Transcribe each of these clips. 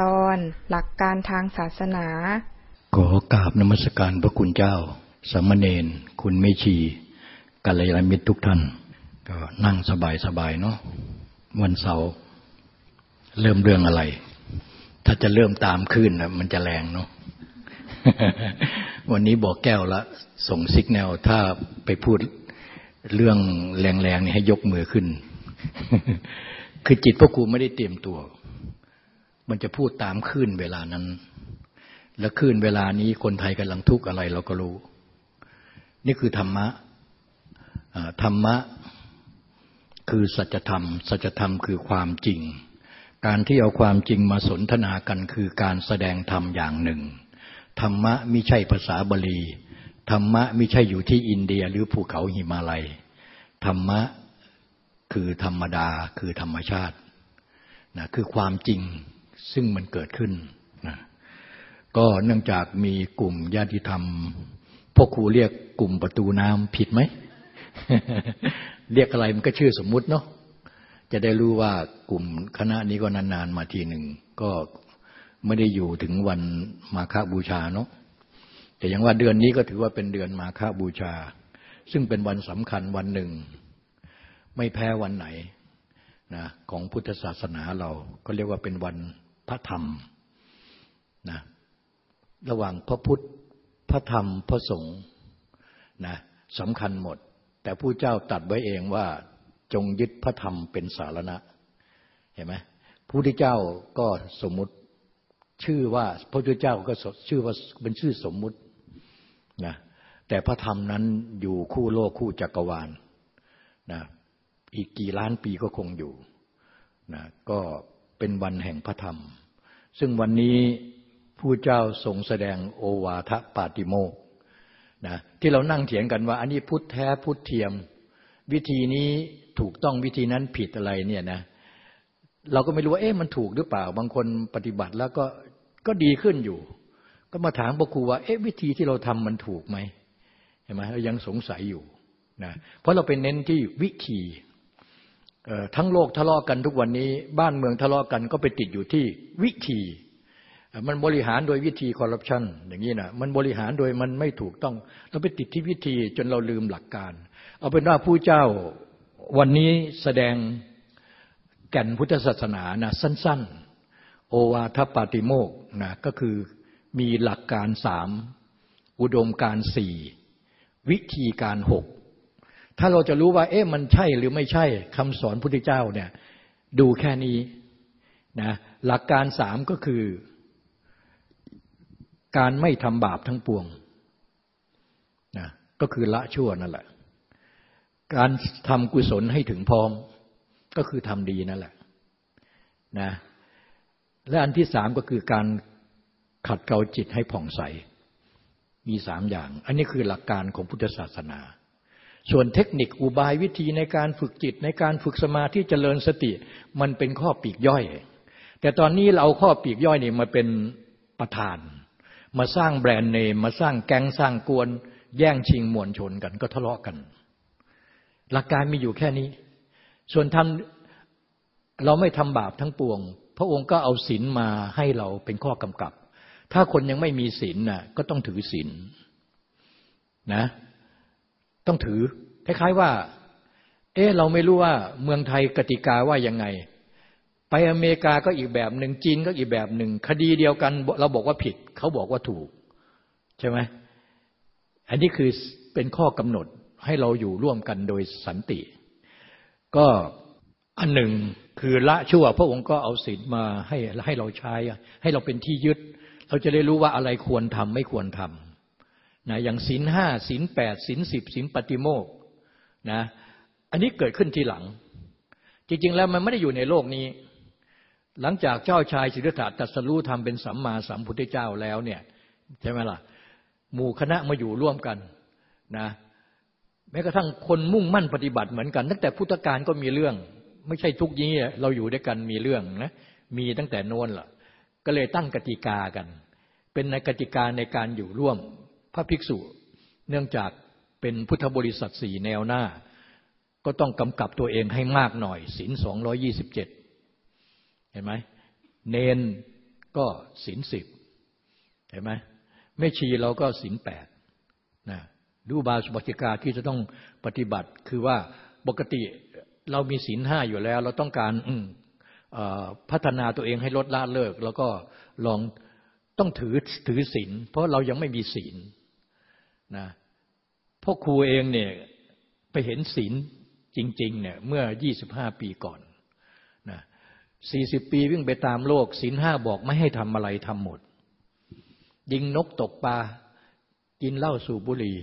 ตอนหลักการทางศาสนา ขอกราบนมัสการพระคุณเจ้า สมณเณรคุณเมชีกัลยาณมิตรทุกท่าน ก็นั่งสบายๆเนาะวันเสาร์เริ่มเรื่องอะไร ถ้าจะเริ่มตามขึ้นนะมันจะแรงเนาะวันนี้บอกแก้วละ ส่งสิกแนวถ้าไปพูดเรื่องแรงๆนี่ให้ยกมือขึ้น คือจิตพวกครูไม่ได้เตรียมตัว มันจะพูดตามขึ้นเวลานั้น และขึ้นเวลานี้คนไทยกำลังทุกข์อะไรเราก็รู้ นี่คือธรรมะธรรมะคือสัจธรรม สัจธรรมคือความจริง การที่เอาความจริงมาสนทนากันคือการแสดงธรรมอย่างหนึ่ง ธรรมะไม่ใช่ภาษาบาลี ธรรมะไม่ใช่อยู่ที่อินเดียหรือภูเขาหิมาลัย ธรรมะคือธรรมดาคือธรรมชาตินะคือความจริง ซึ่งมันเกิดขึ้นนะก็เนื่องจากมีกลุ่มญาติธรรมพวกครูเรียกกลุ่มประตูน้ำผิดไหม เรียกอะไรมันก็ชื่อสมมุติเนาะจะได้รู้ว่ากลุ่มคณะนี้ก็นานๆมาทีหนึ่ง ก็ไม่ได้อยู่ถึงวันมาฆบูชาเนาะแต่ยังว่าเดือนนี้ก็ถือว่าเป็นเดือนมาฆบูชา ซึ่งเป็นวันสำคัญวันหนึ่ง ไม่แพ้วันไหนนะของพุทธศาสนาเราก็เรียกว่าเป็นวัน พระธรรมนะระหว่างพระพุทธพระธรรมพระสงฆ์นะสำคัญหมด แต่ผู้เจ้าตัดไว้เองว่าจงยึดพระธรรมเป็นสารณะ เห็นไหมผู้ที่เจ้าก็สมมุติชื่อว่าพระพุทธเจ้าก็ชื่อว่าเป็นชื่อสมมุตินะแต่พระธรรมนั้นอยู่คู่โลกคู่จักรวาลนะอีกกี่ล้านปีก็คงอยู่นะก็ เป็นวันแห่งพระธรรม ซึ่งวันนี้ผู้เจ้าทรงแสดงโอวาทปาติโมกนะที่เรานั่งเถียงกันว่าอันนี้พุทธแท้พุทธเทียม วิธีนี้ถูกต้องวิธีนั้นผิดอะไรเนี่ยนะเราก็ไม่รู้ว่าเอ๊ะมันถูกหรือเปล่า บางคนปฏิบัติแล้วก็ก็ดีขึ้นอยู่ ก็มาถามพระครูว่าเอ๊ะวิธีที่เราทำมันถูกไหมเห็นไหมเรายังสงสัยอยู่นะเพราะเราเป็นเน้นที่วิธี ทั้งโลกทะเลาะกันทุกวันนี้ บ้านเมืองทะเลาะกันก็ไปติดอยู่ที่วิธีมันบริหารโดยวิธีคอร์รัปชันอย่างนี้นะมันบริหารโดยมันไม่ถูกต้อง เราไปติดที่วิธีจนเราลืมหลักการ เอาเป็นว่าผู้เจ้าวันนี้แสดงแก่นพุทธศาสนานะสั้น ๆ โอวาทปาติโมกนะก็คือมีหลักการสามอุดมการสี่วิธีการหก ถ้าเราจะรู้ว่า เอ๊ะมันใช่หรือไม่ใช่คำสอนพุทธเจ้าเนี่ยดูแค่นี้นะหลักการสามก็คือ การไม่ทำบาปทั้งปวงนะก็คือละชั่วนั่นแหละ การทำกุศลให้ถึงพร้อม ก็คือทำดีนั่นแหละนะและอันที่สามก็คือการขัดเกลาจิตให้ผ่องใส มีสามอย่าง อันนี้คือหลักการของพุทธศาสนา ส่วนเทคนิคอุบายวิธีในการฝึกจิตในการฝึกสมาธิเจริญสติ มันเป็นข้อปีกย่อย แต่ตอนนี้เราเอาข้อปีกย่อยนี่มาเป็นประธาน มาสร้างแบรนด์เนมมาสร้างแก๊งสร้างกวน แย่งชิงมวลชนกันก็ทะเลาะกัน หลักการมีอยู่แค่นี้ ส่วนทำเราไม่ทำบาปทั้งปวง พระองค์ก็เอาศีลมาให้เราเป็นข้อกำกับ ถ้าคนยังไม่มีศีลน่ะก็ต้องถือศีลนะ ต้องถือ คล้ายๆว่า เอ๊ะเราไม่รู้ว่าเมืองไทยกติกาว่ายังไง ไปอเมริกาก็อีกแบบหนึ่งจีนก็อีกแบบหนึ่งคดีเดียวกัน เราบอกว่าผิด เขาบอกว่าถูก ใช่ไหมอันนี้คือเป็นข้อกำหนดให้เราอยู่ร่วมกันโดยสันติ ก็อันหนึ่งคือละชั่ว พระองค์ก็เอาศีลมาให้ให้เราใช้ให้เราเป็นที่ยึด เราจะได้รู้ว่าอะไรควรทำไม่ควรทำ นะอย่างศีลห้าศีลแปดศีลสิบศีลปฏิโมกนะอันนี้เกิดขึ้นทีหลัง จริง ๆ แล้วมันไม่ได้อยู่ในโลกนี้ หลังจากเจ้าชายสิทธัตถะตัสรู้ทำเป็นสัมมาสัมพุทธเจ้าแล้วเนี่ยใช่ไหมล่ะหมู่คณะมาอยู่ร่วมกันนะแม้กระทั่งคนมุ่งมั่นปฏิบัติเหมือนกัน ตั้งแต่พุทธกาลก็มีเรื่อง ไม่ใช่ทุกนี้เราอยู่ด้วยกันมีเรื่องนะมีตั้งแต่โน้นล่ะ ก็เลยตั้งกติกากัน เป็นในกติกาในการอยู่ร่วม พระภิกษุ เนื่องจากเป็นพุทธบริษัทสี่แนวหน้า ก็ต้องกำกับตัวเองให้มากหน่อยศีลสองร้อยี่สิบเจ็ดเห็นไหมเนนก็ศีลสิบเห็นไหมแม่ชีเราก็ศีลแปดนะดูบาสุบัติกาที่จะต้องปฏิบัติคือว่าปกติเรามีศีลห้าอยู่แล้ว เราต้องการพัฒนาตัวเองให้ลดละเลิก แล้วก็ลองต้องถือถือศีลเพราะเรายังไม่มีศีล นะพ่อครูเองเนี่ยไปเห็นศีลจริงๆเนี่ยเมื่อ 25 ปีก่อนนะ40 ปีวิ่งไปตามโลกศีลห้าบอกไม่ให้ทำอะไรทำหมด ยิงนกตกปลากินเหล้าสูบบุหรี่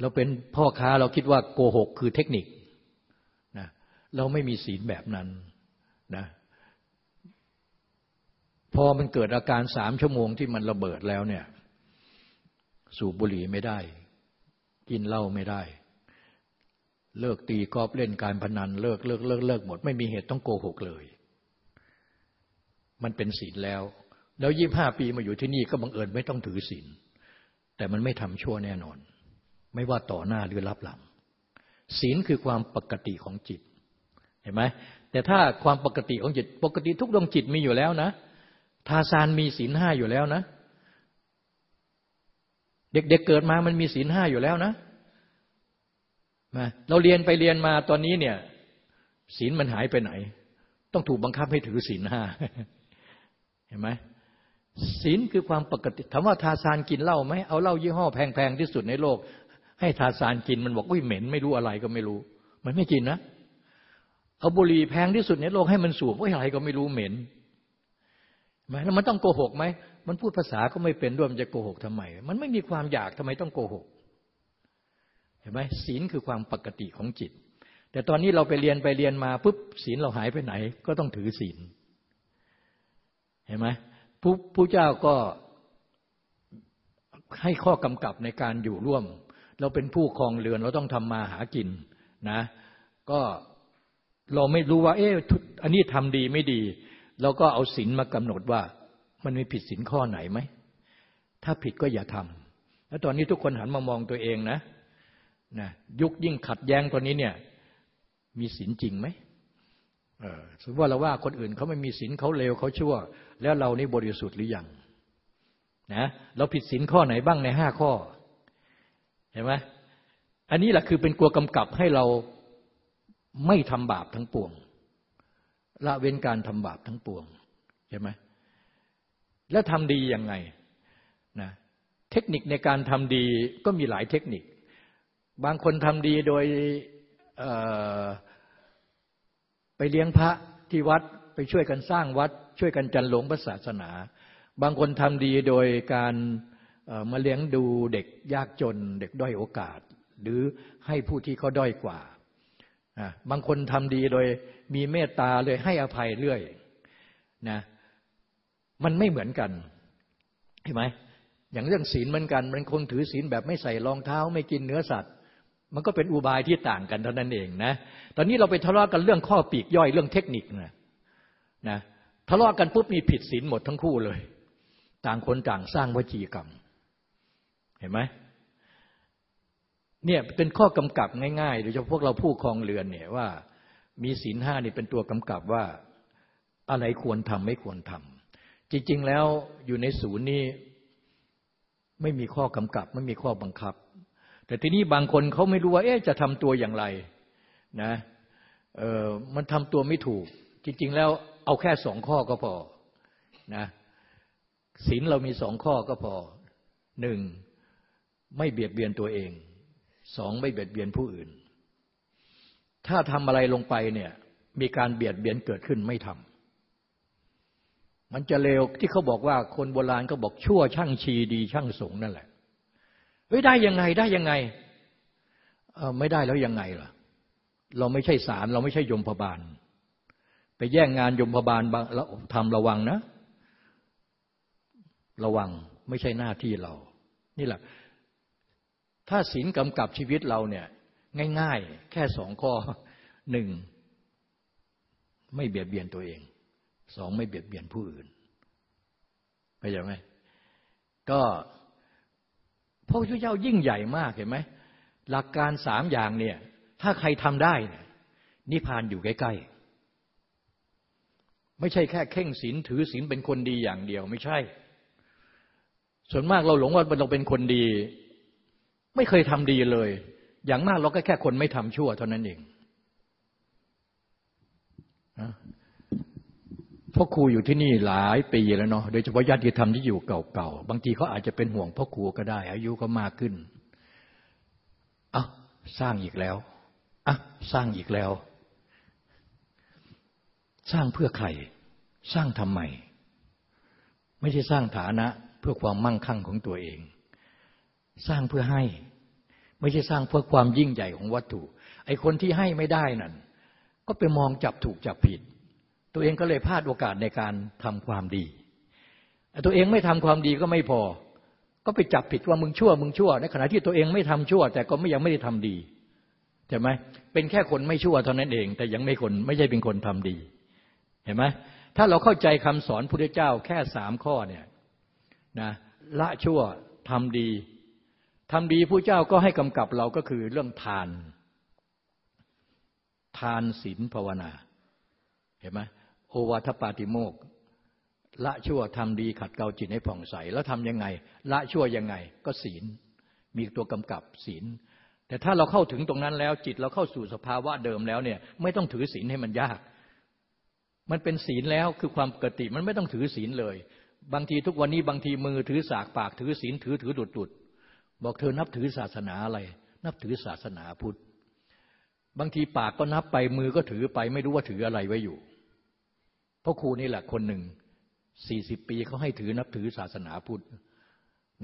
เราเป็นพ่อค้าเราคิดว่าโกหกคือเทคนิคนะเราไม่มีศีลแบบนั้นนะพอมันเกิดอาการสามชั่วโมงที่มันระเบิดแล้วเนี่ย สูบบุหรี่ไม่ได้ กินเหล้าไม่ได้ เลิกตีกอล์ฟเล่นการพนัน เลิกเลิกเลิกเลิกหมด ไม่มีเหตุต้องโกหกเลย มันเป็นศีลแล้ว แล้วยี่ห้าปีมาอยู่ที่นี่ก็บังเอิญไม่ต้องถือศีลแต่มันไม่ทำชั่วแน่นอน ไม่ว่าต่อหน้าหรือรับหลัง ศีลคือความปกติของจิต เห็นไหมแต่ถ้าความปกติของจิต ปกติทุกดวงจิตมีอยู่แล้วนะทาซานมีศีลห้าอยู่แล้วนะ เด็กๆเเกิดมามันมีศีลห้าอยู่แล้วนะมาเราเรียนไปเรียนมาตอนนี้เนี่ย ศีลมันหายไปไหน ต้องถูกบังคับให้ถือศีลห้าเห็นไหมศีลคือความปกติถามว่าทาซานกินเหล้าไหมเอาเหล้ายี่ห้อแพงๆที่สุดในโลก ให้ทาซานกินมันบอกอุ้ยเหม็น ไม่รู้อะไรก็ไม่รู้ มันไม่กินนะเอาบุหรี่แพงที่สุดในโลกให้มันสูบอุ้ยอะไรก็ไม่รู้เหม็น หมแล้วมันต้องโกหกไหมมันพูดภาษาก็ไม่เป็นด้วยมันจะโกหกทำไม มันไม่มีความอยากทำไมต้องโกหก เห็นไหมศีลคือความปกติของจิต แต่ตอนนี้เราไปเรียนไปเรียนมาปุ๊บศีลเราหายไปไหน ก็ต้องถือศีล เห็นไหมผู้ผู้เจ้าก็ให้ข้อกำกับในการอยู่ร่วม เราเป็นผู้ครองเรือนเราต้องทำมาหากินนะ ก็เราไม่รู้ว่า เอ๊ะอันนี้ทำดีไม่ดี เราก็เอาศีลมากำหนดว่า มันมีผิดศีลข้อไหนไหม ถ้าผิดก็อย่าทำแล้วตอนนี้ทุกคนหันมามองตัวเองนะนะยุคยิ่งขัดแย้งตอนนี้เนี่ย มีศีลจริงไหมเออสมมติว่าเราว่าคนอื่นเขาไม่มีศีลเขาเลวเขาชั่ว แล้วเรานี่บริสุทธิ์หรือยังนะเราผิดศีลข้อไหนบ้างในห้าข้อ เห็นไหมอันนี้แหละคือเป็นกลัวกำกับให้เราไม่ทำบาปทั้งปวง ละเว้นการทำบาปทั้งปวงใช่ไหมแล้วทำดียังไงนะเทคนิคในการทำดีก็มีหลายเทคนิค บางคนทำดีโดยไปเลี้ยงพระที่วัดไปช่วยกันสร้างวัด ช่วยกันจันหลงพระศาสนา บางคนทำดีโดยการมาเลี้ยงดูเด็กยากจน เด็กด้อยโอกาส หรือให้ผู้ที่เขาด้อยกว่า บางคนทำดีโดยมีเมตตาเลยให้อภัยเรื่อยนะมันไม่เหมือนกันเห็นไหมอย่างเรื่องศีลเหมือนกัน มันคนถือศีลแบบไม่ใส่รองเท้าไม่กินเนื้อสัตว์ มันก็เป็นอุบายที่ต่างกันเท่านั้นเองนะตอนนี้เราไปทะเลาะกันเรื่องข้อปีกย่อยเรื่องเทคนิคนะนะทะเลาะกันปุ๊บมีผิดศีลหมดทั้งคู่เลย ต่างคนต่างสร้างวจีกรรม เห็นไหม เนี่ยเป็นข้อกำกับง่ายๆ โดยเฉพาะพวกเราผู้ครองเรือนเนี่ยว่ามีศีลห้านี่เป็นตัวกำกับว่าอะไรควรทำไม่ควรทำจริง ๆ แล้วอยู่ในศูนย์นี้ไม่มีข้อกำกับ ไม่มีข้อบังคับ แต่ทีนี้บางคนเขาไม่รู้ว่า เอ๊ะจะทำตัวอย่างไรนะเออมันทำตัวไม่ถูก จริง ๆ แล้วเอาแค่สองข้อก็พอนะศีลเรามีสองข้อก็พอหนึ่งไม่เบียดเบียนตัวเอง สองไม่เบียดเบียนผู้อื่น ถ้าทำอะไรลงไปเนี่ยมีการเบียดเบียนเกิดขึ้นไม่ทำมันจะเลวที่เขาบอกว่าคนโบราณก็บอกชั่วช่างชีดีช่างสงนั่นแหละเฮ้ยได้ยังไงได้ยังไงเออไม่ได้แล้วยังไงล่ะ เราไม่ใช่ศาลเราไม่ใช่ยมพบาล ไปแย่งงานยมพบาลทำระวังนะ ระวังไม่ใช่หน้าที่เรา นี่แหละ ถ้าศีลกำกับชีวิตเราเนี่ย ง่าย ๆ แค่สองข้อหนึ่งไม่เบียดเบียนตัวเองสองไม่เบียดเบียนผู้อื่นไปยังไหมก็พระพุทธเจ้ายิ่งใหญ่มากเห็นไหมหลักการสามอย่างเนี่ย ถ้าใครทำได้เนี่ยนิพพานอยู่ใกล้ๆ ไม่ใช่แค่เข่งศีลถือศีลเป็นคนดีอย่างเดียว ไม่ใช่ ส่วนมากเราหลงว่าเราเป็นคนดี ไม่เคยทำดีเลย อย่างมากเราก็แค่คนไม่ทำชั่วเท่านั้นเองพ่อครูอยู่ที่นี่หลายปีแล้วเนาะ โดยเฉพาะญาติธรรมที่อยู่เก่าๆ บางทีเขาอาจจะเป็นห่วงพ่อครูก็ได้ อายุก็มากขึ้นอะสร้างอีกแล้วอะสร้างอีกแล้ว สร้างเพื่อใคร สร้างทำไม ไม่ใช่สร้างฐานะเพื่อความมั่งคั่งของตัวเอง สร้างเพื่อให้ ไม่ใช่สร้างเพื่อความยิ่งใหญ่ของวัตถุ ไอ้คนที่ให้ไม่ได้นั่น ก็ไปมองจับถูกจับผิด ตัวเองก็เลยพลาดโอกาสในการทำความดีตัวเองไม่ทำความดีก็ไม่พอ ก็ไปจับผิดว่ามึงชั่ว มึงชั่ว ในขณะที่ตัวเองไม่ทำชั่ว แต่ก็ไม่ยังไม่ได้ทำดีใช่ไหมเป็นแค่คนไม่ชั่วเท่านั้นเอง แต่ยังไม่คนไม่ใช่เป็นคนทำดี เห็นไหมถ้าเราเข้าใจคำสอนพุทธเจ้าแค่สามข้อเนี่ยนะละชั่วทำดี ทำดีผู้เจ้าก็ให้กำกับเราก็คือเรื่องทาน ทานศีลภาวนา เห็นไหมโอวาทปาติโมกละชั่วทำดีขัดเกลาจิตให้ผ่องใส แล้วทำยังไง ละชั่วยังไงก็ศีล มีตัวกำกับศีล แต่ถ้าเราเข้าถึงตรงนั้นแล้วจิตเราเข้าสู่สภาวะเดิมแล้วเนี่ยไม่ต้องถือศีลให้มันยาก มันเป็นศีลแล้วคือความปกติมันไม่ต้องถือศีลเลย บางทีทุกวันนี้บางทีมือถือสากปากถือศีลถือถือดุดดุด บอกเธอนับถือศาสนาอะไร นับถือศาสนาพุทธ บางทีปากก็นับไปมือก็ถือไป ไม่รู้ว่าถืออะไรไว้อยู่พราะครูนี่แหละคนหนึ่งสี่สิบปีเขาให้ถือนับถือศาสนาพุทธ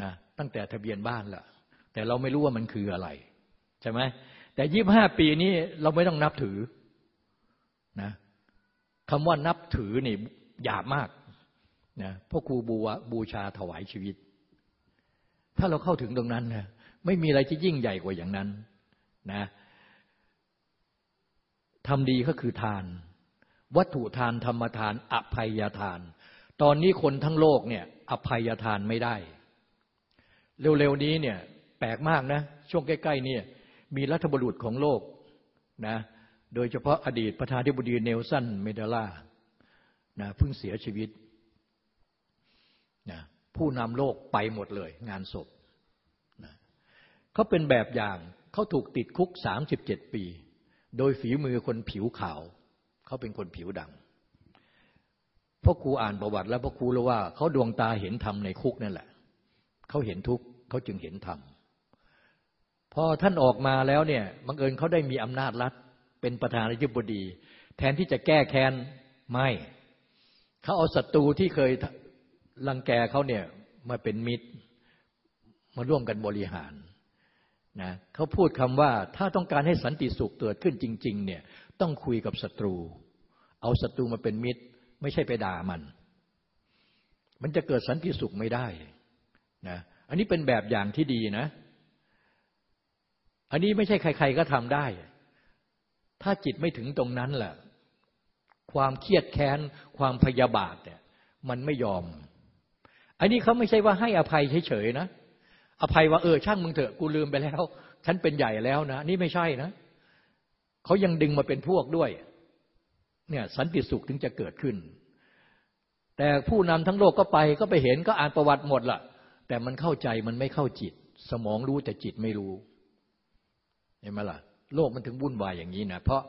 นะตั้งแต่ทะเบียนบ้านละแต่เราไม่รู้ว่ามันคืออะไร ใช่ไหมแต่ยี่บห้าปีนี้เราไม่ต้องนับถือนะคำว่านับถือนี่หยาบมากนะพ่อครูบูบูชาถวายชีวิต ถ้าเราเข้าถึงตรงนั้นนะไม่มีอะไรที่ยิ่งใหญ่กว่าอย่างนั้นนะทำดีก็คือทาน วัตถุทานธรรมทานอภัยทาน ตอนนี้คนทั้งโลกเนี่ยอภัยทานไม่ได้ เร็วๆนี้เนี่ยแปลกมากนะ ช่วงใกล้ๆเนี่ยมีรัฐบุรุษของโลกนะโดยเฉพาะอดีตประธานาธิบดีเนลสันเมเดลานะเพิ่งเสียชีวิต ผู้นำโลกไปหมดเลย งานศพเขาเป็นแบบอย่างเขาถูกติดคุกสามสิบเจ็ดปี โดยฝีมือคนผิวขาว เขาเป็นคนผิวดำพ่อครูอ่านประวัติแล้วพ่อครูรู้ว่าเขาดวงตาเห็นธรรมในคุกนั่นแหละ เขาเห็นทุกข์เขาจึงเห็นธรรมพอท่านออกมาแล้วเนี่ยบังเอิญเขาได้มีอำนาจรัฐ เป็นประธานาธิบดี แทนที่จะแก้แค้นไม่เขาเอาศัตรูที่เคย รังแกเขาเนี่ยมาเป็นมิตรมาร่วมกันบริหารนะเขาพูดคำว่าถ้าต้องการให้สันติสุขเกิดขึ้นจริง ๆ เนี่ยต้องคุยกับศัตรู เอาศัตรูมาเป็นมิตร ไม่ใช่ไปด่ามัน มันจะเกิดสันติสุขไม่ได้นะอันนี้เป็นแบบอย่างที่ดีนะ อันนี้ไม่ใช่ใคร ๆ ก็ทำได้ ถ้าจิตไม่ถึงตรงนั้นแหละความเครียดแค้น ความพยาบาทเนี่ยมันไม่ยอม อันนี้เขาไม่ใช่ว่าให้อภัยเฉยๆนะ อภัยว่าเออช่างมึงเถอะกูลืมไปแล้ว ฉันเป็นใหญ่แล้วนะ นี่ไม่ใช่นะเขายังดึงมาเป็นพวกด้วย เนี่ยสันติสุขถึงจะเกิดขึ้น แต่ผู้นำทั้งโลกก็ไปก็ไปเห็นก็อ่านประวัติหมดละแต่มันเข้าใจมันไม่เข้าจิต สมองรู้แต่จิตไม่รู้เห็นไหมล่ะ โลกมันถึงวุ่นวายอย่างนี้นะเพราะ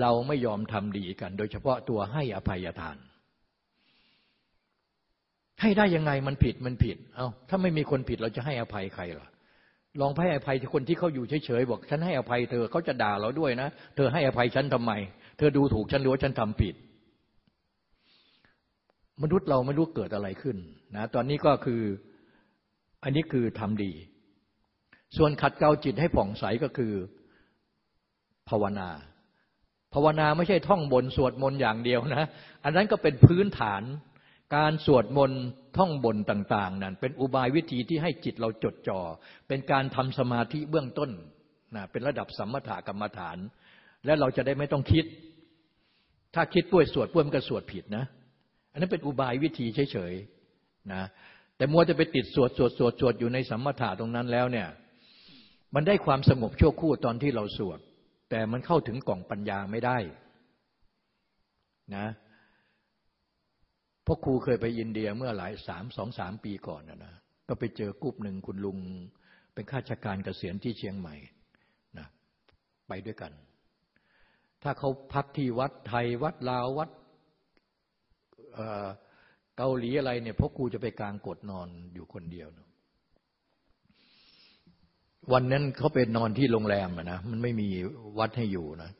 เราไม่ยอมทำดีกัน โดยเฉพาะตัวให้อภัยทาน ให้ได้ยังไงมันผิดมันผิด เอา้าถ้าไม่มีคนผิดเราจะให้อภัยใครล่ะ ลองให้อภัยคนที่เขาอยู่เฉยๆบอกฉันให้อภัยเธอเขาจะด่าเราด้วยนะ เธอให้อภัยฉันทำไม เธอดูถูกฉันหรือว่าฉันทำผิด มนุษย์เราไม่รู้เกิดอะไรขึ้นนะตอนนี้ก็คืออันนี้คือทำดี ส่วนขัดเกลาจิตให้ผ่องใสก็คือภาวนา ภาวนาไม่ใช่ท่องบนสวดมนต์อย่างเดียวนะ อันนั้นก็เป็นพื้นฐาน การสวดมนต์ท่องบนต่างๆ นั่นเป็นอุบายวิธีที่ให้จิตเราจดจอ่อเป็นการทำสมาธิเบื้องต้นนะเป็นระดับสัมมถกรรมฐาน และเราจะได้ไม่ต้องคิด ถ้าคิดป่วยสวดป่วยมันก็สวดผิดนะ อันนั้นเป็นอุบายวิธีเฉยๆนะแต่มัวจะไปติดสวดสวดสวดสวดอยู่ในสัมมถะตรงนั้นแล้วเนี่ยมันได้ความสงบชั่วคู่ตอนที่เราสวด แต่มันเข้าถึงกล่องปัญญาไม่ได้นะ พ่อครูเคยไปอินเดียเมื่อหลายสามสองสามปีก่อนนะนะก็ไปเจอกลุ่มหนึ่งคุณลุง เป็นข้าราชการเกษียณที่เชียงใหม่นะไปด้วยกัน ถ้าเขาพักที่วัดไทยวัดลาววัดเกาหลีอะไรเนี่ยพ่อครูจะไปกลางกดนอนอยู่คนเดียวนะวันนั้นเขาไปนอนที่โรงแรมนะมันไม่มีวัดให้อยู่นะ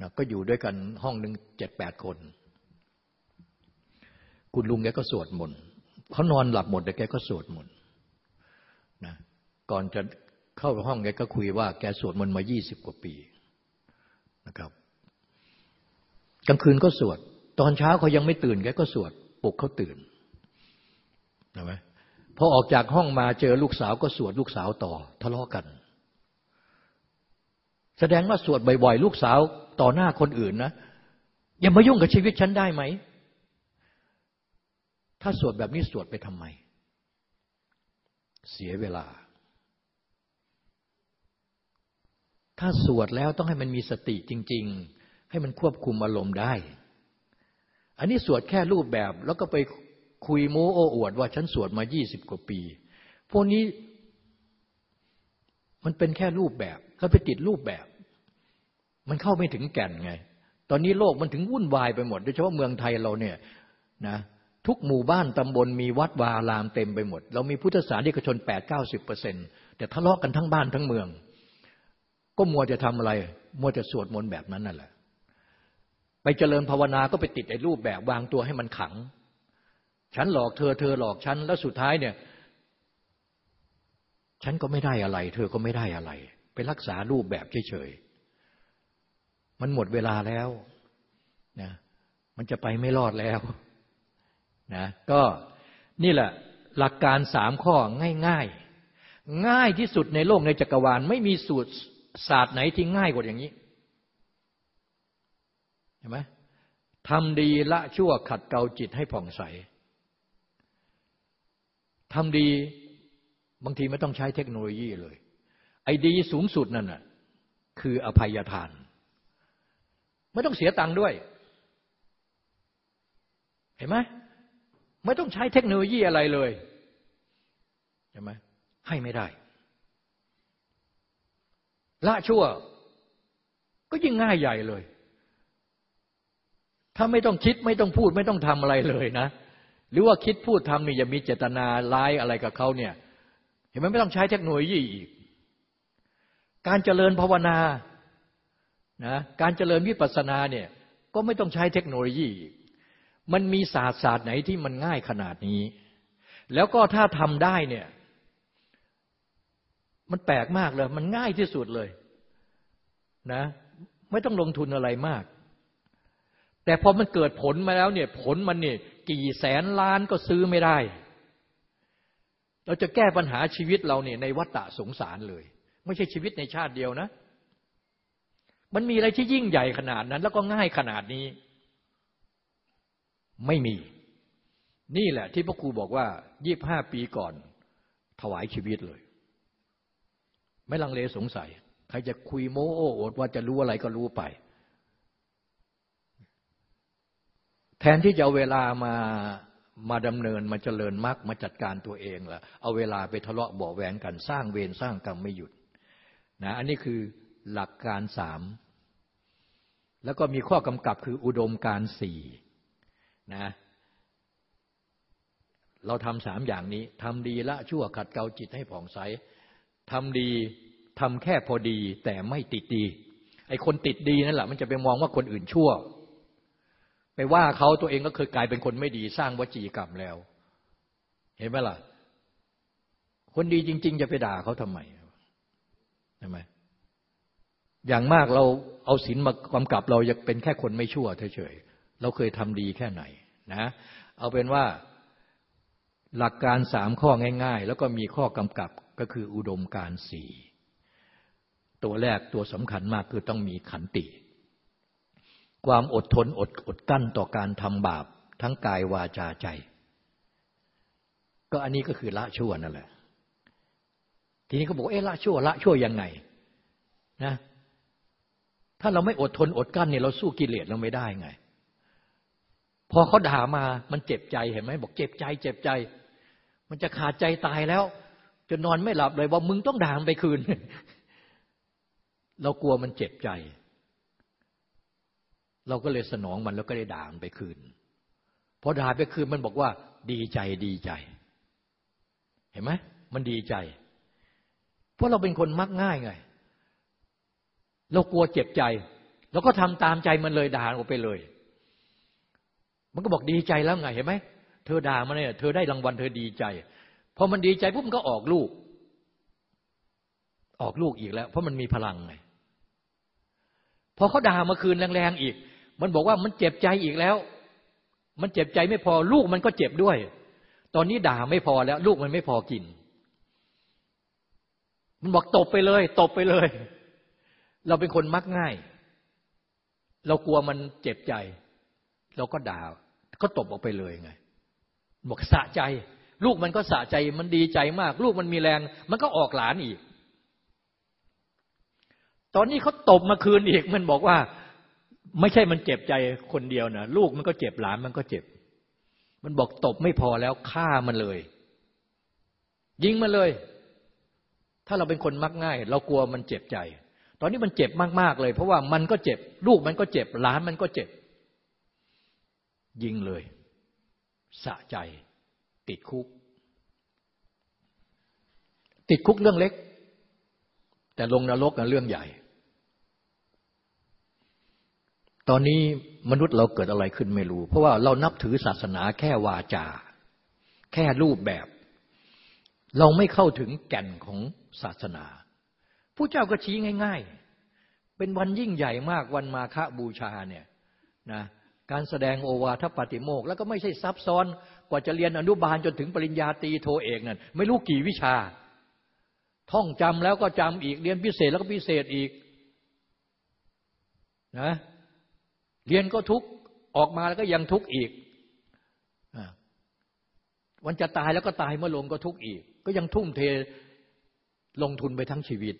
นะก็อยู่ด้วยกันห้องหนึ่งเจ็ดแปดคน คุณลุงแกก็สวดมนต์เขานอนหลับหมดแต่แกก็สวดมนต์นะก่อนจะเข้าห้องแกก็คุยว่าแกสวดมนต์มายี่สิบกว่าปีนะครับกลางคืนก็สวด ตอนเช้าเขายังไม่ตื่นแกก็สวดปลุกเขาตื่นนะไหมพอออกจากห้องมาเจอลูกสาวก็สวดลูกสาวต่อ ทะเลาะกัน แสดงว่าสวดบ่อยๆ ลูกสาวต่อหน้าคนอื่นนะอย่ามายุ่งกับชีวิตฉันได้ไหม ถ้าสวดแบบนี้สวดไปทำไม เสียเวลา ถ้าสวดแล้วต้องให้มันมีสติจริง ๆ ให้มันควบคุมอารมณ์ได้ อันนี้สวดแค่รูปแบบแล้วก็ไปคุยโม้โอ้อวดว่าฉันสวดมายี่สิบกว่าปี พวกนี้มันเป็นแค่รูปแบบเขาไปติดรูปแบบ มันเข้าไม่ถึงแก่นไง ตอนนี้โลกมันถึงวุ่นวายไปหมด โดยเฉพาะเมืองไทยเราเนี่ยนะ ทุกหมู่บ้านตำบลมีวัดวาลามเต็มไปหมด เรามีพุทธศาสนิกชนแปดเก้าสิบเปอร์เซ็นแต่ทะเลาะกันทั้งบ้านทั้งเมือง ก็มัวจะทำอะไร มัวจะสวดมนต์แบบนั้นนั่นแหละ ไปเจริญภาวนาก็ไปติดไอ้รูปแบบวางตัวให้มันขัง ฉันหลอกเธอเธอหลอกฉัน แล้วสุดท้ายเนี่ย ฉันก็ไม่ได้อะไร เธอก็ไม่ได้อะไร ไปรักษารูปแบบเฉยๆ มันหมดเวลาแล้วนะ มันจะไปไม่รอดแล้ว นะก็นี่แหละหลักการสามข้อง่ายๆ ง่ายที่สุดในโลกในจักรวาล ไม่มีสูตรศาสตร์ไหนที่ง่ายกว่าอย่างนี้เห็นไหมทำดีละชั่วขัดเกลาจิตให้ผ่องใสทำดีบางทีไม่ต้องใช้เทคโนโลยีเลย ไอ้ดีสูงสุดนั่นน่ะคืออภัยทาน ไม่ต้องเสียตังค์ด้วย เห็นไหม ไม่ต้องใช้เทคโนโลยีอะไรเลยเห็นไหมให้ไม่ได้ละชั่ว ก็ยิ่งง่ายใหญ่เลย ถ้าไม่ต้องคิดไม่ต้องพูดไม่ต้องทำอะไรเลยนะ หรือว่าคิดพูดทำนี่อย่ามีเจตนาร้ายอะไรกับเขาเนี่ย เห็นไหมไม่ต้องใช้เทคโนโลยีอีก การเจริญภาวนานะการเจริญวิปัสสนาเนี่ย ก็ไม่ต้องใช้เทคโนโลยีอีก มันมีศาสตร์ศาสตร์ไหนที่มันง่ายขนาดนี้ แล้วก็ถ้าทำได้เนี่ย มันแปลกมากเลย มันง่ายที่สุดเลยนะ ไม่ต้องลงทุนอะไรมาก แต่พอมันเกิดผลมาแล้วเนี่ย ผลมันเนี่ยกี่แสนล้านก็ซื้อไม่ได้ เราจะแก้ปัญหาชีวิตเราเนี่ยในวัฏฏะสงสารเลย ไม่ใช่ชีวิตในชาติเดียวนะ มันมีอะไรที่ยิ่งใหญ่ขนาดนั้น แล้วก็ง่ายขนาดนี้ ไม่มี นี่แหละที่พระครูบอกว่ายี่บห้าปีก่อนถวายชีวิตเลย ไม่ลังเลสงสัย ใครจะคุยโม้โอ้อดว่าจะรู้อะไรก็รู้ไป แทนที่จะเอาเวลามามาดำเนินมาเจริญมรรคมาจัดการตัวเองละเอาเวลาไปทะเลาะเบาแหวงกันสร้างเวรสร้างกรรมไม่หยุดนะอันนี้คือหลักการสามแล้วก็มีข้อกำกับคืออุดมการสี่ นะ เราทำสามอย่างนี้ทำดีละชั่วขัดเกลาจิตให้ผ่องใสทำดีทำแค่พอดีแต่ไม่ติดดี ไอ้คนติดดีนั่นแหละมันจะไปมองว่าคนอื่นชั่ว ไปว่าเขาตัวเองก็เคยกลายเป็นคนไม่ดีสร้างวจีกรรมแล้ว เห็นไหมล่ะ คนดีจริง ๆ จะไปด่าเขาทำไมใช่ไหมอย่างมากเราเอาศีลมากำกับเราจะเป็นแค่คนไม่ชั่วเฉยๆ เราเคยทำดีแค่ไหนนะเอาเป็นว่าหลักการสามข้อง่าย ๆ แล้วก็มีข้อกำกับก็คืออุดมการสี่ตัวแรกตัวสำคัญมากคือต้องมีขันติ ความอดทนอดอดกั้นต่อการทำบาปทั้งกายวาจาใจ ก็อันนี้ก็คือละชั่วนั่นแหละ ทีนี้เขาบอกเอ๊ะละชั่วละชั่วยังไงนะถ้าเราไม่อดทนอดกั้นเนี่ยเราสู้กิเลสเราไม่ได้ไง พอเขาด่ามามันเจ็บใจเห็นไหมบอกเจ็บใจ เจ็บใจ มันจะขาดใจตายแล้วจะนอนไม่หลับเลยว่ามึงต้องด่ามันไปคืน เรากลัวมันเจ็บใจ เราก็เลยสนองมันแล้วก็ได้ด่ามันไปคืนพอด่าไปคืนมันบอกว่า ดีใจดีใจ เห็นไหมมันดีใจ เพราะเราเป็นคนมักง่ายไง เรากลัวเจ็บใจ เราก็ทำตามใจมันเลยด่าออกไปเลย มันก็บอกดีใจแล้วไงเห็นไหมเธอด่ามันเนี่ยเธอได้รางวัลเธอดีใจพอมันดีใจปุ๊บมันก็ออกลูก ออกลูกอีกแล้ว เพราะมันมีพลังไงพอเขาด่ามาคืนแรงๆอีก มันบอกว่ามันเจ็บใจอีกแล้ว มันเจ็บใจไม่พอลูกมันก็เจ็บด้วย ตอนนี้ด่าไม่พอแล้ว ลูกมันไม่พอกิน มันบอกตบไปเลย ตบไปเลย เราเป็นคนมักง่าย เรากลัวมันเจ็บใจ เราก็ด่า ก็ตบออกไปเลยไง บอกสะใจ ลูกมันก็สะใจมันดีใจมาก ลูกมันมีแรง มันก็ออกหลานอีก ตอนนี้เขาตบมาคืนอีก มันบอกว่า ไม่ใช่มันเจ็บใจคนเดียวนะลูกมันก็เจ็บหลานมันก็เจ็บ มันบอกตบไม่พอแล้วฆ่ามันเลย ยิงมันเลย ถ้าเราเป็นคนมักง่าย เรากลัวมันเจ็บใจ ตอนนี้มันเจ็บมากๆเลย เพราะว่ามันก็เจ็บ ลูกมันก็เจ็บ หลานมันก็เจ็บ ยิงเลย สะใจ ติดคุก ติดคุกเรื่องเล็ก แต่ลงนรกกันเรื่องใหญ่ ตอนนี้มนุษย์เราเกิดอะไรขึ้นไม่รู้ เพราะว่าเรานับถือศาสนาแค่วาจา แค่รูปแบบ เราไม่เข้าถึงแก่นของศาสนาผู้เจ้าก็ชี้ง่าย ๆ เป็นวันยิ่งใหญ่มากวันมาฆบูชาเนี่ยนะ การแสดงโอวาทปฏิโมกแล้วก็ไม่ใช่ซับซ้อนกว่าจะเรียนอนุบาลจนถึงปริญญาตรีโทเอกนั่นไม่รู้กี่วิชา ท่องจำแล้วก็จำอีกเรียนพิเศษแล้วก็พิเศษอีกนะเรียนก็ทุกออกมาแล้วก็ยังทุกอีกวันจะตายแล้วก็ตายเมื่อลงก็ทุกอีก ก็ยังทุ่มเทลงทุนไปทั้งชีวิต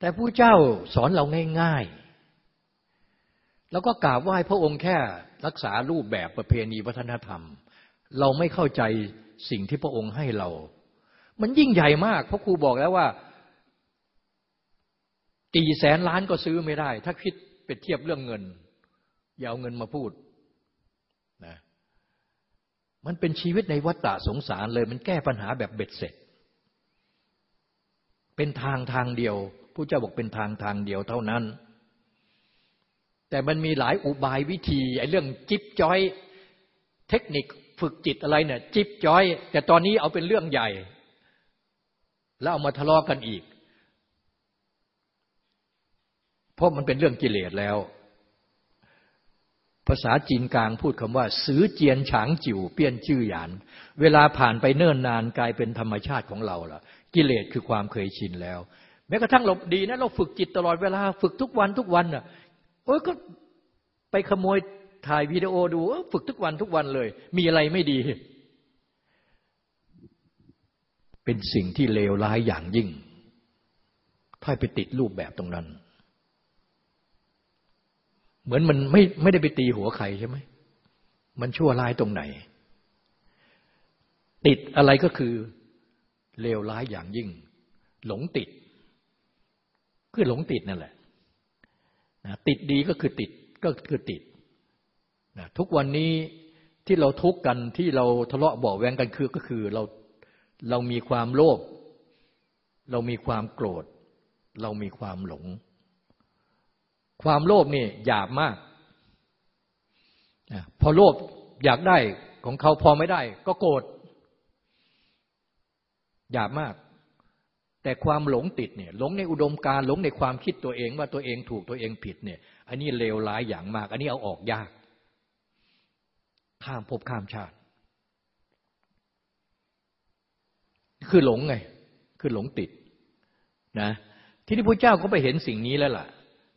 แต่ผู้เจ้าสอนเราง่าย ๆ แล้วก็กราบไหว้พระองค์แค่รักษารูปแบบประเพณีวัฒนธรรม เราไม่เข้าใจสิ่งที่พระองค์ให้เรา มันยิ่งใหญ่มากเพราะครูบอกแล้วว่าตีแสนล้านก็ซื้อไม่ได้ ถ้าคิดเปรียบเทียบเรื่องเงิน อย่าเอาเงินมาพูดนะมันเป็นชีวิตในวัฏฏะสงสารเลย มันแก้ปัญหาแบบเบ็ดเสร็จ เป็นทางทางเดียวผู้เจ้าบอกเป็นทางทางเดียวเท่านั้น แต่มันมีหลายอุบายวิธีไอ้เรื่องจิ๊บจอย เทคนิคฝึกจิตอะไรเนี่ยจิ๊บจอย แต่ตอนนี้เอาเป็นเรื่องใหญ่ แล้วเอามาทะเลาะกกันอีก เพราะมันเป็นเรื่องกิเลสแล้ว ภาษาจีนกลางพูดคำว่าซื้อเจียนฉางจิ๋วเปี้ยนชื่อหยาน เวลาผ่านไปเนิ่นนานกลายเป็นธรรมชาติของเราล่ะ กิเลสคือความเคยชินแล้ว แม้กระทั่งเราดีนะเราฝึกจิตตลอดเวลาฝึกทุกวันทุกวันน่ะ โอ้ยก็ไปขโมยถ่ายวิดีโอดูฝึกทุกวันทุกวันเลย มีอะไรไม่ดี เป็นสิ่งที่เลวร้ายอย่างยิ่ง ถ้าไปติดรูปแบบตรงนั้น เหมือนมันไม่ไม่ได้ไปตีหัวใครใช่ไหม มันชั่วร้ายตรงไหน ติดอะไรก็คือเลวร้ายอย่างยิ่ง หลงติด คือหลงติดนั่นแหละ นะติดดีก็คือติดก็คือติดนะทุกวันนี้ที่เราทุกข์กันที่เราทะเลาะเบาแวงกันคือก็คือเราเรามีความโลภเรามีความโกรธ เรามีความหลง ความโลภนี่หยาบมากพอโลภอยากได้ของเขาพอไม่ได้ ก็โกรธหยาบมาก แต่ความหลงติดเนี่ยหลงในอุดมการหลงในความคิดตัวเองว่าตัวเองถูกตัวเองผิดเนี่ย อันนี้เลวร้ายอย่างมาก อันนี้เอาออกยาก ข้ามภพข้ามชาติ คือหลงไง คือหลงติดนะที่นี่พระเจ้าก็ไปเห็นสิ่งนี้แล้วล่ะ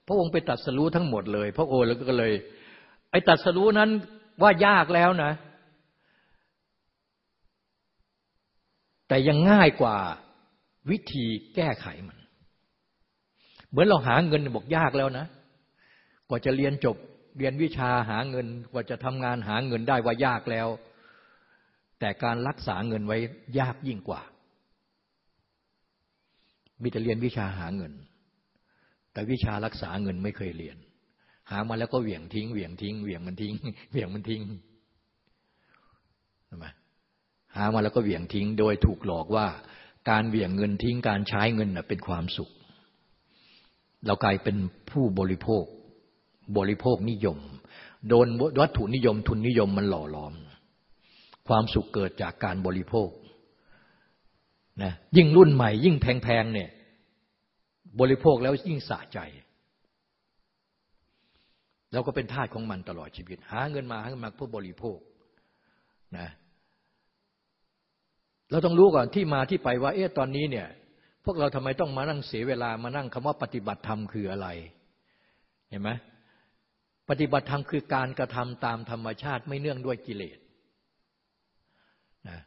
พระองค์ไปตัดสรู้ทั้งหมดเลย พระโอแล้วก็เลย ไอ้ตัดสรู้นั้นว่ายากแล้วนะ แต่ยังง่ายกว่า วิธีแก้ไขมัน เหมือนเราหาเงินบอกยากแล้วนะ กว่าจะเรียนจบเรียนวิชาหาเงินกว่าจะทำงานหาเงินได้ว่ายากแล้ว แต่การรักษาเงินไว้ยากยิ่งกว่า มีแต่เรียนวิชาหาเงิน แต่วิชารักษาเงินไม่เคยเรียน หามาแล้วก็เหวี่ยงทิ้งเหวี่ยงทิ้งเหวี่ยงมันทิ้งเหวี่ยงมันทิ้งใช่ไหมหามาแล้วก็เหวี่ยงทิ้ง โดยถูกหลอกว่า การเหวี่ยงเงินทิ้งการใช้เงินเป็นความสุข เรากลายเป็นผู้บริโภค บริโภคนิยม โดนวัตถุนิยมทุนนิยมมันหล่อหลอม ความสุขเกิดจากการบริโภคนะยิ่งรุ่นใหม่ ยิ่งแพงๆเนี่ย บริโภคแล้วยิ่งสะใจเราก็เป็นทาสของมันตลอดชีวิต หาเงินมาหาเงินมาเพื่อบริโภคนะ เราต้องรู้ก่อนที่มาที่ไปว่า เอ๊ะตอนนี้เนี่ย พวกเราทำไมต้องมานั่งเสียเวลามานั่งคำว่าปฏิบัติธรรมคืออะไร เห็นไหมปฏิบัติธรรมคือการกระทำตามธรรมชาติไม่เนื่องด้วยกิเลสนะ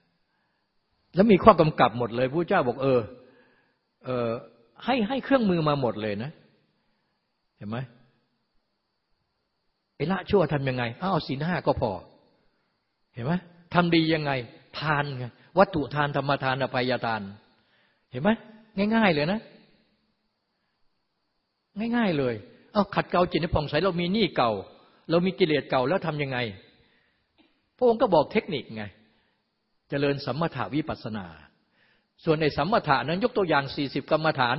แล้วมีข้อกำกับหมดเลยพระเจ้าบอกเออเออให้ให้เครื่องมือมาหมดเลยนะ เห็นไหมไอ้ละชั่วทำยังไง เอาศีลห้าก็พอ เห็นไหมทำดียังไง ทานไง วัตถุทานธรรมทานอภัยทาน เห็นไหมง่าย ๆ เลยนะ ง่าย ๆ เลย เอาขัดเกลาจิตในผ่องใสเรามีหนี้เก่า เรามีกิเลสเก่าแล้วทำยังไง พระองค์ก็บอกเทคนิคไงจเจริญสัมมาถาวิปัสนา ส่วนในสัมมาถานั้นยกตัวอย่างสี่สิบกรรมฐาน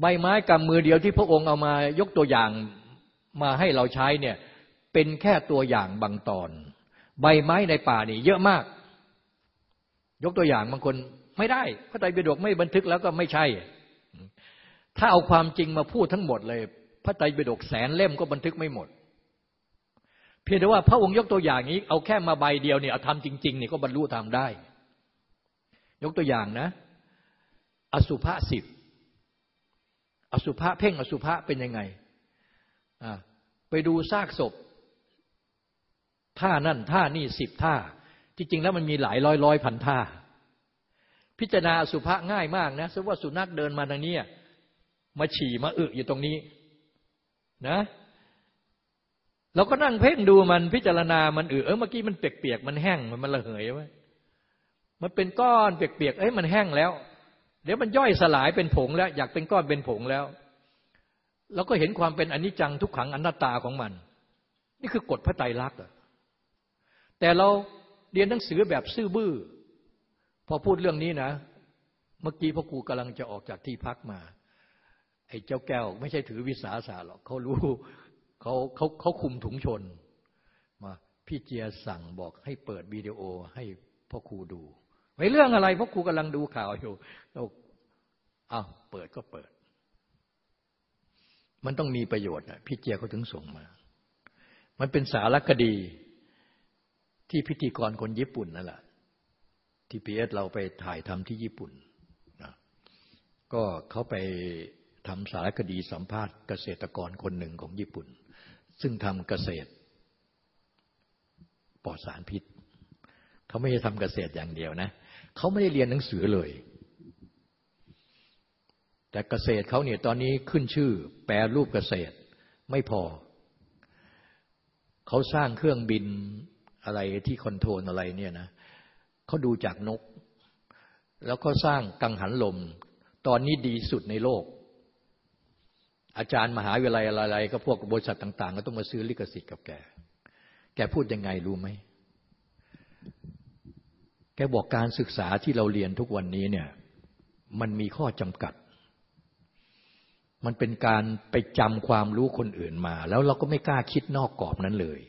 ใบไม้กำมือเดียวที่พระองค์เอามายกตัวอย่างมาให้เราใช้เนี่ยเป็นแค่ตัวอย่างบางตอน ใบไม้ในป่านี่เยอะมาก ยกตัวอย่างบางคนไม่ได้พระไตรปิฎกไม่บันทึกแล้วก็ไม่ใช่ ถ้าเอาความจริงมาพูดทั้งหมดเลย พระไตรปิฎกแสนเล่มก็บันทึกไม่หมด เพียงแต่ว่าพระองค์ยกตัวอย่างนี้ เอาแค่มาใบเดียวเนี่ยเอาทำจริงๆเนี่ยก็บรรลุธรรมได้ ยกตัวอย่างนะ อสุภะสิบอสุภะเพ่งอสุภะเป็นยังไงไปดูซากศพท่านั่นท่านี่สิบท่า จริงแล้วมันมีหลายร้อยร้อยพันท่า พิจารณาสุภะง่ายมากนะสมมติว่าสุนัขเดินมาทางนี้มาฉี่มาอึอยู่ตรงนี้นะเราก็นั่งเพ่งดูมันพิจารณามันอึเออเมื่อกี้มันเปียกๆมันแห้งมันมันระเหยไว้มันเป็นก้อนเปียกๆเอ้ยมันแห้งแล้ว เดี๋ยวมันย่อยสลายเป็นผงแล้ว อยากเป็นก้อนเป็นผงแล้วเราก็เห็นความเป็นอนิจจังทุกขังอนัตตาของมัน นี่คือกฎพระไตรลักษณ์แต่เรา เรียนหนังสือแบบซื่อบื้อ พอพูดเรื่องนี้นะ เมื่อกี้พ่อครูกำลังจะออกจากที่พักมา ไอ้เจ้าแก้วไม่ใช่ถือวิสาสะหรอกเขารู้เขาเขาเขาคุมถุงชนมาพี่เจียสั่งบอกให้เปิดวิดีโอให้พ่อครูดูไม่เรื่องอะไรพ่อครูกำลังดูข่าวอยู่เราอ้าเปิดก็เปิด มันต้องมีประโยชน์นะพี่เจียเขาถึงส่งมา มันเป็นสารคดี ที่พิธีกรคนญี่ปุ่นนั่นแหละที่พีเอสเราไปถ่ายทำที่ญี่ปุ่นนะก็เขาไปทำสารคดีสัมภาษณ์เกษตรกรคนหนึ่งของญี่ปุ่น ซึ่งทำเกษตรปลอดสารพิษ เขาไม่ได้ทำเกษตรอย่างเดียวนะ เขาไม่ได้เรียนหนังสือเลย แต่เกษตรเขาเนี่ยตอนนี้ขึ้นชื่อ แปรรูปเกษตรไม่พอ เขาสร้างเครื่องบิน อะไรที่คอนโทรลอะไรเนี่ยนะเขาดูจากนก แล้วก็สร้างกังหันลม ตอนนี้ดีสุดในโลก อาจารย์มหาวิทยาลัยอะไรก็พวกบริษัทต่างๆ ก็ต้องมาซื้อลิขสิทธิ์กับแก แกพูดยังไงรู้ไหม แกบอกการศึกษาที่เราเรียนทุกวันนี้เนี่ย มันมีข้อจำกัดมันเป็นการไปจำความรู้คนอื่นมา แล้วเราก็ไม่กล้าคิดนอกกรอบนั้นเลย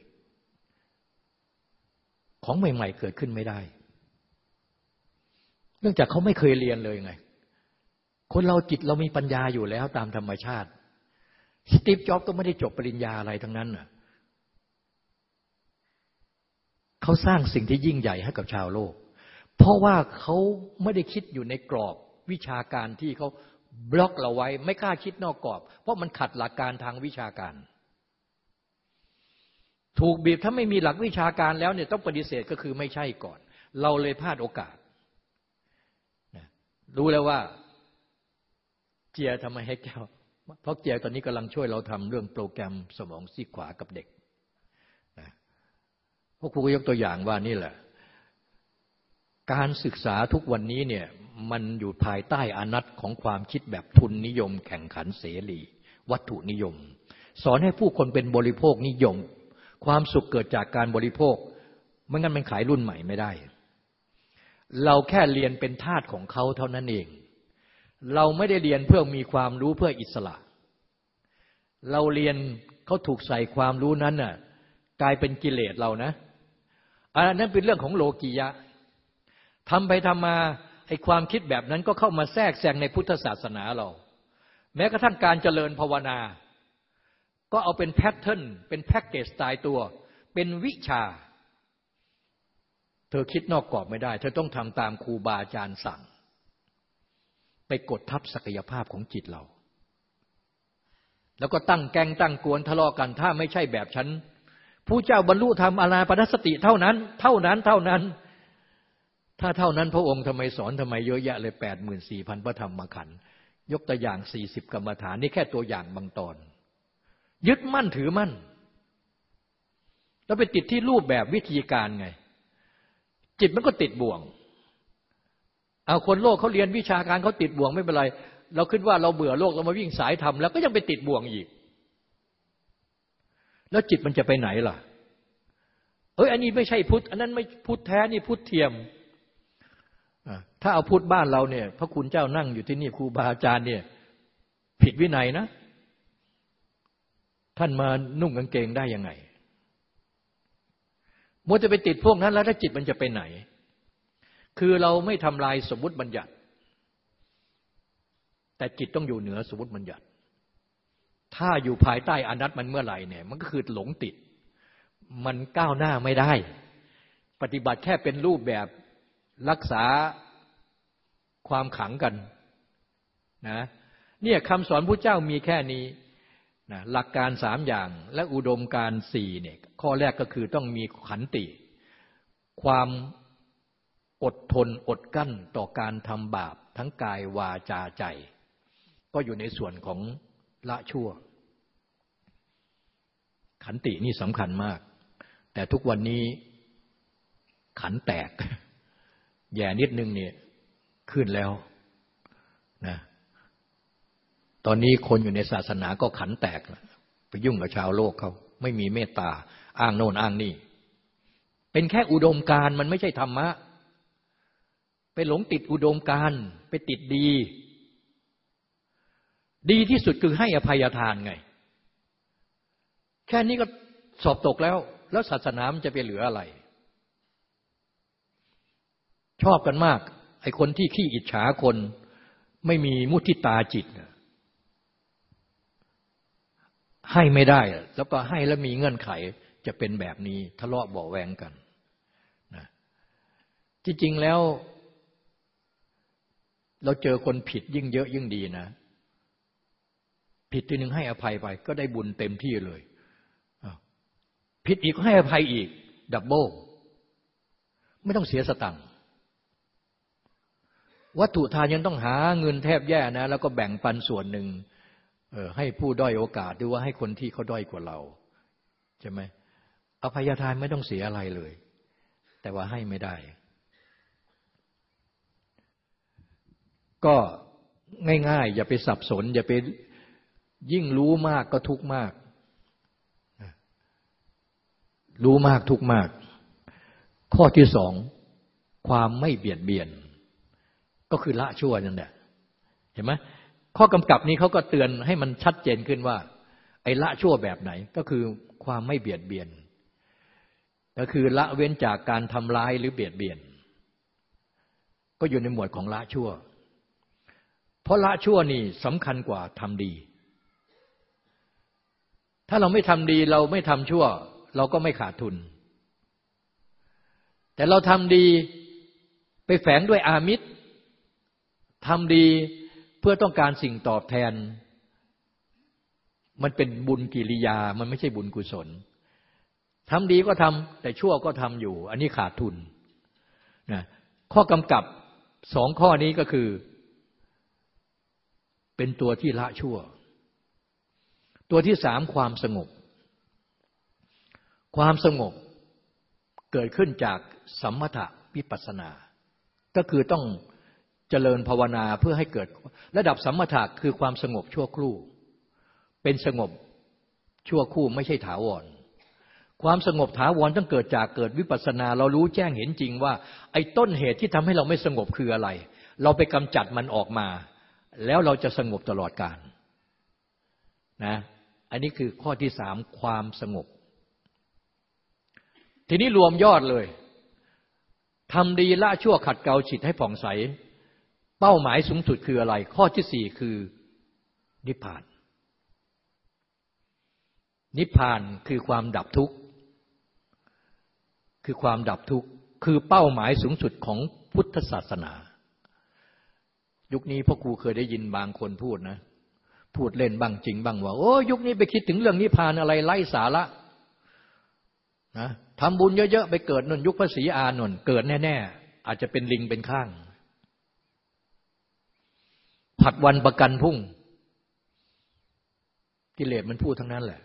ของใหม่ ๆ เกิดขึ้นไม่ได้ เนื่องจากเขาไม่เคยเรียนเลยไง คนเราจิตเรามีปัญญาอยู่แล้วตามธรรมชาติ สตีฟจ็อบก็ไม่ได้จบปริญญาอะไรทั้งนั้นน่ะเขาสร้างสิ่งที่ยิ่งใหญ่ให้กับชาวโลก เพราะว่าเขาไม่ได้คิดอยู่ในกรอบวิชาการที่เขาบล็อกเราไว้ ไม่กล้าคิดนอกกรอบ เพราะมันขัดหลักการทางวิชาการ ถูกบีบถ้าไม่มีหลักวิชาการแล้วเนี่ยต้องปฏิเสธก็คือไม่ใช่ก่อน เราเลยพลาดโอกาสรู้แล้วว่า เจียทำไมให้แก้วเพราะเจียตอนนี้กำลังช่วยเราทำเรื่องโปรแกรมสมองซีขวากับเด็กนะพวกครูก็ยกตัวอย่างว่านี่แหละ การศึกษาทุกวันนี้เนี่ยมันอยู่ภายใต้อนัตของความคิดแบบทุนนิยม แข่งขันเสรี วัตถุนิยม สอนให้ผู้คนเป็นบริโภคนิยม ความสุขเกิดจากการบริโภคไม่งั้นมันขายรุ่นใหม่ไม่ได้ เราแค่เรียนเป็นทาสของเขาเท่านั้นเอง เราไม่ได้เรียนเพื่อมีความรู้เพื่ออิสระ เราเรียนเขาถูกใส่ความรู้นั้นน่ะกลายเป็นกิเลสเรานะอันนั้นเป็นเรื่องของโลกียะทำไปทำมาไอ้ความคิดแบบนั้นก็เข้ามาแทรกแซงในพุทธศาสนาเรา แม้กระทั่งการเจริญภาวนา ก็เอาเป็นแพทเทิร์นเป็นแพ็กเกจตายตัว เป็นวิชา เธอคิดนอกกรอบไม่ได้ เธอต้องทำตามครูบาอาจารย์สั่ง ไปกดทับศักยภาพของจิตเรา แล้วก็ตั้งแกงตั้งกวนทะเลาะกันถ้าไม่ใช่แบบฉันผู้เจ้าบรรลุธรรมอานาปนสติเท่านั้น เท่านั้นเท่านั้น ถ้าเท่านั้นพระองค์ทำไมสอนทำไมเยอะแยะเลยแปดหมื่นสี่พันพระธรรมขันยกตัวอย่างสี่สิบกรรมฐานนี่แค่ตัวอย่างบางตอน ยึดมั่นถือมั่น แล้วไปติดที่รูปแบบวิธีการไง จิตมันก็ติดบ่วง เอาคนโลกเขาเรียนวิชาการเขาติดบ่วงไม่เป็นไร เราคิดว่าเราเบื่อโลกเรามาวิ่งสายธรรมแล้วก็ยังไปติดบ่วงอีก แล้วจิตมันจะไปไหนล่ะ เอ้ยอันนี้ไม่ใช่พุทธอันนั้นไม่พุทธแท้นี่พุทธเทียมถ้าเอาพุทธบ้านเราเนี่ย พระคุณเจ้านั่งอยู่ที่นี่ครูบาอาจารย์เนี่ย ผิดวินัยนะ ท่านมานุ่งกางเกงได้ยังไงมัวจะไปติดพวกนั้นแล้วถ้าจิตมันจะไปไหน คือเราไม่ทำลายสมมติบัญญัติ แต่จิตต้องอยู่เหนือสมมติบัญญัติ ถ้าอยู่ภายใต้อนัตมันเมื่อไหร่เนี่ย มันก็คือหลงติด มันก้าวหน้าไม่ได้ ปฏิบัติแค่เป็นรูปแบบรักษาความขังกันนะเนี่ยคำสอนพระเจ้ามีแค่นี้ นะหลักการสามอย่างและอุดมการสี่เนี่ยข้อแรกก็คือต้องมีขันติ ความอดทนอดกั้นต่อการทำบาปทั้งกายวาจาใจ ก็อยู่ในส่วนของละชั่ว ขันตินี่สำคัญมาก แต่ทุกวันนี้ขันแตก แย่นิดนึงเนี่ยขึ้นแล้วนะ ตอนนี้คนอยู่ในศาสนาก็ขันแตก ไปยุ่งกับชาวโลกเขาไม่มีเมตตา อ้างโน่นอ้างนี่ เป็นแค่อุดมการมันไม่ใช่ธรรมะ ไปหลงติดอุดมการไปติดดี ดีที่สุดคือให้อภัยทานไง แค่นี้ก็สอบตกแล้ว แล้วศาสนามันจะไปเหลืออะไร ชอบกันมาก ไอ้คนที่ขี้อิจฉาคน ไม่มีมุทิตาจิต ให้ไม่ได้ แล้วก็ให้แล้วมีเงื่อนไขจะเป็นแบบนี้ทะเลาะเบาแวงกันนะจริงๆแล้ว เราเจอคนผิดยิ่งเยอะยิ่งดีนะ ผิดทีหนึ่งให้อภัยไป ก็ได้บุญเต็มที่เลยผิดอีกก็ให้อภัยอีก ดับเบิลไม่ต้องเสียสตังค์วัตถุทานยังต้องหาเงินแทบแย่นะ แล้วก็แบ่งปันส่วนหนึ่ง เออให้ผู้ด้อยโอกาสหรือว่าให้คนที่เขาด้อยกว่าเราใช่ไหมอภัยทานไม่ต้องเสียอะไรเลย แต่ว่าให้ไม่ได้ ก็ง่าย ๆ อย่าไปสับสน อย่าไปยิ่งรู้มากก็ทุกมาก รู้มากทุกมาก ข้อที่สองความไม่เบียดเบียน ก็คือละชั่วนั่นแหละเห็นไหม ข้อกำกับนี้เขาก็เตือนให้มันชัดเจนขึ้นว่า ไอ้ละชั่วแบบไหนก็คือความไม่เบียดเบียน ก็คือละเว้นจากการทำร้ายหรือเบียดเบียน ก็อยู่ในหมวดของละชั่ว เพราะละชั่วนี่สำคัญกว่าทำดี ถ้าเราไม่ทำดีเราไม่ทำชั่ว เราก็ไม่ขาดทุน แต่เราทำดีไปแฝงด้วยอามิตรทำดี เพื่อต้องการสิ่งตอบแทน มันเป็นบุญกิริยา มันไม่ใช่บุญกุศลทำดีก็ทำแต่ชั่วก็ทำอยู่ อันนี้ขาดทุนนะข้อกำกับสองข้อนี้ก็คือ เป็นตัวที่ละชั่ว ตัวที่สามความสงบ ความสงบเกิดขึ้นจากสัมมถะวิปัสนา ก็คือต้อง เจริญภาวนาเพื่อให้เกิด ระดับสัมมาถะคือความสงบชั่วครู่ เป็นสงบชั่วคู่ไม่ใช่ถาวร ความสงบถาวรต้องเกิดจากเกิดวิปัสนา เรารู้แจ้งเห็นจริงว่า ไอ้ต้นเหตุที่ทำให้เราไม่สงบคืออะไร เราไปกำจัดมันออกมา แล้วเราจะสงบตลอดกาลนะอันนี้คือข้อที่สามความสงบ ทีนี้รวมยอดเลยทำดีละชั่วขัดเกลาจิตให้ผ่องใส เป้าหมายสูงสุดคืออะไร ข้อที่สี่คือนิพพาน นิพพานคือความดับทุกข์ คือความดับทุกข์ คือเป้าหมายสูงสุดของพุทธศาสนา ยุคนี้พ่อครูเคยได้ยินบางคนพูดนะ พูดเล่นบ้างจริงบ้างว่า โอ้ยุคนี้ไปคิดถึงเรื่องนิพพานอะไรไร้สาระนะทำบุญเยอะๆ ไปเกิดนนยุคพระศรีอานนท์เกิดแน่ ๆ อาจจะเป็นลิงเป็นข้าง ผัดวันประกันพุ่ง กิเลสมันพูดทั้งนั้นแหละ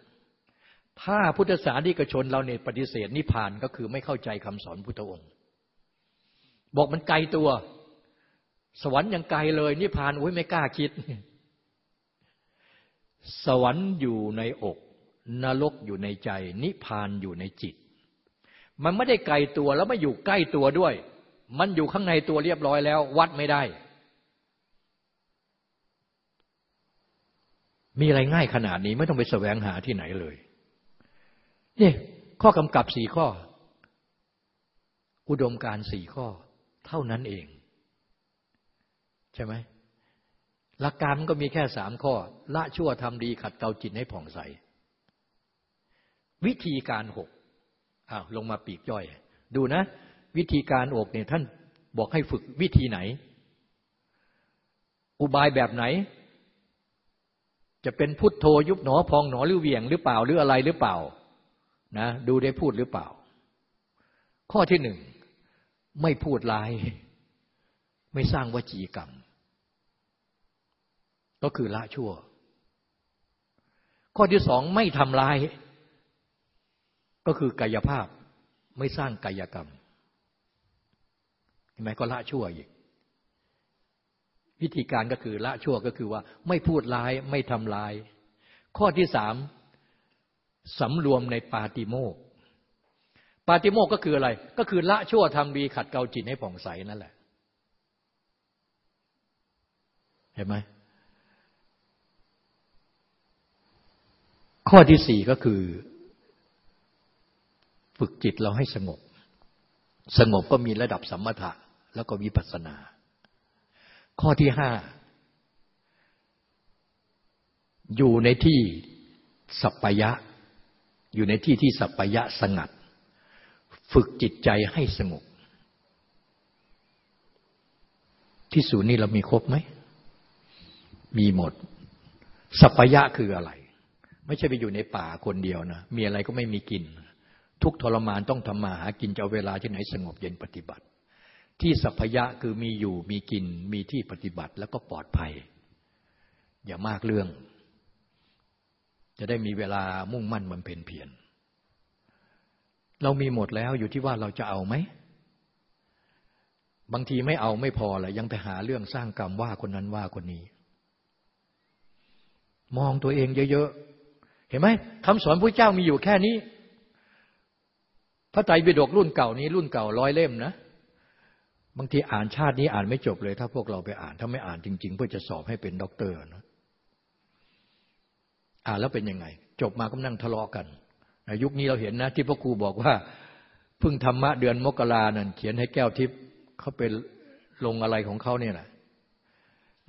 ถ้าพุทธศาสนิกชนเราเนี่ยปฏิเสธนิพพานก็คือไม่เข้าใจคำสอนพุทธองค์ บอกมันไกลตัว สวรรค์ยังไกลเลยนิพพานโอ้ยไม่กล้าคิด สวรรค์อยู่ในอก นรกอยู่ในใจ นิพพานอยู่ในจิต มันไม่ได้ไกลตัวแล้วไม่อยู่ใกล้ตัวด้วย มันอยู่ข้างในตัวเรียบร้อยแล้ว วัดไม่ได้ มีอะไรง่ายขนาดนี้ไม่ต้องไปแสวงหาที่ไหนเลยนี่ข้อกำกับสี่ข้อ อุดมการสี่ข้อ เท่านั้นเอง ใช่ไหมหลักการมันก็มีแค่สามข้อ ละชั่วทำดีขัดเกลาจิตให้ผ่องใส วิธีการหกอ้าวลงมาปีกย่อย ดูนะ วิธีการอกเนี่ยท่านบอกให้ฝึกวิธีไหน อุบายแบบไหน จะเป็นพุทโธยุบหนอพองหนอหรือเวียงหรือเปล่าหรืออะไรหรือเปล่านะดูได้พูดหรือเปล่า ข้อที่หนึ่งไม่พูดลาย ไม่สร้างวจีกรรม ก็คือละชั่ว ข้อที่สองไม่ทำลาย ก็คือกายภาพไม่สร้างกายกรรมเห็นไหมก็ละชั่วอีก วิธีการก็คือละชั่วก็คือว่าไม่พูดร้ายไม่ทำร้าย ข้อที่สามสำรวมในปาติโมกปาติโมกก็คืออะไร ก็คือละชั่วทำดีขัดเกลาจิตให้ผ่องใสนั่นแหละ เห็นไหมข้อที่สี่ก็คือ ฝึกจิตเราให้สงบ สงบก็มีระดับสัมมถะแล้วก็วิปัสสนา ข้อที่ห้า อยู่ในที่สัปยะ อยู่ในที่ที่สัปยะสงัด ฝึกจิตใจให้สงบ ที่ศูนย์นี้เรามีครบไหม มีหมด สัปยะคืออะไร ไม่ใช่ไปอยู่ในป่าคนเดียวนะ มีอะไรก็ไม่มีกิน ทุกทรมานต้องทำมาหากินจะเวลาที่ไหนสงบเย็นปฏิบัติ ที่สัพยะคือมีอยู่มีกินมีที่ปฏิบัติแล้วก็ปลอดภัย อย่ามากเรื่อง จะได้มีเวลามุ่งมั่นบำเพ็ญเพียรเรามีหมดแล้วอยู่ที่ว่าเราจะเอาไหม บางทีไม่เอาไม่พอแหละยังไปหาเรื่องสร้างกรรมว่าคนนั้นว่าคนนี้ มองตัวเองเยอะๆ เห็นไหมคำสอนพระเจ้ามีอยู่แค่นี้ พระไตรปิฎกรุ่นเก่านี้รุ่นเก่าร้อยเล่มนะ บางทีอ่านชาตินี้อ่านไม่จบเลย ถ้าพวกเราไปอ่าน ถ้าไม่อ่านจริง ๆ เพื่อจะสอบให้เป็นด็อกเตอร์นะอ่านแล้วเป็นยังไง จบมาก็นั่งทะเลาะกันยุคนี้เราเห็นนะ ที่พ่อครูบอกว่าพึ่งธรรมะเดือนมกรานั่นเขียนให้แก้วทิพย์เขาเป็นลงอะไรของเขาเนี่ยแหละ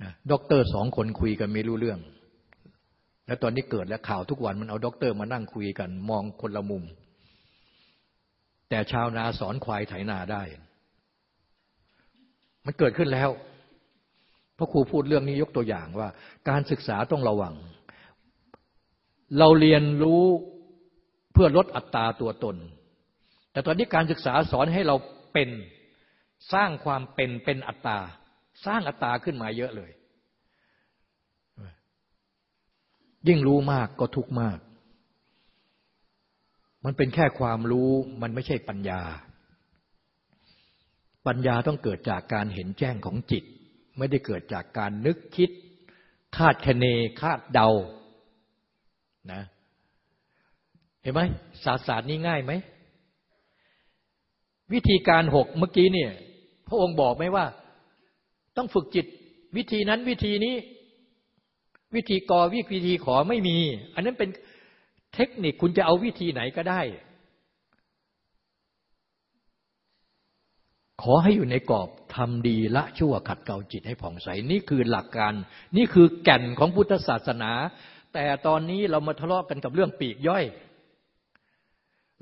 นะด็อกเตอร์สองคนคุยกันไม่รู้เรื่อง แล้วตอนนี้เกิดแล้วข่าวทุกวันมันเอาด็อกเตอร์มานั่งคุยกัน มองคนละมุม แต่ชาวนาสอนควายไถนาได้ มันเกิดขึ้นแล้วพระครูพูดเรื่องนี้ยกตัวอย่างว่า การศึกษาต้องระวัง เราเรียนรู้เพื่อลดอัตราตัวตน แต่ตอนนี้การศึกษาสอนให้เราเป็นสร้างความเป็นเป็นอัตตา สร้างอัตตาขึ้นมาเยอะเลย ยิ่งรู้มากก็ทุกมาก มันเป็นแค่ความรู้มันไม่ใช่ปัญญา ปัญญาต้องเกิดจากการเห็นแจ้งของจิต ไม่ได้เกิดจากการนึกคิด คาดคะเนคาดเดานะเห็นไหมศาสตร์นี้ง่ายไหม วิธีการหกเมื่อกี้เนี่ยพระองค์บอกไหมว่า ต้องฝึกจิต วิธีนั้นวิธีนี้ วิธีกอวิธีขอไม่มี อันนั้นเป็นเทคนิคคุณจะเอาวิธีไหนก็ได้ ขอให้อยู่ในกรอบทำดีละชั่วขัดเกลาจิตให้ผ่องใส นี่คือหลักการ นี่คือแก่นของพุทธศาสนา แต่ตอนนี้เรามาทะเลาะกันกับเรื่องปีกย่อย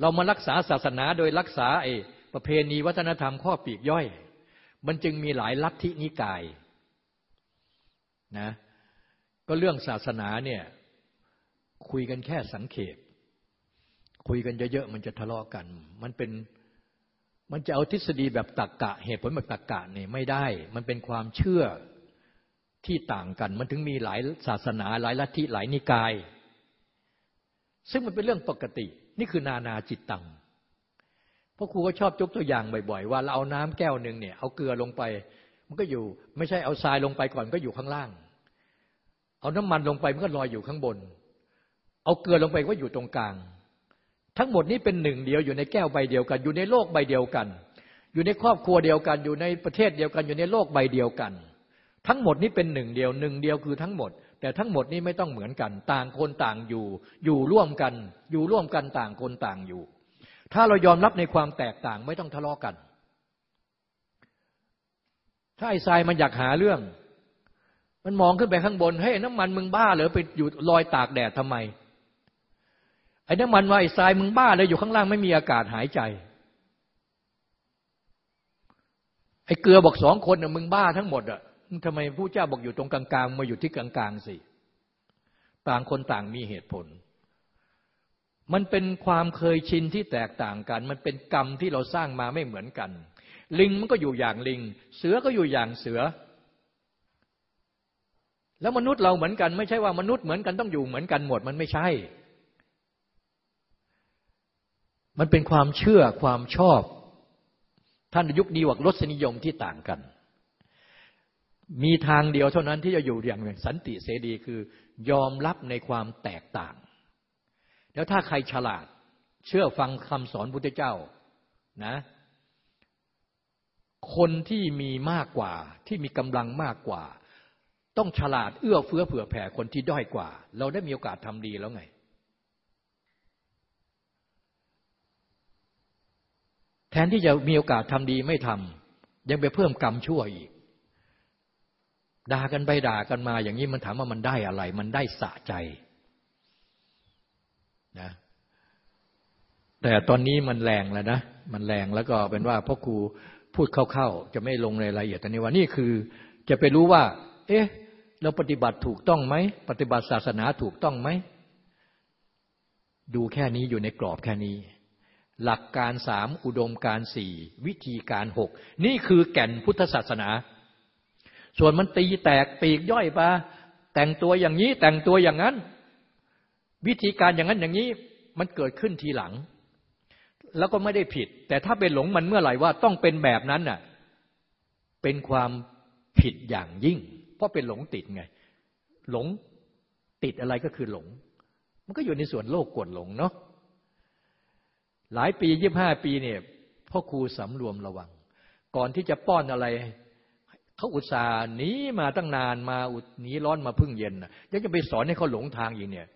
เรามารักษาศาสนาโดยรักษาไอ้ประเพณีวัฒนธรรมข้อปีกย่อย มันจึงมีหลายลัทธินิกายนะก็เรื่องศาสนาเนี่ยคุยกันแค่สังเขปคุยกันเยอะๆมันจะทะเลาะกัน มันเป็น มันจะเอาทฤษฎีแบบตรรกกะ เหตุผลแบบตรรกกะเนี่ยไม่ได้ มันเป็นความเชื่อที่ต่างกัน มันถึงมีหลายศาสนาหลายลัทธิหลายนิกาย ซึ่งมันเป็นเรื่องปกติ นี่คือนานาจิตตังพราะครูก็ชอบยกตัวอย่างบ่อยๆ ว่าเราเอาน้ำแก้วหนึ่งเนี่ยเอาเกลือลงไป มันก็อยู่ไม่ใช่เอาทรายลงไปก่อนก็อยู่ข้างล่าง เอาน้ำมันลงไปมันก็ลอยอยู่ข้างบน เอาเกลือลงไปก็อยู่ตรงกลาง ทั้งหมดนี้เป็นหนึ่งเดียวอยู่ในแก้วใบเดียวกัน อยู่ในโลกใบเดียวกัน อยู่ในครอบครัวเดียวกัน อยู่ในประเทศเดียวกัน อยู่ในโลกใบเดียวกัน ทั้งหมดนี้เป็นหนึ่งเดียวหนึ่งเดียวคือทั้งหมด แต่ทั้งหมดนี้ไม่ต้องเหมือนกัน ต่างคนต่างอยู่ อยู่ร่วมกัน อยู่ร่วมกันต่างคนต่างอยู่ ถ้าเรายอมรับในความแตกต่างไม่ต้องทะเลาะกัน ถ้าไอ้ทรายมันอยากหาเรื่อง มันมองขึ้นไปข้างบนเฮ้ยน้ำมันมึงบ้าเหรอไปอยู่ลอยตากแดดทำไม ไอ้น้ำมันว่าไอ้ทรายมึงบ้าเลยอยู่ข้างล่างไม่มีอากาศหายใจ ไอ้เกลือบอกสองคนน่ะมึงบ้าทั้งหมดอะทำไมผู้เจ้าบอกอยู่ตรงกลางๆมาอยู่ที่กลางๆสิต่างคนต่างมีเหตุผล มันเป็นความเคยชินที่แตกต่างกัน มันเป็นกรรมที่เราสร้างมาไม่เหมือนกัน ลิงมันก็อยู่อย่างลิง เสือก็อยู่อย่างเสือ แล้วมนุษย์เราเหมือนกัน ไม่ใช่ว่ามนุษย์เหมือนกันต้องอยู่เหมือนกันหมดมันไม่ใช่ มันเป็นความเชื่อความชอบ ท่านยุคนี้ว่ารสนิยมที่ต่างกัน มีทางเดียวเท่านั้นที่จะอยู่อย่างสันติเสดีคือยอมรับในความแตกต่าง แล้วถ้าใครฉลาดเชื่อฟังคำสอนพุทธเจ้านะคนที่มีมากกว่าที่มีกำลังมากกว่า ต้องฉลาดเอื้อเฟื้อเผื่อแผ่คนที่ด้อยกว่า เราได้มีโอกาสทำดีแล้วไง แทนที่จะมีโอกาสทำดีไม่ทำยังไปเพิ่มกรรมชั่วอีก ด่ากันไปด่ากันมา อย่างนี้มันถามว่ามันได้อะไร มันได้สะใจนะแต่ตอนนี้มันแรงแล้วนะ มันแรงแล้วก็เป็นว่าพ่อครูพูดเข้าๆจะไม่ลงในรายละเอียดตอนนี้ว่านี่คือ จะไปรู้ว่า เอ๊ะ เราปฏิบัติถูกต้องไหมปฏิบัติศาสนาถูกต้องไหมดูแค่นี้อยู่ในกรอบแค่นี้ หลักการสามอุดมการสี่วิธีการหกนี่คือแก่นพุทธศาสนา ส่วนมันตีแตกปีกย่อยปแต่งตัวอย่างนี้แต่งตัวอย่างนั้น วิธีการอย่างนั้นอย่างนี้มันเกิดขึ้นทีหลัง แล้วก็ไม่ได้ผิด แต่ถ้าเป็นหลงมันเมื่อไหร่ว่าต้องเป็นแบบนั้นน่ะเป็นความผิดอย่างยิ่ง เพราะเป็นหลงติดไง หลงติดอะไรก็คือหลง มันก็อยู่ในส่วนโลกกดหลงเนาะ หลายปียี่บห้าปีเนี่ยพ่อครูสำรวมระวัง ก่อนที่จะป้อนอะไรเขาอุตส่าห์หนีมาตั้งนานมาอุดหนีร้อนมาพึ่งเย็นยังจะไปสอนให้เขาหลงทางอีกเนี่ย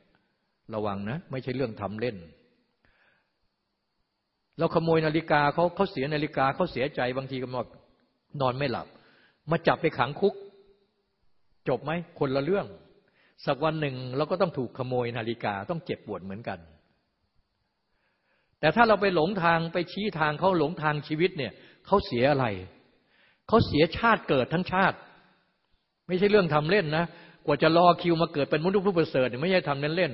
ระวังนะ ไม่ใช่เรื่องทำเล่นเราขโมยนาฬิกาเขาเขาเสียนาฬิกาเขาเสียใจบางทีก็มานอนไม่หลับ มาจับไปขังคุก จบไหมคนละเรื่อง สักวันหนึ่งเราก็ต้องถูกขโมยนาฬิกาต้องเจ็บปวดเหมือนกัน แต่ถ้าเราไปหลงทางไปชี้ทางเขาหลงทางชีวิตเนี่ยเขาเสียอะไร เขาเสียชาติเกิดทั้งชาติ ไม่ใช่เรื่องทำเล่นนะ กว่าจะรอคิวมาเกิดเป็นมนุษย์ผู้ประเสริฐไม่ใช่ทำเล่นเล่น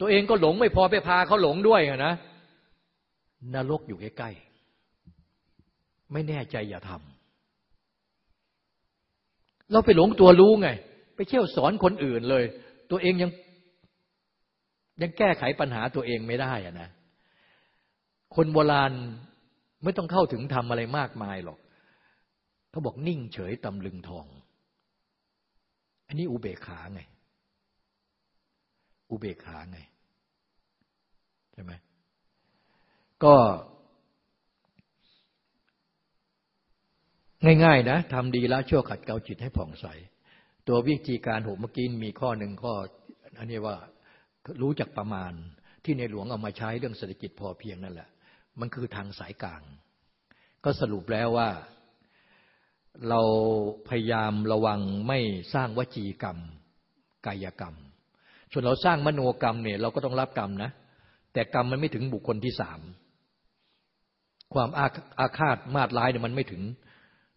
ตัวเองก็หลงไม่พอไปพาเขาหลงด้วยนะนรกอยู่ใกล้ๆ ไม่แน่ใจอย่าทำเราไปหลงตัวรู้ไง ไปเที่ยวสอนคนอื่นเลย ตัวเองยังยังแก้ไขปัญหาตัวเองไม่ได้อะนะ คนโบราณไม่ต้องเข้าถึงทำอะไรมากมายหรอกเขาบอกนิ่งเฉยตำลึงทอง อันนี้อุเบกขาไง อุเบกขาไงใช่ไหมก็ง่ายๆนะทำดีแล้วชั่วขัดเกลาจิตให้ผ่องใส ตัววิธีการหกเมื่อกี้มีข้อหนึ่งข้ออันนี้ว่ารู้จักประมาณที่ในหลวงเอามาใช้เรื่องเศรษฐกิจพอเพียงนั่นแหละ มันคือทางสายกลาง ก็สรุปแล้วว่า เราพยายามระวังไม่สร้างวจีกรรม กายกรรม ส่วนเราสร้างมโนกรรมเนี่ยเราก็ต้องรับกรรมนะ แต่กรรมมันไม่ถึงบุคคลที่สาม ความอาอาฆาตมาดร้ายเนี่ยมันไม่ถึง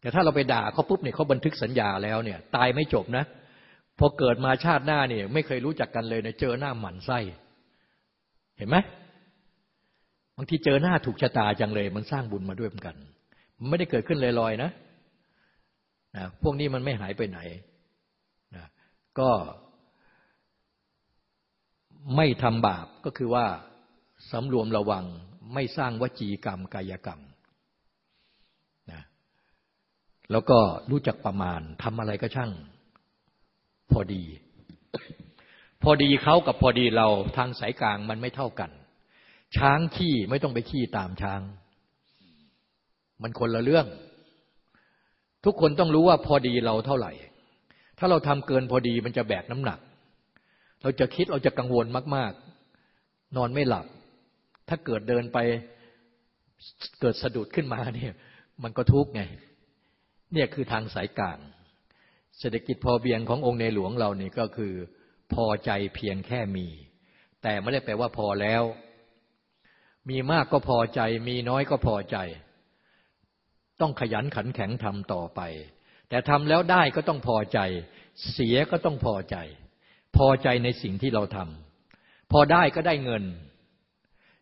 แต่ถ้าเราไปด่าเขาปุ๊บเนี่ยเขาบันทึกสัญญาแล้วเนี่ย ตายไม่จบนะ พอเกิดมาชาติหน้าเนี่ย ไม่เคยรู้จักกันเลยเนี่ยเจอหน้าหมันไส้ เห็นไหม บางทีเจอหน้าถูกชะตาจังเลย มันสร้างบุญมาด้วยเหมือนกัน มันไม่ได้เกิดขึ้นลอยๆนะนะพวกนี้มันไม่หายไปไหนนะก็ไม่ทำบาปก็คือว่าสำรวมระวังไม่สร้างวจีกรรมกายกรรมนะแล้วก็รู้จักประมาณทำอะไรก็ช่าง พอดี พอดีเขากับพอดีเราทางสายกลางมันไม่เท่ากัน ช้างขี้ไม่ต้องไปขี้ตามช้าง มันคนละเรื่อง ทุกคนต้องรู้ว่าพอดีเราเท่าไหร่ ถ้าเราทำเกินพอดีมันจะแบกน้ำหนัก เราจะคิดเราจะกังวลมาก ๆ นอนไม่หลับ ถ้าเกิดเดินไปเกิดสะดุดขึ้นมาเนี่ย มันก็ทุกข์ไง เนี่ยคือทางสายกลางเศรษฐกิจพอเพียงขององค์ในหลวงเรานี่ก็คือ พอใจเพียงแค่มี แต่ไม่ได้แปลว่าพอแล้ว มีมากก็พอใจ มีน้อยก็พอใจ ต้องขยันขันแข็งทำต่อไป แต่ทำแล้วได้ก็ต้องพอใจ เสียก็ต้องพอใจ พอใจในสิ่งที่เราทำพอได้ก็ได้เงิน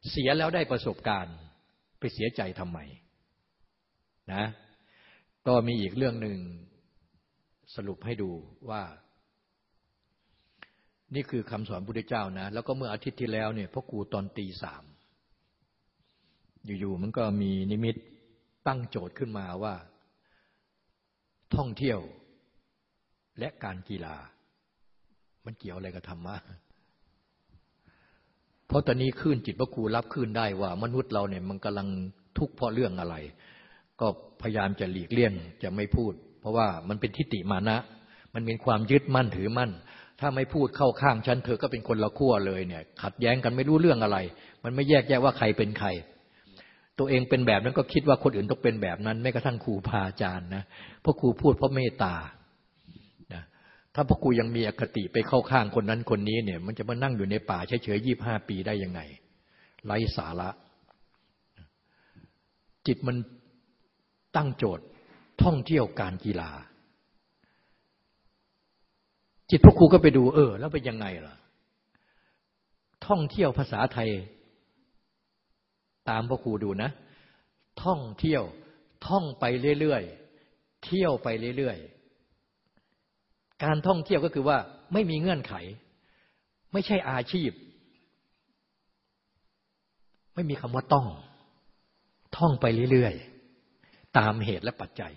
เสียแล้วได้ประสบการณ์ ไปเสียใจทำไมนะก็มีอีกเรื่องหนึ่งสรุปให้ดูว่า นี่คือคำสอนพุทธเจ้านะ แล้วก็เมื่ออาทิตย์ที่แล้วเนี่ยพ่อครูตอนตีสาม อยู่ๆมันก็มีนิมิตตั้งโจทย์ขึ้นมาว่า ท่องเที่ยวและการกีฬา มันเกี่ยวอะไรกับธรรมะเพราะตอนนี้ขึ้นจิตพระครูรับขึ้นได้ว่า มนุษย์เราเนี่ยมันกำลังทุกข์เพราะเรื่องอะไร ก็พยายามจะหลีกเลี่ยงจะไม่พูด เพราะว่ามันเป็นทิฏฐิมานะ มันเป็นความยึดมั่นถือมั่น ถ้าไม่พูดเข้าข้างฉันเธอก็เป็นคนละขั้วเลยเนี่ย ขัดแย้งกันไม่รู้เรื่องอะไร มันไม่แยกแยะว่าใครเป็นใคร ตัวเองเป็นแบบนั้นก็คิดว่าคนอื่นต้องเป็นแบบนั้นไม่กระทั่งครูพาอาจารย์นะเพราะครูพูดเพราะเมตตานะถ้าพ่อครูยังมีอคติไปเข้าข้างคนนั้นคนนี้เนี่ย มันจะมานั่งอยู่ในป่าเฉยๆยี่บห้าปีได้ยังไงไร้สาระ จิตมันตั้งโจทย์ท่องเที่ยวการกีฬา จิตพ่อครูก็ไปดู เออ แล้วเป็นยังไงล่ะ ท่องเที่ยวภาษาไทย ตามพ่อครูดูนะ ท่องเที่ยวท่องไปเรื่อยๆ เที่ยวไปเรื่อยๆ การท่องเที่ยวก็คือว่าไม่มีเงื่อนไข ไม่ใช่อาชีพ ไม่มีคำว่าต้อง ท่องไปเรื่อยๆ ตามเหตุและปัจจัย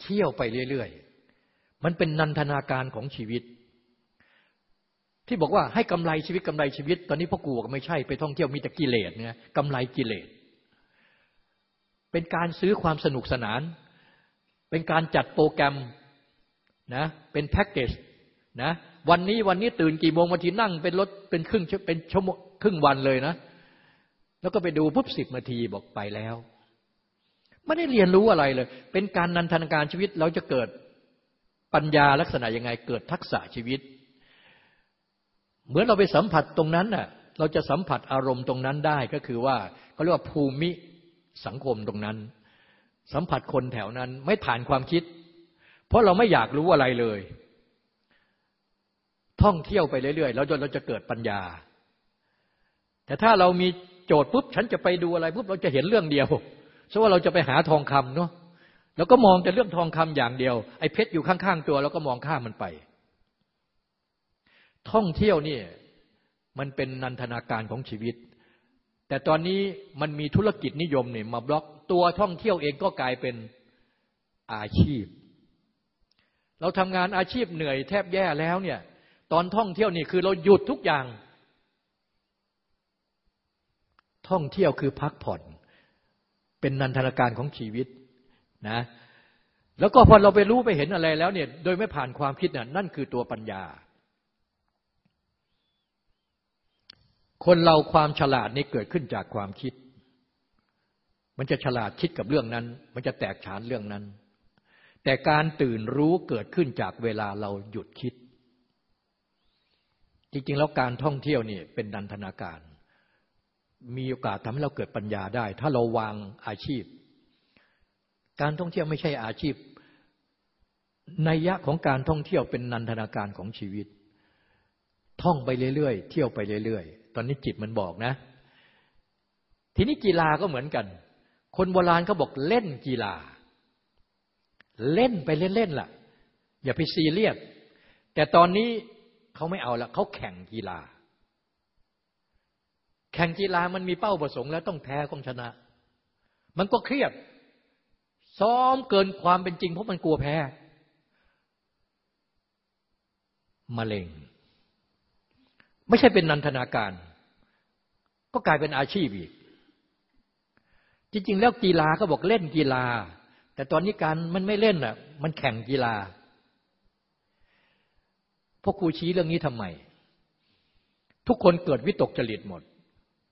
เที่ยวไปเรื่อยๆ มันเป็นนันทนาการของชีวิต ที่บอกว่าให้กำไรชีวิตกำไรชีวิต ตอนนี้พ่อกูก็ไม่ใช่ไปท่องเที่ยวมีแต่กิเลสเนี่ยกำไรกิเลส เป็นการซื้อความสนุกสนาน เป็นการจัดโปรแกรมนะเป็นแพ็กเกจนะวันนี้วันนี้ตื่นกี่โมงวันที่นั่งเป็นรถเป็นครึ่งเป็นชั่วโมงครึ่งวันเลยนะ แล้วก็ไปดูปุ๊บสิบนาทีบอกไปแล้ว ไม่ได้เรียนรู้อะไรเลย เป็นการนันทนาการชีวิตเราจะเกิดปัญญาลักษณะยังไงเกิดทักษะชีวิต เหมือนเราไปสัมผัสตรงนั้นน่ะเราจะสัมผัสอารมณ์ตรงนั้นได้ก็คือว่าเขาเรียกว่าภูมิสังคมตรงนั้น สัมผัสคนแถวนั้นไม่ผ่านความคิด เพราะเราไม่อยากรู้อะไรเลย ท่องเที่ยวไปเรื่อยๆแล้วจนเราจะเกิดปัญญา แต่ถ้าเรามีโจทย์ปุ๊บฉันจะไปดูอะไรปุ๊บเราจะเห็นเรื่องเดียวเพราะว่าเราจะไปหาทองคำเนาะแล้วก็มองแต่เรื่องทองคำอย่างเดียวไอ้เพชรอยู่ข้างๆตัว แล้วก็มองข้ามมันไป ท่องเที่ยวนี่มันเป็นนันทนาการของชีวิต แต่ตอนนี้มันมีธุรกิจนิยมเนี่ยมาบล็อกตัวท่องเที่ยวเองก็กลายเป็นอาชีพ เราทำงานอาชีพเหนื่อยแทบแย่แล้วเนี่ย ตอนท่องเที่ยวนี่คือเราหยุดทุกอย่าง ท่องเที่ยวคือพักผ่อน เป็นนันทนาการของชีวิตนะแล้วก็พอเราไปรู้ไปเห็นอะไรแล้วเนี่ย โดยไม่ผ่านความคิดน่ะนั่นคือตัวปัญญา คนเราความฉลาดนี่เกิดขึ้นจากความคิด มันจะฉลาดคิดกับเรื่องนั้น มันจะแตกฉานเรื่องนั้น แต่การตื่นรู้เกิดขึ้นจากเวลาเราหยุดคิด จริงๆ แล้วการท่องเที่ยวนี่เป็นนันทนาการ มีโอกาสทำให้เราเกิดปัญญาได้ ถ้าเราวางอาชีพ การท่องเที่ยวไม่ใช่อาชีพนัยยะของการท่องเที่ยวเป็นนันทนาการของชีวิต ท่องไปเรื่อยๆ เที่ยวไปเรื่อยๆ ตอนนี้จิตมันบอกนะ ทีนี้กีฬาก็เหมือนกัน คนโบราณเขาบอกเล่นกีฬา เล่นไปเล่นๆล่ะ อย่าไปซีเรียสแต่ตอนนี้เขาไม่เอาละเขาแข่งกีฬา แข่งกีฬามันมีเป้าประสงค์แล้วต้องแพ้ต้องชนะ มันก็เครียด ซ้อมเกินความเป็นจริงเพราะมันกลัวแพ้มะเร็ง ไม่ใช่เป็นนันทนาการ ก็กลายเป็นอาชีพอีก จริง ๆ แล้วกีฬาก็บอกเล่นกีฬา แต่ตอนนี้การมันไม่เล่นอะ มันแข่งกีฬาพวกครูชี้เรื่องนี้ทำไม ทุกคนเกิดวิตกจริตหมด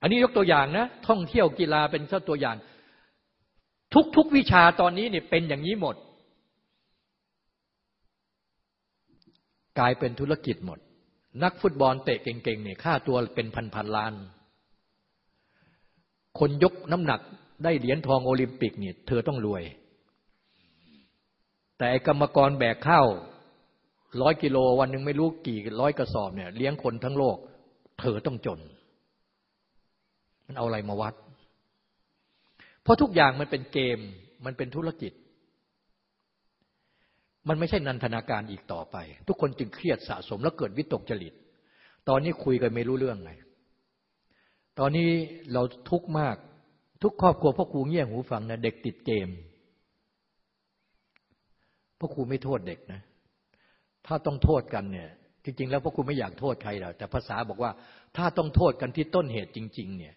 อันนี้ยกตัวอย่างนะ ท่องเที่ยวกีฬาเป็นตัวอย่าง ทุกๆวิชาตอนนี้เนี่ยเป็นอย่างนี้หมด กลายเป็นธุรกิจหมด นักฟุตบอลเตะเก่งๆเนี่ยค่าตัวเป็นพันๆล้าน คนยกน้ำหนักได้เหรียญทองโอลิมปิกเนี่ยเธอต้องรวย แต่กรรมกรแบกข้าวร้อยกิโลวันหนึ่งไม่รู้กี่ร้อยกระสอบเนี่ยเลี้ยงคนทั้งโลก เธอต้องจน มันเอาอะไรมาวัด เพราะทุกอย่างมันเป็นเกมมันเป็นธุรกิจ มันไม่ใช่นันทนาการอีกต่อไป ทุกคนจึงเครียดสะสมแล้วเกิดวิตกจริต ตอนนี้คุยกันไม่รู้เรื่องไง ตอนนี้เราทุกข์มาก ทุกครอบครัวพ่อครูเงี่ยหูฟังนะเด็กติดเกมพ่อครูไม่โทษเด็กนะ ถ้าต้องโทษกันเนี่ย จริง ๆ แล้วพ่อครูไม่อยากโทษใครหรอกแต่ภาษาบอกว่า ถ้าต้องโทษกันที่ต้นเหตุจริง ๆ เนี่ย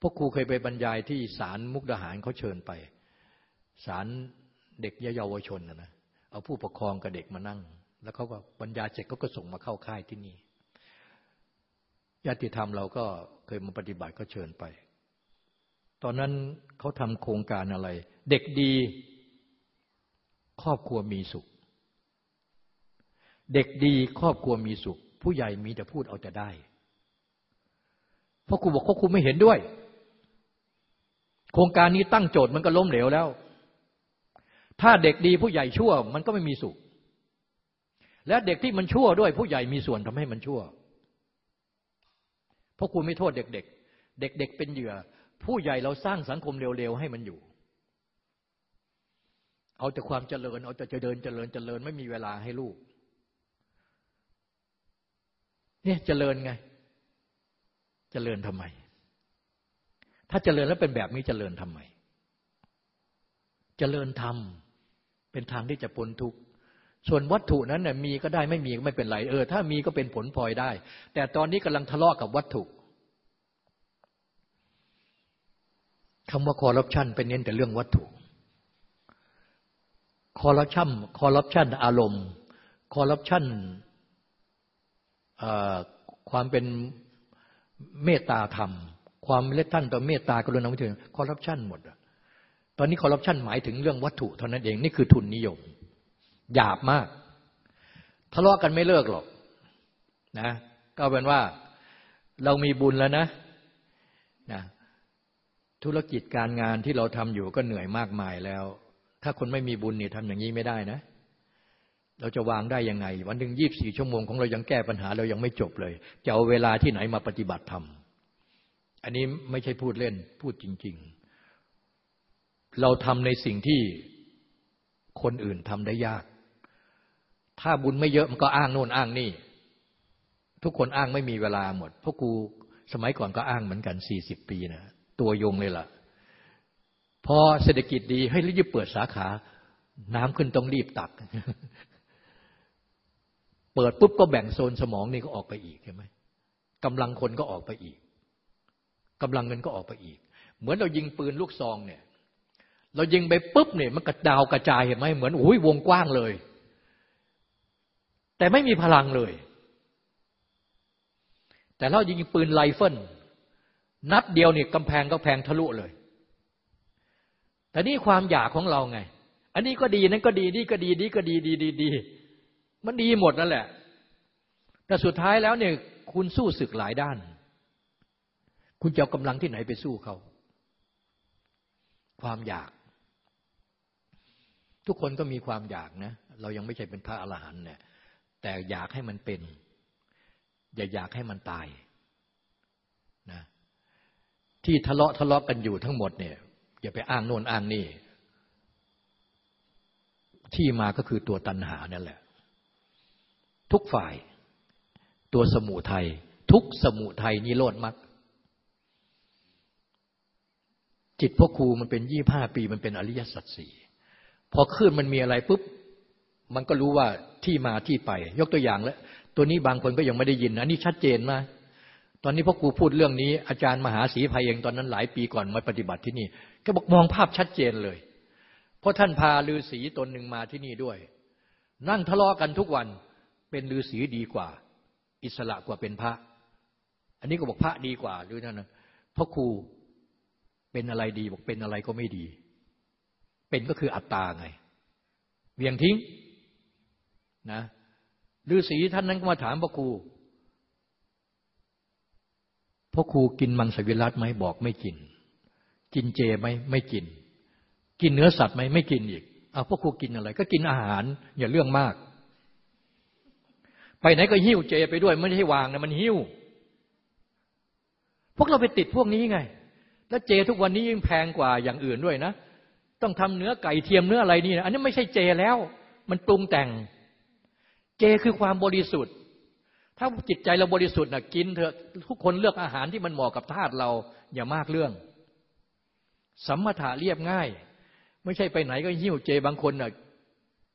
พ่อครูเคยไปบรรยายที่ศาลมุกดาหารเขาเชิญไปศาลเด็กเยาวชนนะนะเอาผู้ปกครองกับเด็กมานั่ง แล้วเขาก็บรรยายเสร็จเขาก็ส่งมาเข้าค่ายที่นี่ญาติธรรมเราก็ เคยมาปฏิบัติก็เชิญไป ตอนนั้นเขาทำโครงการอะไร เด็กดี ครอบครัวมีสุข เด็กดีครอบครัวมีสุข ผู้ใหญ่มีแต่พูดเอาแต่ได้เพราะครูบอกเขาครูไม่เห็นด้วย โครงการนี้ตั้งโจทย์มันก็ล้มเหลวแล้ว ถ้าเด็กดีผู้ใหญ่ชั่ว มันก็ไม่มีสุข และเด็กที่มันชั่วด้วย ผู้ใหญ่มีส่วนทำให้มันชั่ว เพราะคุณไม่โทษเด็ก ๆ เด็ก ๆ เป็นเหยื่อ ผู้ใหญ่เราสร้างสังคมเร็วๆให้มันอยู่ เอาแต่ความเจริญ เอาแต่จะเดินเจริญเจริญไม่มีเวลาให้ลูก เนี่ยเจริญไง เจริญทำไม ถ้าเจริญแล้วเป็นแบบนี้เจริญทำไม เจริญทำเป็นทางที่จะพ้นทุกข์ ส่วนวัตถุนั้นน่ยมีก็ได้ไม่มีก็ไม่เป็นไรเออ ถ้ามีก็เป็นผลพลอยได้ แต่ตอนนี้กำลังทะเลาะกับวัตถุคำว่าคอร์รัปชันเป็นเน้นแต่เรื่องวัตถุคอร์รัปชันคอร์รัปชันอารมณ์คอร์รัปชันความเป็นเมตตาธรรม ความเล็ดท่านต่อเมตตากรุณาวิถีคอร์รัปชันหมด ตอนนี้คอร์รัปชันหมายถึงเรื่องวัตถุเท่านั้นเอง นี่คือทุนนิยม หยาบมาก ทะเลาะกันไม่เลิกหรอกนะ ก็เป็นว่าเรามีบุญแล้วนะนะธุรกิจการงานที่เราทำอยู่ก็เหนื่อยมากมายแล้ว ถ้าคนไม่มีบุญเนี่ยทำอย่างนี้ไม่ได้นะ เราจะวางได้ยังไง วันหนึ่งยี่บสี่ชั่วโมงของเรายังแก้ปัญหาเรายังไม่จบเลย จะเอาเวลาที่ไหนมาปฏิบัติธรรมอันนี้ไม่ใช่พูดเล่นพูดจริง ๆ เราทำในสิ่งที่คนอื่นทำได้ยาก ถ้าบุญไม่เยอะมันก็อ้างโน่นอ้างนี่ ทุกคนอ้างไม่มีเวลาหมดพราะกูสมัยก่อนก็อ้างเหมือนกันสี่สิบปีนะตัวยงเลยล่ะ พอเศรษฐกิจดีให้รีบเปิดสาขา น้ำขึ้นต้องรีบตัก เปิดปุ๊บก็แบ่งโซนสมองนี่ก็ออกไปอีกใช่ไหมกำลังคนก็ออกไปอีกกำลังเงินก็ออกไปอีก เหมือนเรายิงปืนลูกซองเนี่ย เรายิงไปปุ๊บเนี่ยมันกระดาวกระจายเห็นไหมเหมือนโอ้ยวงกว้างเลย แต่ไม่มีพลังเลย แต่เรายิงปืนไรเฟิลนัดเดียวเนี่ยกำแพงก็แพงทะลุเลย แต่นี่ความอยากของเราไง อันนี้ก็ดีนั้นก็ดีนี่ก็ดีนี่ก็ดีดีดีดีมันดีหมดนั่นแหละ แต่สุดท้ายแล้วเนี่ยคุณสู้ศึกหลายด้าน คุณจะเอากำลังที่ไหนไปสู้เขา ความอยาก ทุกคนก็มีความอยากนะ เรายังไม่ใช่เป็นพระอรหันต์เนี่ย แต่อยากให้มันเป็น อย่าอยากให้มันตายนะที่ทะเลาะทะเลาะกันอยู่ทั้งหมดเนี่ยอย่าไปอ้างโน่นอ้างนี่ ที่มาก็คือตัวตัณหานั่นแหละ ทุกฝ่าย ตัวสมุทัยทุกสมุทัยนิโรธมรรคจิตพ่อครูมันเป็นยี่ห้าปีมันเป็นอริยสัจสี่พอขึ้นมันมีอะไรปุ๊บ มันก็รู้ว่าที่มาที่ไป ยกตัวอย่างแล้ว ตัวนี้บางคนก็ยังไม่ได้ยินอันนี้ชัดเจนมาตอนนี้พ่อครูพูดเรื่องนี้ อาจารย์มหาศรีภัยเองตอนนั้นหลายปีก่อนมาปฏิบัติที่นี่ก็บอกมองภาพชัดเจนเลย เพราะท่านพาฤาษีตนหนึ่งมาที่นี่ด้วย นั่งทะเลาะกันทุกวันเป็นฤาษีดีกว่า อิสระกว่าเป็นพระ อันนี้ก็บอกพระดีกว่าหรือนั่นนะพระครูเป็นอะไรดีบอกเป็นอะไรก็ไม่ดี เป็นก็คืออัตตาไงเวียงทิ้ง นะฤาษีท่านนั้นก็มาถามพระครูพระครูกินมังสวิรัตไหมบอกไม่กิน กินเจไหมไม่กิน กินเนื้อสัตว์ไหมไม่กินอีกเอาพระครูกินอะไร ก็กินอาหาร อย่าเรื่องมาก ไปไหนก็หิ้วเจไปด้วยไม่ใช่วางนะมันหิ้ว พวกเราไปติดพวกนี้ไง แล้วเจทุกวันนี้ยิ่งแพงกว่าอย่างอื่นด้วยนะ ต้องทำเนื้อไก่เทียมเนื้ออะไรนี่นะอันนี้ไม่ใช่เจแล้ว มันปรุงแต่ง เจคือความบริสุทธิ์ ถ้าจิตใจเราบริสุทธิ์นะกินเถอะทุกคนเลือกอาหารที่มันเหมาะกับธาตุเราอย่ามากเรื่อง สัมมาถะเรียบง่าย ไม่ใช่ไปไหนก็หิ้วเจบางคนนะ่ะ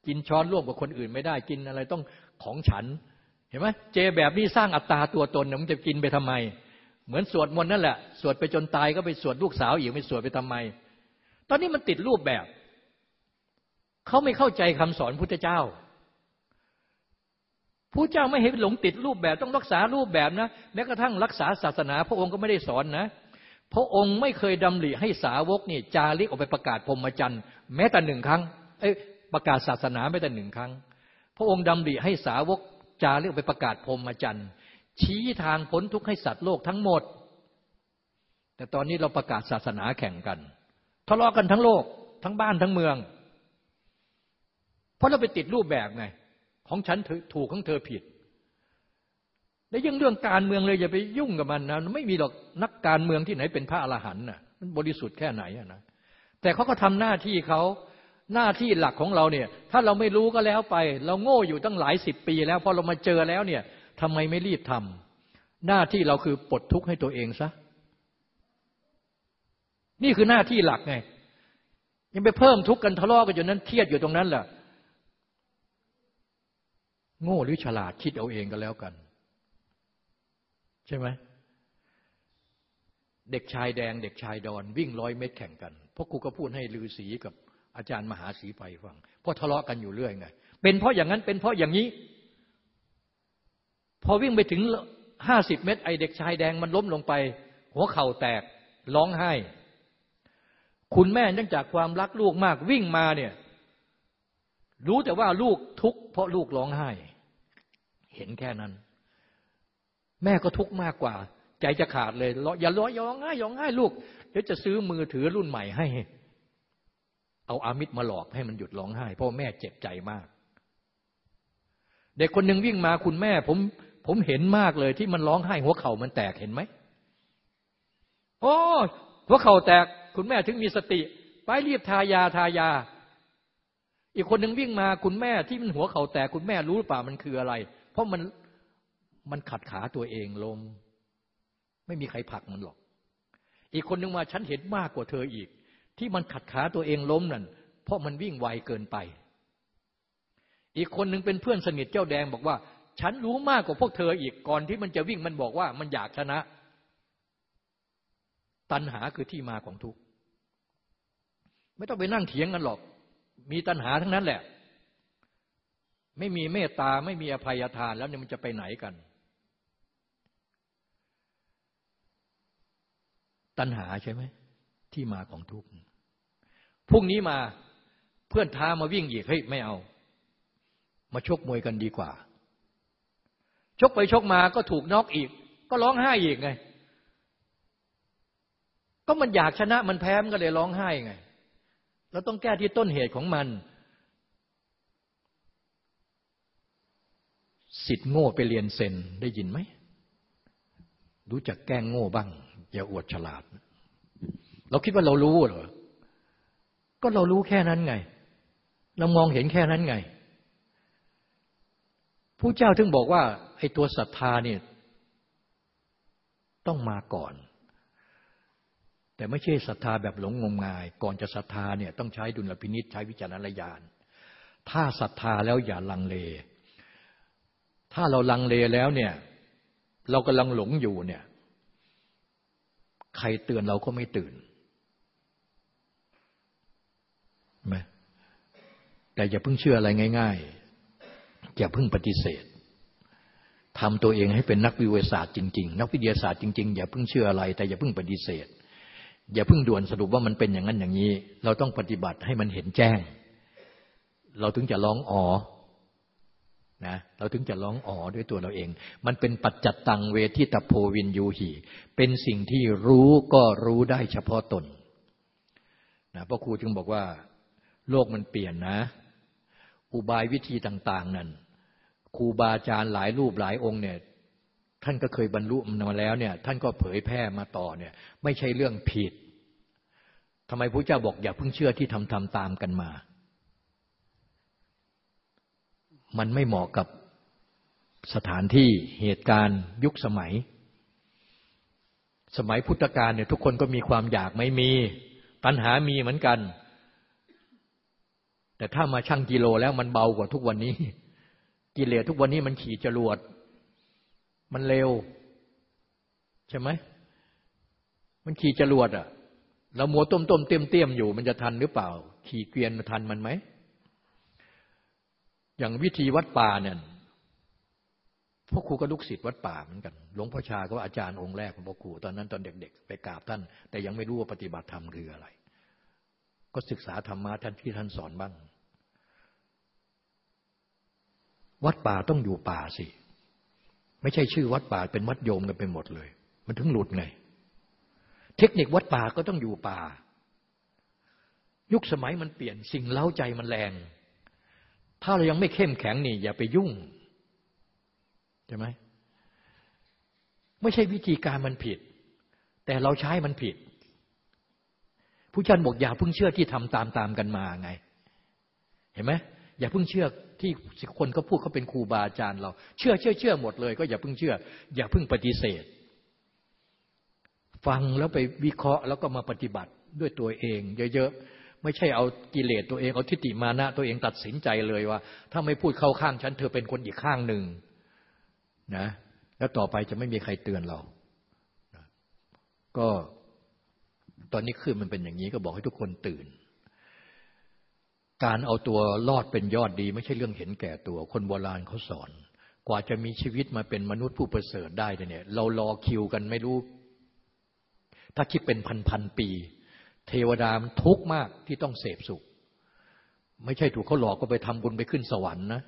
กินช้อนร่วมกับคนอื่นไม่ได้กินอะไรต้องของฉัน เห็นไหมเจแบบนี้สร้างอัตตาตัวตนนี่ยมันจะกินไปทำไม เหมือนสวดมนต์นั่นแหละสวดไปจนตายก็ไปสวดลูกสาวอีกไม่สวดไปทำไม ตอนนี้มันติดรูปแบบเขาไม่เข้าใจคำสอนพุทธเจ้า ผู้เจ้าไม่เห็นหลงติดรูปแบบต้องรักษารูปแบบนะแม้กระทั่งรักษาศาสนา พระองค์ก็ไม่ได้สอนนะ พระองค์ไม่เคยดำริให้สาวกนี่จาริกออกไปประกาศพรหมจรรย์แม้แต่หนึ่งครั้งเอ้ประกาศศาสนาแม้แต่หนึ่งครั้ง พระองค์ดำริให้สาวกจาเรียกไปประกาศพรมจันทร์ชี้ทางพ้นทุกข์ให้สัตว์โลกทั้งหมด แต่ตอนนี้เราประกาศศาสนาแข่งกันทะเลาะกันทั้งโลกทั้งบ้านทั้งเมือง เพราะเราไปติดรูปแบบไง ของฉันถูกของเธอผิด แล้วยังเรื่องการเมืองเลยอย่าไปยุ่งกับมันนะไม่มีหรอกนักการเมืองที่ไหนเป็นพระอรหันต์น่ะมันบริสุทธิ์แค่ไหนนะแต่เขาก็ทำหน้าที่เขาหน้าที่หลักของเราเนี่ย ถ้าเราไม่รู้ก็แล้วไป เราโง่อยู่ตั้งหลายสิบปี แล้วพอเรามาเจอแล้วเนี่ยทำไมไม่รีบทำหน้าที่เราคือปลดทุกข์ให้ตัวเองซะนี่คือหน้าที่หลักไง ยังไปเพิ่มทุกข์กันทะเลาะกันอยู่นั้นเครียดอยู่ตรงนั้นแหละ โง่หรือฉลาดคิดเอาเองก็แล้วกัน ใช่ไหมเด็กชายแดง เด็กชายดอน วิ่งร้อยเมตรแข่งกันพราะครูก็พูดให้ลือสีกับอาจารย์มหาศีไปฟังเพราะทะเลาะกันอยู่เรื่อยไงเป็นเพราะอย่างนั้นเป็นเพราะอย่างนี้ พอวิ่งไปถึงห้าสิบเมตร ไอเด็กชายแดงมันล้มลงไป หัวเข่าแตกร้องไห้ คุณแม่เนื่องจากความรักลูกมากวิ่งมาเนี่ย รู้แต่ว่าลูกทุกข์เพราะลูกร้องไห้ เห็นแค่นั้น แม่ก็ทุกข์มากกว่า ใจจะขาดเลยอย่าร้อยยองง่ายยองง่ายลูกเดี๋ยวจะซื้อมือถือรุ่นใหม่ให้ เอาอามิตรมาหลอกให้มันหยุดร้องไห้ เพราะแม่เจ็บใจมาก เด็กคนหนึ่งวิ่งมาคุณแม่ ผมผมเห็นมากเลยที่มันร้องไห้หัวเข่ามันแตกเห็นไหมโอ้หัวเข่าแตกคุณแม่ถึงมีสติ ไปรีบทายาทายา อีกคนหนึ่งวิ่งมาคุณแม่ที่มันหัวเข่าแตกคุณแม่รู้หรือเปล่ามันคืออะไร เพราะมันมันขัดขาตัวเองลม ไม่มีใครผลักมันหรอก อีกคนหนึ่งมาฉันเห็นมากกว่าเธออีก ที่มันขัดขาตัวเองล้มนั่นเพราะมันวิ่งไวเกินไป อีกคนหนึ่งเป็นเพื่อนสนิทเจ้าแดงบอกว่า ฉันรู้มากกว่าพวกเธออีกก่อนที่มันจะวิ่งมันบอกว่ามันอยากชนะ ตัณหาคือที่มาของทุกข์ไม่ต้องไปนั่งเถียงกันหรอก มีตัณหาทั้งนั้นแหละ ไม่มีเมตตาไม่มีอภัยทานแล้วเนี่ยมันจะไปไหนกัน ตัณหาใช่ไหมที่มาของทุกข์พรุ่งนี้มาเพื่อนท้ามาวิ่งอีกเฮ้ยไม่เอา มาชกมวยกันดีกว่า ชกไปชกมาก็ถูกน็อกอีก ก็ร้องไห้อีกไง ก็มันอยากชนะมันแพ้มันก็เลยร้องไห้ไง เราต้องแก้ที่ต้นเหตุของมัน สิทธิ์โง่ไปเรียนเซนได้ยินไหม รู้จักแกล้งโง่บ้าง อย่าอวดฉลาด เราคิดว่าเรารู้เหรอ ก็เรารู้แค่นั้นไง เรามองเห็นแค่นั้นไงผู้เจ้าถึงบอกว่าไอ้ตัวศรัทธาเนี่ยต้องมาก่อน แต่ไม่ใช่ศรัทธาแบบหลงงมงาย ก่อนจะศรัทธาเนี่ยต้องใช้ดุลพินิษใช้วิจารณญาณ ถ้าศรัทธาแล้วอย่าลังเล ถ้าเราลังเลแล้วเนี่ย เรากำลังหลงอยู่เนี่ย ใครเตือนเราก็ไม่ตื่นไหมแต่อย่าเพิ่งเชื่ออะไรง่าย ๆ อย่าเพิ่งปฏิเสธทำตัวเองให้เป็นนักวิทยาศาสตร์จริง ๆ นักวิทยาศาสตร์จริง ๆ อย่าเพิ่งเชื่ออะไร แต่อย่าเพิ่งปฏิเสธ อย่าเพิ่งด่วนสรุปว่ามันเป็นอย่างนั้นอย่างนี้ เราต้องปฏิบัติให้มันเห็นแจ้ง เราถึงจะร้องอ๋อนะเราถึงจะร้องอ๋อด้วยตัวเราเอง มันเป็นปัจจัตตังเวทิตโพวินยูหีเป็นสิ่งที่รู้ก็รู้ได้เฉพาะตนนะพระครูจึงบอกว่า โลกมันเปลี่ยนนะ อุบายวิธีต่าง ๆ นั่นครูบาอาจารย์หลายรูปหลายองค์เนี่ย ท่านก็เคยบรรลุมาแล้วเนี่ย ท่านก็เผยแพร่มาต่อเนี่ย ไม่ใช่เรื่องผิดทำไมพระเจ้าบอกอย่าเพิ่งเชื่อที่ทำทำตามกันมา มันไม่เหมาะกับสถานที่เหตุการณ์ยุคสมัย สมัยพุทธกาลเนี่ยทุกคนก็มีความอยากไม่มีปัญหามีเหมือนกัน แต่ถ้ามาชั่งกิโลแล้วมันเบากว่าทุกวันนี้ กิเลสทุกวันนี้มันขี่จรวด มันเร็ว ใช่ไหม มันขี่จรวดอะ่ะเรามัวต้มต้มเตี้ยมเตี้ยมอยู่ มันจะทันหรือเปล่า ขี่เกวียนทันมันไหม อย่างวิธีวัดป่าเนี่ยพ่อครูก็ลูกศิษย์วัดป่าเหมือนกัน หลวงพ่อชาก็อาจารย์องค์แรกของพ่อครู ตอนนั้นตอนเด็ก ๆ ไปกราบท่าน แต่ยังไม่รู้ว่าปฏิบัติธรรมคืออะไร ก็ศึกษาธรรมะท่านที่ท่านสอนบ้าง วัดป่าต้องอยู่ป่าสิ ไม่ใช่ชื่อวัดป่าเป็นวัดโยมกันไปหมดเลย มันถึงหลุดไง เทคนิควัดป่าก็ต้องอยู่ป่า ยุคสมัยมันเปลี่ยนสิ่งเล้าใจมันแรง ถ้าเรายังไม่เข้มแข็งนี่อย่าไปยุ่งใช่ไหมไม่ใช่วิธีการมันผิด แต่เราใช้มันผิด ผู้ชันบอกอย่าเพิ่งเชื่อที่ทำตามตามกันมาไง เห็นไหม อย่าเพิ่งเชื่อที่คนเขาพูดเขาเป็นครูบาอาจารย์เรา เชื่อเชื่อเชื่อหมดเลย ก็อย่าเพิ่งเชื่อ อย่าเพิ่งปฏิเสธ ฟังแล้วไปวิเคราะห์แล้วก็มาปฏิบัติด้วยตัวเอง เยอะๆไม่ใช่เอากิเลสตัวเองเอาทิฏฐิมานะตัวเองตัดสินใจเลยว่า ถ้าไม่พูดเข้าข้างฉันเธอเป็นคนอีกข้างหนึ่งนะแล้วต่อไปจะไม่มีใครเตือนเรา ก็ตอนนี้ขึ้นมันเป็นอย่างนี้ก็บอกให้ทุกคนตื่น การเอาตัวรอดเป็นยอดดี ไม่ใช่เรื่องเห็นแก่ตัว คนโบราณเขาสอน กว่าจะมีชีวิตมาเป็นมนุษย์ผู้ประเสริฐได้เนี่ย เรารอคิวกันไม่รู้ ถ้าคิดเป็นพันพันปี เทวดามันทุกข์มากที่ต้องเสพสุข ไม่ใช่ถูกเขาหลอกก็ไปทำบุญไปขึ้นสวรรค์นะ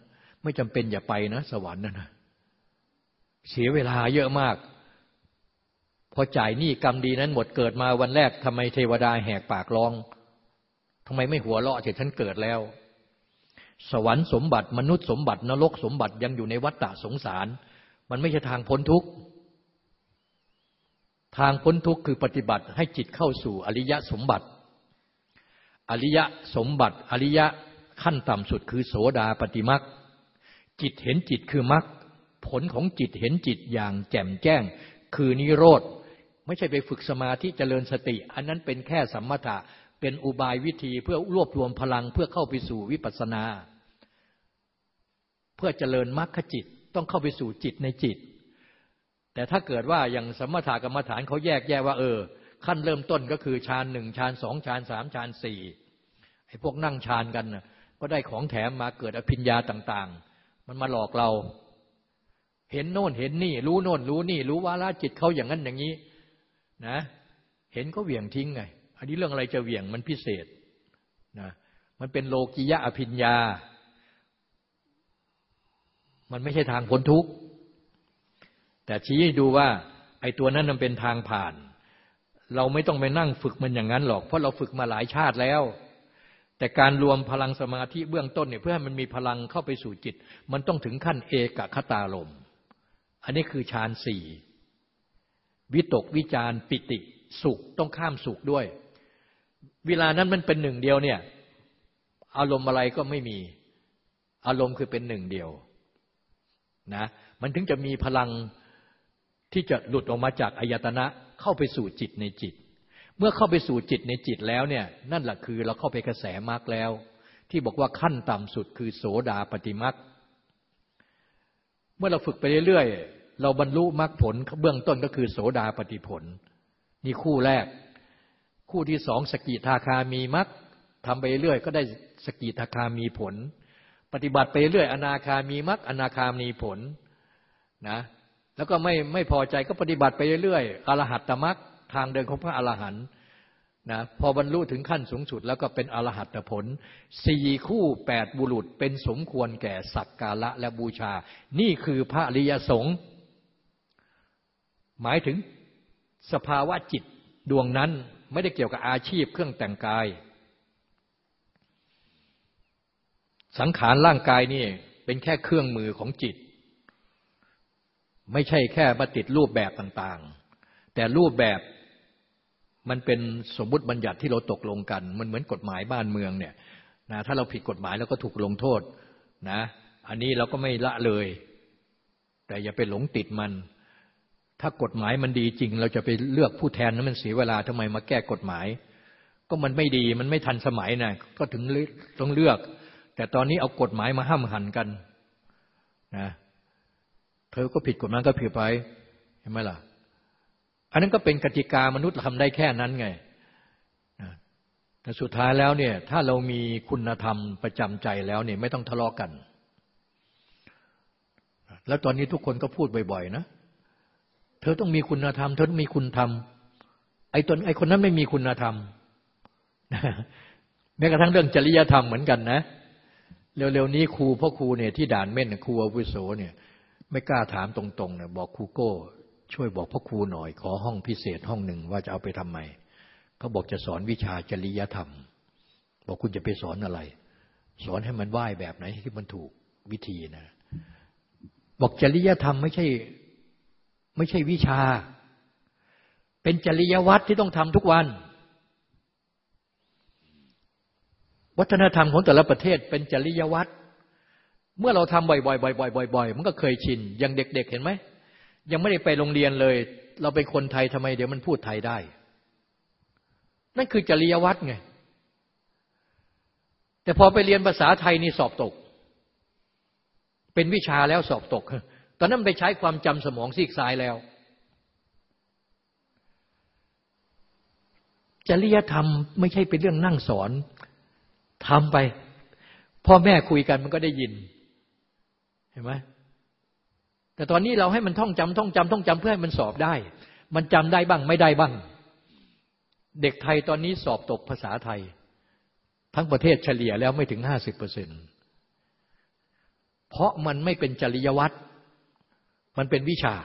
ไม่จำเป็นอย่าไปนะ สวรรค์นะนะเสียเวลาเยอะมาก พอจ่ายหนี้กรรมดีนั้นหมดเกิดมาวันแรกทำไมเทวดาแหกปากร้อง ทำไมไม่หัวเราะเฉยฉันเกิดแล้ว สวรรค์สมบัติ มนุษย์สมบัติ นรกสมบัติยังอยู่ในวัฏฏะสงสาร มันไม่ใช่ทางพ้นทุกข์ทางพ้นทุกข์คือปฏิบัติให้จิตเข้าสู่อริยสมบัติ อริยสมบัติ อริยขั้นต่ำสุดคือโสดาปฏิมักจิตเห็นจิตคือมักผลของจิตเห็นจิตอย่างแจ่มแจ้ง คือนิโรธ ไม่ใช่ไปฝึกสมาธิเจริญสติ อันนั้นเป็นแค่สัมมถะ เป็นอุบายวิธีเพื่อรวบรวมพลังเพื่อเข้าไปสู่วิปัสสนา เพื่อเจริญมรรคจิตต้องเข้าไปสู่จิตในจิต แต่ถ้าเกิดว่าอย่างสมถะกรรมฐานเขาแยกแยกว่าเออ ขั้นเริ่มต้นก็คือฌานหนึ่งฌานสองฌานสามฌานสี่ไอ้พวกนั่งฌานกันนะก็ได้ของแถมมาเกิดอภิญญาต่าง ๆ มันมาหลอกเรา เห็นโน่นเห็นนี่ รู้โน่นรู้นี่ รู้ว่าละจิตเขาอย่างนั้นอย่างนี้ นะ เห็นก็เหวี่ยงทิ้งไง อันนี้เรื่องอะไรจะเหวี่ยงมันพิเศษนะมันเป็นโลกิยะอภิญญา มันไม่ใช่ทางพ้นทุกข์ แต่ชี้ให้ดูว่าไอ้ตัวนั้นมันเป็นทางผ่าน เราไม่ต้องไปนั่งฝึกมันอย่างนั้นหรอก เพราะเราฝึกมาหลายชาติแล้ว แต่การรวมพลังสมาธิเบื้องต้นเนี่ยเพื่อให้มันมีพลังเข้าไปสู่จิต มันต้องถึงขั้นเอกคตาลม อันนี้คือฌานสี่วิตกวิจารปิติสุขต้องข้ามสุขด้วย เวลานั้นมันเป็นหนึ่งเดียวเนี่ย อารมณ์อะไรก็ไม่มี อารมณ์คือเป็นหนึ่งเดียวนะมันถึงจะมีพลังที่จะหลุดออกมาจากอายตนะเข้าไปสู่จิตในจิต เมื่อเข้าไปสู่จิตในจิตแล้วเนี่ยนั่นแหละคือเราเข้าไปกระแสมรรคแล้ว ที่บอกว่าขั้นต่ำสุดคือโสดาปฏิมรรคเมื่อเราฝึกไปเรื่อยๆ เราบรรลุมรรคผลเบื้องต้นก็คือโสดาปฏิผล นี่คู่แรก คู่ที่สองสกิทาคามีมรรคทำไปเรื่อยก็ได้สกิทาคามีผล ปฏิบัติไปเรื่อยอนาคามีมรรคอนาคามีผลนะแล้วก็ไม่ไม่พอใจก็ปฏิบัติไปเรื่อยอรหัตตมรรคทางเดินของพระอรหันต์นะพอบรรลุถึงขั้นสูงสุด แล้วก็เป็นอรหัตผลสี่คู่แปดบุรุษเป็นสมควรแก่สักการะและบูชา นี่คือพระริยสงฆ์หมายถึงสภาวะจิตดวงนั้น ไม่ได้เกี่ยวกับอาชีพเครื่องแต่งกาย สังขารร่างกายนี่เป็นแค่เครื่องมือของจิต ไม่ใช่แค่มาติดรูปแบบต่างๆ แต่รูปแบบมันเป็นสมมุติบัญญัติที่เราตกลงกัน มันเหมือนกฎหมายบ้านเมืองเนี่ยนะถ้าเราผิดกฎหมายเราก็ถูกลงโทษนะ อันนี้เราก็ไม่ละเลย แต่อย่าไปหลงติดมัน ถ้ากฎหมายมันดีจริง เราจะไปเลือกผู้แทนนั้นมันเสียเวลาทำไมมาแก้กฎหมาย ก็มันไม่ดีมันไม่ทันสมัยนะก็ถึงต้องเลือก แต่ตอนนี้เอากฎหมายมาห้ามหันกันนะเธอก็ผิดกฎหมายก็ผิดไปเห็นไหมล่ะ อันนั้นก็เป็นกติกามนุษย์ทำได้แค่นั้นไงแต่สุดท้ายแล้วเนี่ยถ้าเรามีคุณธรรมประจำใจแล้วเนี่ยไม่ต้องทะเลาะกกัน แล้วตอนนี้ทุกคนก็พูดบ่อยๆนะ ธอต้องมีคุณธรรม เธอต้องมีคุณธรรม ไอ้ตนไอ้คนนั้นไม่มีคุณธรรมแม้กระทั่งเรื่องจริยธรรมเหมือนกันนะ เร็วๆนี้ครูพ่อครูเนี่ยที่ด่านเม่นครูอาวุโสเนี่ย ไม่กล้าถามตรงๆเนี่ยบอกครูโก้ ช่วยบอกพ่อครูหน่อย ขอห้องพิเศษห้องหนึ่งว่าจะเอาไปทำไมเขาบอกจะสอนวิชาจริยธรรม บอกคุณจะไปสอนอะไร สอนให้มันไหว้แบบไหนที่มันถูกวิธีนะ บอกจริยธรรมไม่ใช่ ไม่ใช่วิชา เป็นจริยวัตรที่ต้องทำทุกวัน วัฒนธรรมของแต่ละประเทศเป็นจริยวัตรเมื่อเราทำบ่อยๆบ่อยๆบ่อยๆมันก็เคยชินอย่างเด็ก ๆ เห็นไหมยังไม่ได้ไปโรงเรียนเลย เราเป็นคนไทยทำไมเดี๋ยวมันพูดไทยได้ นั่นคือจริยวัตรไง แต่พอไปเรียนภาษาไทยนี่สอบตก เป็นวิชาแล้วสอบตก ตอนนั้นไปใช้ความจำสมองซีกซ้ายแล้ว จริยธรรมไม่ใช่เป็นเรื่องนั่งสอนทำไป พ่อแม่คุยกันมันก็ได้ยิน เห็นไหมแต่ตอนนี้เราให้มันท่องจำท่องจำท่องจำเพื่อให้มันสอบได้ มันจำได้บ้างไม่ได้บ้าง เด็กไทยตอนนี้สอบตกภาษาไทย ทั้งประเทศเฉลี่ยแล้วไม่ถึงห้าสิบเปอร์เซ็นเพราะมันไม่เป็นจริยวัตร มันเป็นวิชา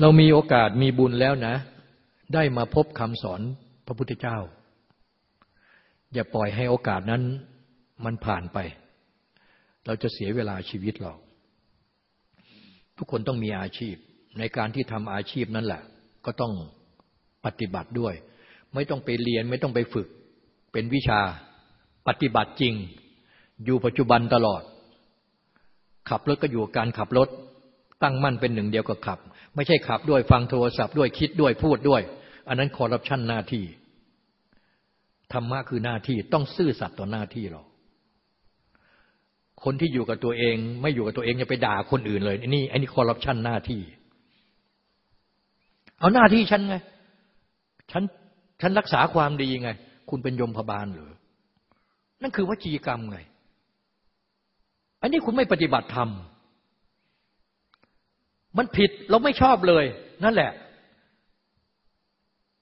เรามีโอกาสมีบุญแล้วนะ ได้มาพบคำสอนพระพุทธเจ้า อย่าปล่อยให้โอกาสนั้นมันผ่านไป เราจะเสียเวลาชีวิตเรา ทุกคนต้องมีอาชีพ ในการที่ทำอาชีพนั่นแหละ ก็ต้องปฏิบัติด้วย ไม่ต้องไปเรียนไม่ต้องไปฝึกเป็นวิชาปฏิบัติจริง อยู่ปัจจุบันตลอด ขับรถก็อยู่การขับรถ ตั้งมั่นเป็นหนึ่งเดียวกับขับ ไม่ใช่ขับด้วยฟังโทรศัพท์ด้วยคิดด้วยพูดด้วย อันนั้นคอร์รัปชันหน้าที่ธรรมะคือหน้าที่ต้องซื่อสัตย์ต่อหน้าที่เรา คนที่อยู่กับตัวเอง ไม่อยู่กับตัวเองจะไปด่าคนอื่นเลยนี่อันนี้คอร์รัปชันหน้าที่ เอาหน้าที่ฉันไงฉันฉันรักษาความดีไง คุณเป็นยมพบาลหรือ นั่นคือวจีกรรมไง อันนี้คุณไม่ปฏิบัติธรรม มันผิดเราไม่ชอบเลย นั่นแหละ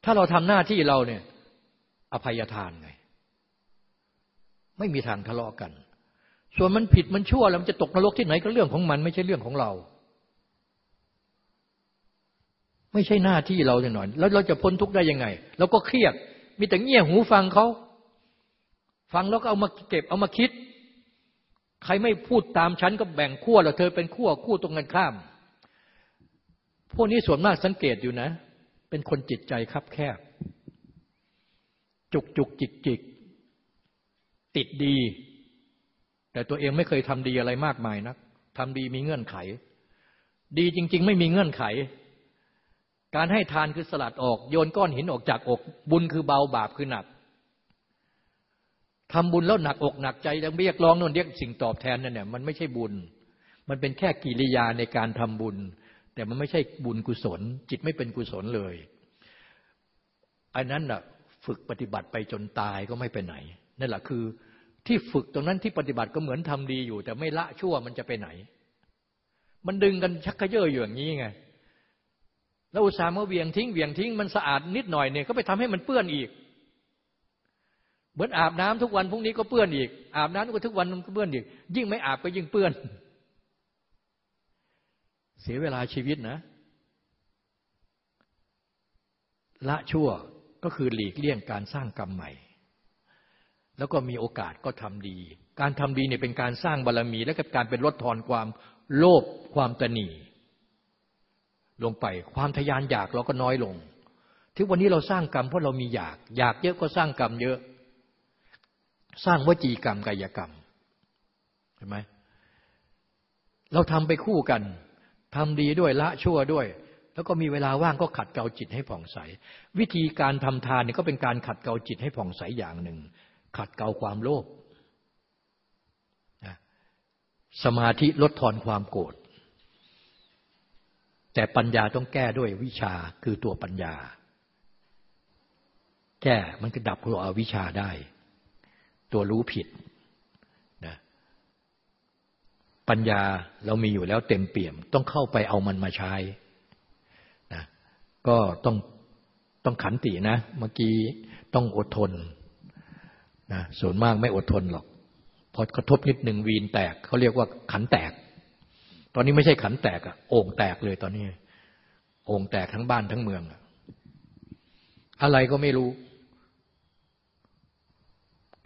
ถ้าเราทำหน้าที่เราเนี่ย อภัยทานไง ไม่มีทางทะเลาะกัน ส่วนมันผิดมันชั่วแล้วมันจะตกนรกที่ไหนก็เรื่องของมัน ไม่ใช่เรื่องของเรา ไม่ใช่หน้าที่เราหน่อย แล้วเราจะพ้นทุกข์ได้ยังไงเราก็เครียด มีแต่เงี่ยหูฟังเขา ฟังแล้วก็เอามาเก็บเอามาคิด ใครไม่พูดตามฉันก็แบ่งขั้วแล้วเธอเป็นขั้วคู่ตรงกันข้าม พวกนี้ส่วนมากสังเกตอยู่นะ เป็นคนจิตใจคับแคบ จุกจุกจิกจิกติดดี แต่ตัวเองไม่เคยทำดีอะไรมากมายนักทำดีมีเงื่อนไข ดีจริง ๆ ไม่มีเงื่อนไข การให้ทานคือสลัดออก โยนก้อนหินออกจากอก บุญคือเบาบาปคือหนัก ทำบุญแล้วหนักอกหนักใจแล้วเรียกร้องนู่นเรียกสิ่งตอบแทนนั่นเนี่ยมันไม่ใช่บุญ มันเป็นแค่กิริยาในการทำบุญ แต่มันไม่ใช่บุญกุศล จิตไม่เป็นกุศลเลย อันนั้นน่ะฝึกปฏิบัติไปจนตายก็ไม่ไปไหนนั่นแหละคือที่ฝึกตรงนั้นที่ปฏิบัติก็เหมือนทำดีอยู่ แต่ไม่ละชั่วมันจะไปไหน มันดึงกันชักกระเยอะอยู่อย่างนี้ไงแล้วอุตส่าห์มาเวียงทิ้งเวียงทิ้งมันสะอาดนิดหน่อยเนี่ยก็ไปทำให้มันเปื้อนอีก เหมือนอาบน้ำทุกวันพรุ่งนี้ก็เปื้อนอีก อาบน้ำทุกวันมันก็เปื้อนอีก ยิ่งไม่อาบก็ยิ่งเปื้อน เสียเวลาชีวิตนะ ละชั่วก็คือหลีกเลี่ยงการสร้างกรรมใหม่ แล้วก็มีโอกาสก็ทำดี การทำดีเนี่ยเป็นการสร้างบารรมี และก็การเป็นลดทอนความโลภความตนีลงไปความทยานอยากเราก็น้อยลง ที่วันนี้เราสร้างกรรมเพราะเรามีอยาก อยากเยอะก็สร้างกรรมเยอะ สร้างวจีกรรมกายกรรมเห็นไหมเราทำไปคู่กันทำดีด้วยละชั่วด้วย แล้วก็มีเวลาว่างก็ขัดเกลาจิตให้ผ่องใส วิธีการทำทานเนี่ยก็เป็นการขัดเกลาจิตให้ผ่องใสอย่างหนึ่ง ขัดเกลาความโลภสมาธิลดทอนความโกรธแต่ปัญญาต้องแก้ด้วยวิชาคือตัวปัญญา แก้มันก็ดับตัวอวิชาได้ ตัวรู้ผิดนะปัญญาเรามีอยู่แล้วเต็มเปี่ยม ต้องเข้าไปเอามันมาใช้ก็ต้องต้องขันตินะ เมื่อกี้ต้องอดทนนะส่วนมากไม่อดทนหรอก พอกระทบนิดหนึ่งวีนแตก เขาเรียกว่าขันแตก ตอนนี้ไม่ใช่ขันแตกอะโอ่งแตกเลยตอนนี้ โอ่งแตกทั้งบ้านทั้งเมืองอะอะไรก็ไม่รู้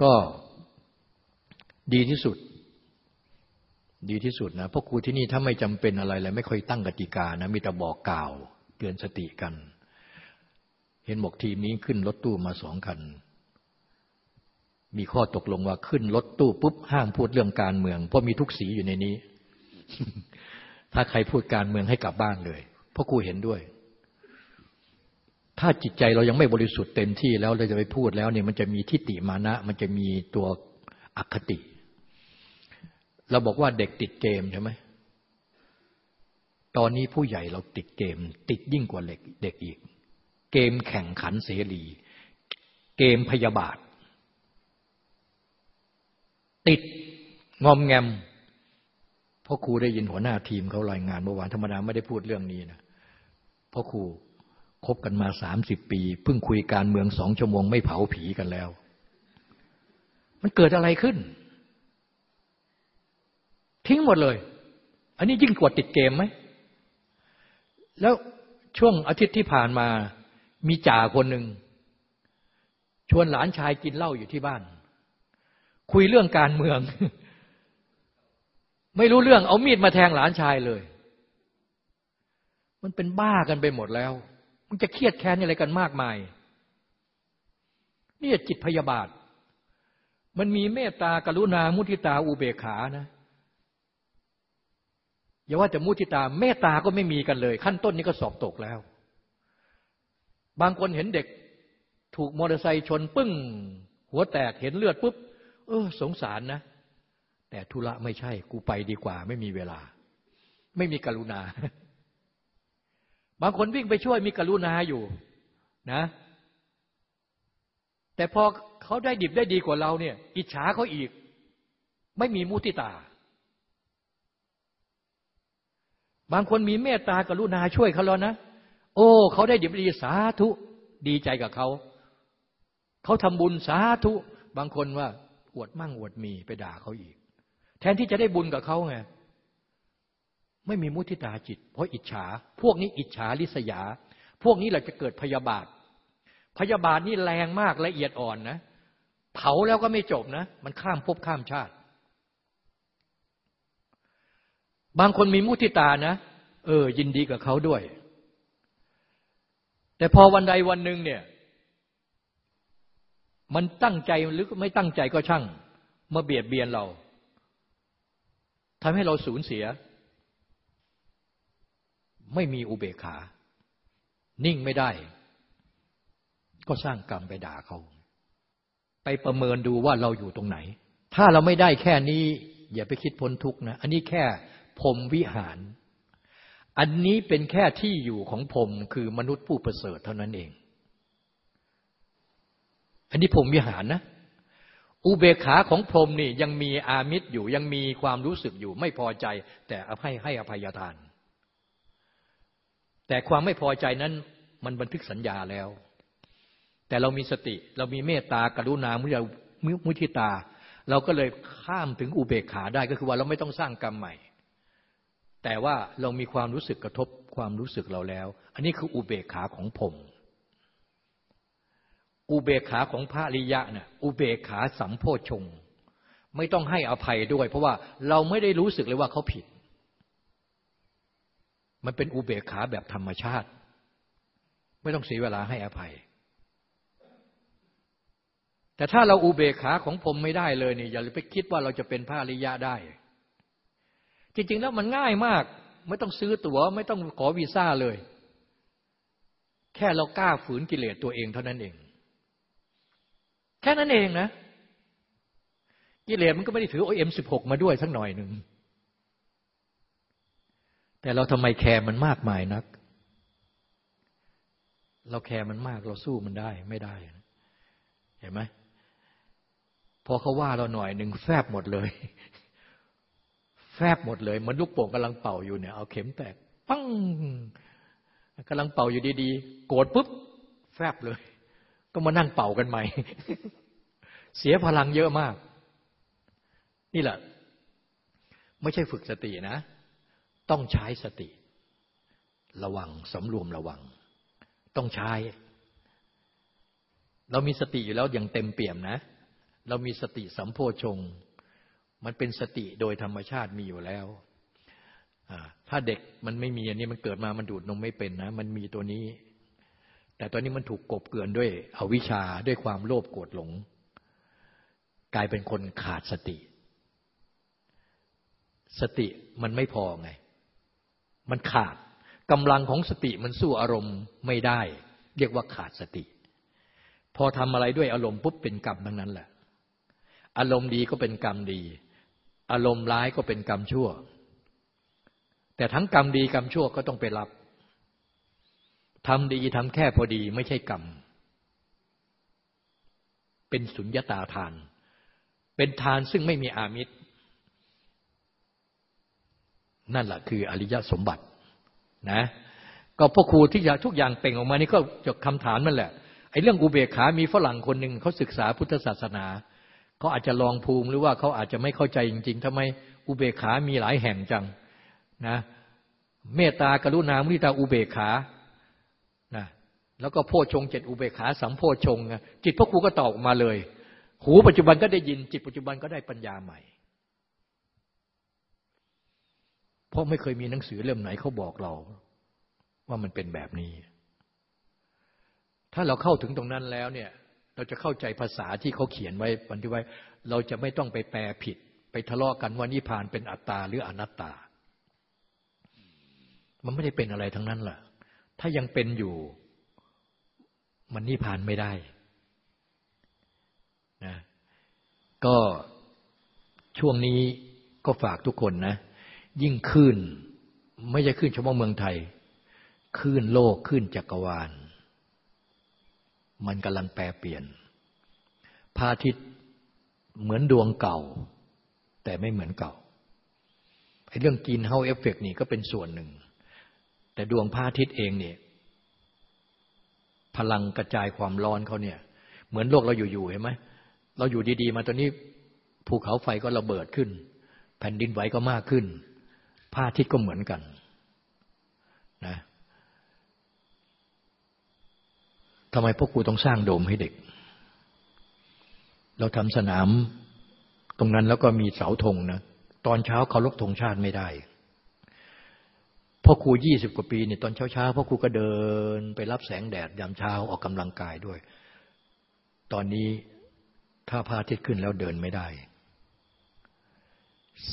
ก็ดีที่สุด ดีที่สุดนะเพราะครูที่นี่ถ้าไม่จำเป็นอะไรเลยไม่ค่อยตั้งกติกานะมีแต่บอกกล่าวเตือนสติกัน เห็นบอกทีมนี้ขึ้นรถตู้มาสองคัน มีข้อตกลงว่าขึ้นรถตู้ปุ๊บห้ามพูดเรื่องการเมือง เพราะมีทุกสีอยู่ในนี้ ถ้าใครพูดการเมืองให้กลับบ้านเลย เพราะกูเห็นด้วย ถ้าจิตใจเรายังไม่บริสุทธิ์เต็มที่แล้วเราจะไปพูดแล้วเนี่ยมันจะมีทิฏฐิมานะ มันจะมีตัวอคติ เราบอกว่าเด็กติดเกมใช่ไหมตอนนี้ผู้ใหญ่เราติดเกม ติดยิ่งกว่าเด็กเด็กอีก เกมแข่งขันเสรี เกมพยาบาท ติดงอมแงมพ่อครูได้ยินหัวหน้าทีมเขารายงานเมื่อวานธรรมดาไม่ได้พูดเรื่องนี้นะพ่อครู คบกันมาสามสิบปี เพิ่งคุยการเมืองสองชั่วโมงไม่เผาผีกันแล้ว มันเกิดอะไรขึ้น ทิ้งหมดเลย อันนี้ยิ่งกว่าติดเกมไหม แล้วช่วงอาทิตย์ที่ผ่านมา มีจ่าคนหนึ่ง ชวนหลานชายกินเหล้าอยู่ที่บ้าน คุยเรื่องการเมือง ไม่รู้เรื่องเอามีดมาแทงหลานชายเลย มันเป็นบ้ากันไปหมดแล้ว มันจะเครียดแค้นอะไรกันมากมาย นี่จิตพยาบาท มันมีเมตตากรุณามุทิตาอุเบกขานะอย่าว่าแต่มุทิตา เมตตาก็ไม่มีกันเลย ขั้นต้นนี้ก็สอบตกแล้ว บางคนเห็นเด็กถูกมอเตอร์ไซค์ชนปึ้ง หัวแตกเห็นเลือดปุ๊บ เออ สงสารนะ แต่ธุระไม่ใช่ กูไปดีกว่า ไม่มีเวลา ไม่มีกรุณา บางคนวิ่งไปช่วยมีกรุณาอยู่นะ แต่พอเขาได้ดิบได้ดีกว่าเราเนี่ย อิจฉาเขาอีก ไม่มีมุติตา บางคนมีเมตตากรุณาช่วยเขาแล้วนะ โอ้เขาได้ดิบดีสาธุดีใจกับเขาเขาทำบุญสาธุ บางคนว่าอวดมั่งอวดมีไปด่าเขาอีก แทนที่จะได้บุญกับเขาไง ไม่มีมุทิตาจิต เพราะอิจฉา พวกนี้อิจฉาลิษยา พวกนี้แหละจะเกิดพยาบาท พยาบาทนี่แรงมากละเอียดอ่อนนะ เผาแล้วก็ไม่จบนะ มันข้ามภพข้ามชาติ บางคนมีมุทิตานะ เออ ยินดีกับเขาด้วย แต่พอวันใดวันหนึ่งเนี่ย มันตั้งใจหรือไม่ตั้งใจก็ช่าง มาเบียดเบียนเราทำให้เราสูญเสีย ไม่มีอุเบกขา นิ่งไม่ได้ ก็สร้างกรรมไปด่าเขา ไปประเมินดูว่าเราอยู่ตรงไหน ถ้าเราไม่ได้แค่นี้ อย่าไปคิดพ้นทุกนะ อันนี้แค่พรมวิหาร อันนี้เป็นแค่ที่อยู่ของพรมคือมนุษย์ผู้ประเสริฐเท่านั้นเอง อันนี้พรมวิหารนะอุเบกขาของพรมนี่ยังมีอามิตรอยู่ยังมีความรู้สึกอยู่ไม่พอใจ แต่อภัยให้อภัยทาน แต่ความไม่พอใจนั้นมันบันทึกสัญญาแล้ว แต่เรามีสติ เรามีเมตตากรุณามุยมุทิตา เราก็เลยข้ามถึงอุเบกขาได้ก็คือว่าเราไม่ต้องสร้างกรรมใหม่ แต่ว่าเรามีความรู้สึกกระทบความรู้สึกเราแล้ว อันนี้คืออุเบกขาของผมอุเบกขาของพระริยะเนะ่ยอุเบกขาสัมโพชง ไม่ต้องให้อภัยด้วย เพราะว่าเราไม่ได้รู้สึกเลยว่าเขาผิด มันเป็นอุเบกขาแบบธรรมชาติ ไม่ต้องเสียเวลาให้อภัย แต่ถ้าเราอุเบกขาของผมไม่ได้เลยเนี่ยอย่าไปคิดว่าเราจะเป็นพระริยะได้ จริง ๆ แล้วมันง่ายมาก ไม่ต้องซื้อตัว๋ว ไม่ต้องขอวีซ่าเลย แค่เรากล้าฝืนกิเลสตัวเองเท่านั้นเอง แค่นั้นเองนะกิเลสมันก็ไม่ได้ถือโอเอ็มสิบหกมาด้วยสักหน่อยหนึ่ง แต่เราทำไมแคร์มันมากมายนัก เราแคร์มันมากเราสู้มันได้ไม่ได้ เห็นไหมพอเขาว่าเราหน่อยหนึ่งแฟบหมดเลย แฟบหมดเลยเหมือนลูกโป่งกำลังเป่าอยู่เนี่ย เอาเข็มแตก ปั้งกำลังเป่าอยู่ดีๆ โกรธปุ๊บ แฟบเลย ก็มานั่งเป่ากันใหม่ เสียพลังเยอะมาก นี่แหละ ไม่ใช่ฝึกสตินะ ต้องใช้สติ ระวังสำรวมระวัง ต้องใช้ เรามีสติอยู่แล้วอย่างเต็มเปี่ยมนะ เรามีสติสัมโพชง มันเป็นสติโดยธรรมชาติมีอยู่แล้วถ้าเด็กมันไม่มีอันนี้มันเกิดมามันดูดนมไม่เป็นนะ มันมีตัวนี้ แต่ตอนนี้มันถูกกบเกลื่อนด้วยอวิชชาด้วยความโลภโกรธหลง กลายเป็นคนขาดสติ สติมันไม่พอไง มันขาดกำลังของสติมันสู้อารมณ์ไม่ได้ เรียกว่าขาดสติ พอทำอะไรด้วยอารมณ์ปุ๊บเป็นกรรมทั้งนั้นแหละ อารมณ์ดีก็เป็นกรรมดี อารมณ์ร้ายก็เป็นกรรมชั่ว แต่ทั้งกรรมดีกรรมชั่วก็ต้องไปรับทำดีทำแค่พอดีไม่ใช่กรรม เป็นสุญญตาทาน เป็นทานซึ่งไม่มีอามิตร นั่นแหละคืออริยสมบัตินะก็พ่อครูที่ทุกอย่างเป่งออกมานี่ก็จบคำถามนั่นแหละไอ้เรื่องอุเบกขามีฝรั่งคนหนึ่งเขาศึกษาพุทธศาสนาเขาอาจจะลองภูมิหรือว่าเขาอาจจะไม่เข้าใจจริงๆทำไมอุเบกขามีหลายแห่งจังนะเมตตากรุณามุทิตาอุเบกขานะแล้วก็โพชงเจ็ดอุเบกขาสัมโพชงจิตพระครูก็ตอบออกมาเลย หูปัจจุบันก็ได้ยินจิตปัจจุบันก็ได้ปัญญาใหม่ เพราะไม่เคยมีหนังสือเล่มไหนเขาบอกเรา ว่ามันเป็นแบบนี้ ถ้าเราเข้าถึงตรงนั้นแล้วเนี่ย เราจะเข้าใจภาษาที่เขาเขียนไว้บันทึกไว้ เราจะไม่ต้องไปแปลผิด ไปทะเลาะกันว่านิพานเป็นอัตตาหรืออนัตตา มันไม่ได้เป็นอะไรทั้งนั้นล่ะถ้ายังเป็นอยู่มันนิพพานไม่ได้นะก็ช่วงนี้ก็ฝากทุกคนนะ ยิ่งขึ้น ไม่ใช่ขึ้นเฉพาะเมืองไทย ขึ้นโลกขึ้นจักรวาล มันกำลังแปรเปลี่ยนพระอาทิตย์เหมือนดวงเก่า แต่ไม่เหมือนเก่าไอ้เรื่องกินเฮาเอฟเฟกนี่ก็เป็นส่วนหนึ่ง แต่ดวงพระอาทิตย์เองเนี่ยพลังกระจายความร้อนเขาเนี่ย เหมือนโลกเราอยู่ๆเห็นไหมเราอยู่ดีๆ มาตอนนี้ภูเขาไฟก็ระเบิดขึ้น แผ่นดินไหวก็มากขึ้น พระอาทิตย์ก็เหมือนกันนะทำไมพวกครูต้องสร้างโดมให้เด็ก เราทำสนามตรงนั้นแล้วก็มีเสาธงนะ ตอนเช้าเคารพธงชาติไม่ได้พ่อครูยี่สิบกว่าปีเนี่ยตอนเช้าเช้าพ่อครูก็เดินไปรับแสงแดดยามเช้าออกกำลังกายด้วย ตอนนี้ถ้าพระอาทิตย์ขึ้นแล้วเดินไม่ได้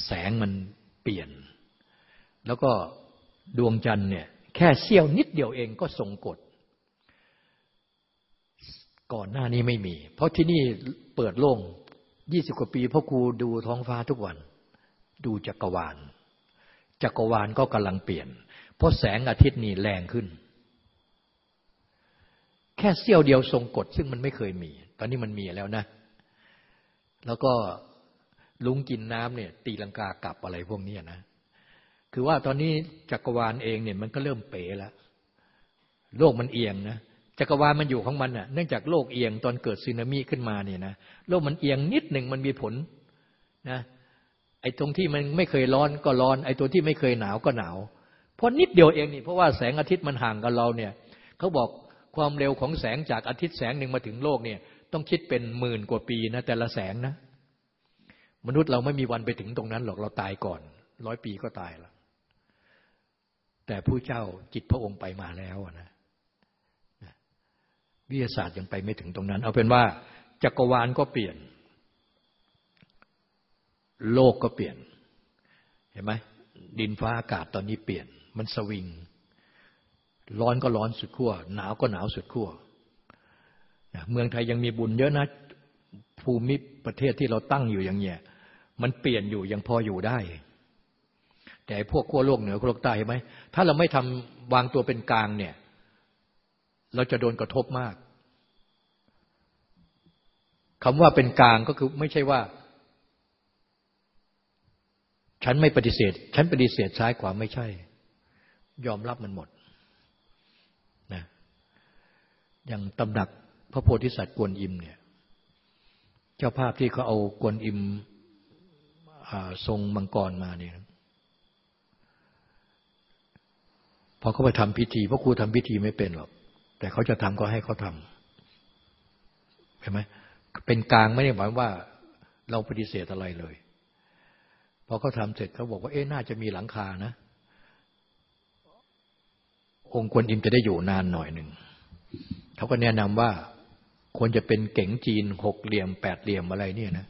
แสงมันเปลี่ยน แล้วก็ดวงจันทร์เนี่ยแค่เสี้ยวนิดเดียวเองก็ทรงกฎก่อนหน้านี้ไม่มี เพราะที่นี่เปิดโล่งยี่สิบกว่าปีพ่อครูดูท้องฟ้าทุกวัน ดูจักรวาล จักรวาลก็กำลังเปลี่ยน เพราะแสงอาทิตย์นี่แรงขึ้น แค่เสี้ยวเดียวทรงกฎซึ่งมันไม่เคยมี ตอนนี้มันมีแล้วนะ แล้วก็ลุงกินน้ำเนี่ย ตีลังกากลับอะไรพวกนี้นะ คือว่าตอนนี้จักรวาลเองเนี่ยมันก็เริ่มเป๋แล้ว โลกมันเอียงนะจักรวาลมันอยู่ของมันน่ะเนื่องจากโลกเอียงตอนเกิดสึนามิขึ้นมาเนี่ยนะโลกมันเอียงนิดหนึ่งมันมีผลนะไอ้ตรงที่มันไม่เคยร้อนก็ร้อน ไอ้ตัวที่ไม่เคยหนาวก็หนาวเพราะนิดเดียวเองนี่เพราะว่าแสงอาทิตย์มันห่างกับเราเนี่ยเขาบอกความเร็วของแสงจากอาทิตย์แสงหนึ่งมาถึงโลกเนี่ย ต้องคิดเป็นหมื่นกว่าปีนะแต่ละแสงนะ มนุษย์เราไม่มีวันไปถึงตรงนั้นหรอกเราตายก่อน ร้อยปีก็ตายแล้ว แต่ผู้เจ้าจิตพระองค์ไปมาแล้วนะวิทยาศาสตร์ยังไปไม่ถึงตรงนั้น เอาเป็นว่าจักรวาลก็เปลี่ยน โลกก็เปลี่ยน เห็นไหมดินฟ้าอากาศตอนนี้เปลี่ยน มันสวิง ร้อนก็ร้อนสุดขั้วหนาวก็หนาวสุดขั้วเมืองไทยยังมีบุญเยอะนะภูมิประเทศที่เราตั้งอยู่อย่างเงี้ยมันเปลี่ยนอยู่ยังพออยู่ได้ แต่พวกขั้วโลกเหนือขั้วโลกใต้เห็นไหมถ้าเราไม่ทำวางตัวเป็นกลางเนี่ย เราจะโดนกระทบมากคำว่าเป็นกลางก็คือไม่ใช่ว่า ฉันไม่ปฏิเสธ ฉันปฏิเสธซ้ายขวาไม่ใช่ ยอมรับมันหมดนะอย่างตำหนักพระโพธิสัตว์กวนอิมเนี่ย เจ้าภาพที่เขาเอากวนอิมทรงมังกรมาเนี่ย พอเขาไปทำพิธีพระครูทำพิธีไม่เป็นหรอกแต่เขาจะทำก็ให้เขาทำเห็นไหมเป็นกลางไม่ได้หมายว่าเราปฏิเสธอะไรเลยพอเขาทำเสร็จเขาบอกว่าเอ๊ะน่าจะมีหลังคานะ องค์ควรอิมจะได้อยู่นานหน่อยหนึ่งเขาก็แนะนำว่าควรจะเป็นเก๋งจีนหกเหลี่ยมแปดเหลี่ยมอะไรเนี่ยนะ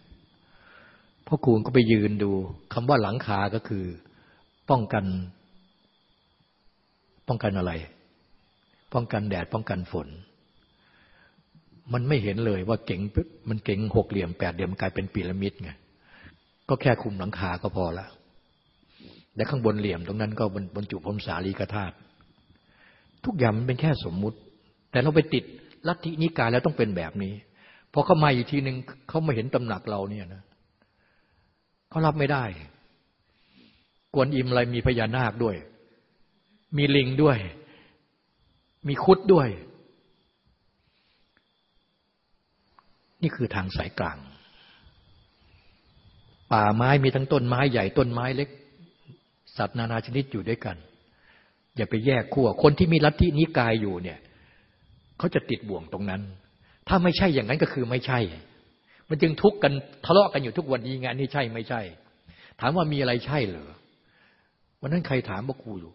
พ่อคูณก็ไปยืนดูคำว่าหลังคาก็คือ ป้องกัน ป้องกันอะไร ป้องกันแดด ป้องกันฝน มันไม่เห็นเลยว่าเก่งมันเก่งหกเหลี่ยมแปดเหลี่ยมกลายเป็นพีระมิดไงก็แค่คุมหลังคาก็พอละและข้างบนเหลี่ยมตรงนั้นก็บรรจุพรมสาลีกธาตุทุกอย่างมันเป็นแค่สมมุติ แต่เราไปติดลัทธินิกายแล้วต้องเป็นแบบนี้พอเขามาอีกทีหนึ่งเขาไม่เห็นตำหนักเราเนี่ยนะเขารับไม่ได้ กวนอิมอะไรมีพญานาคด้วย มีลิงด้วย มีคุดด้วย นี่คือทางสายกลาง ป่าไม้มีทั้งต้นไม้ใหญ่ต้นไม้เล็ก สัตว์นานาชนิดอยู่ด้วยกัน อย่าไปแยกขั้วคนที่มีลัทธินิกายอยู่เนี่ยเขาจะติดบ่วงตรงนั้น ถ้าไม่ใช่อย่างนั้นก็คือไม่ใช่ มันจึงทุกข์กันทะเลาะกันอยู่ทุกวันนี้งานนี้ใช่ไม่ใช่ ถามว่ามีอะไรใช่เหรอวันนั้นใครถามพ่อครูอยู่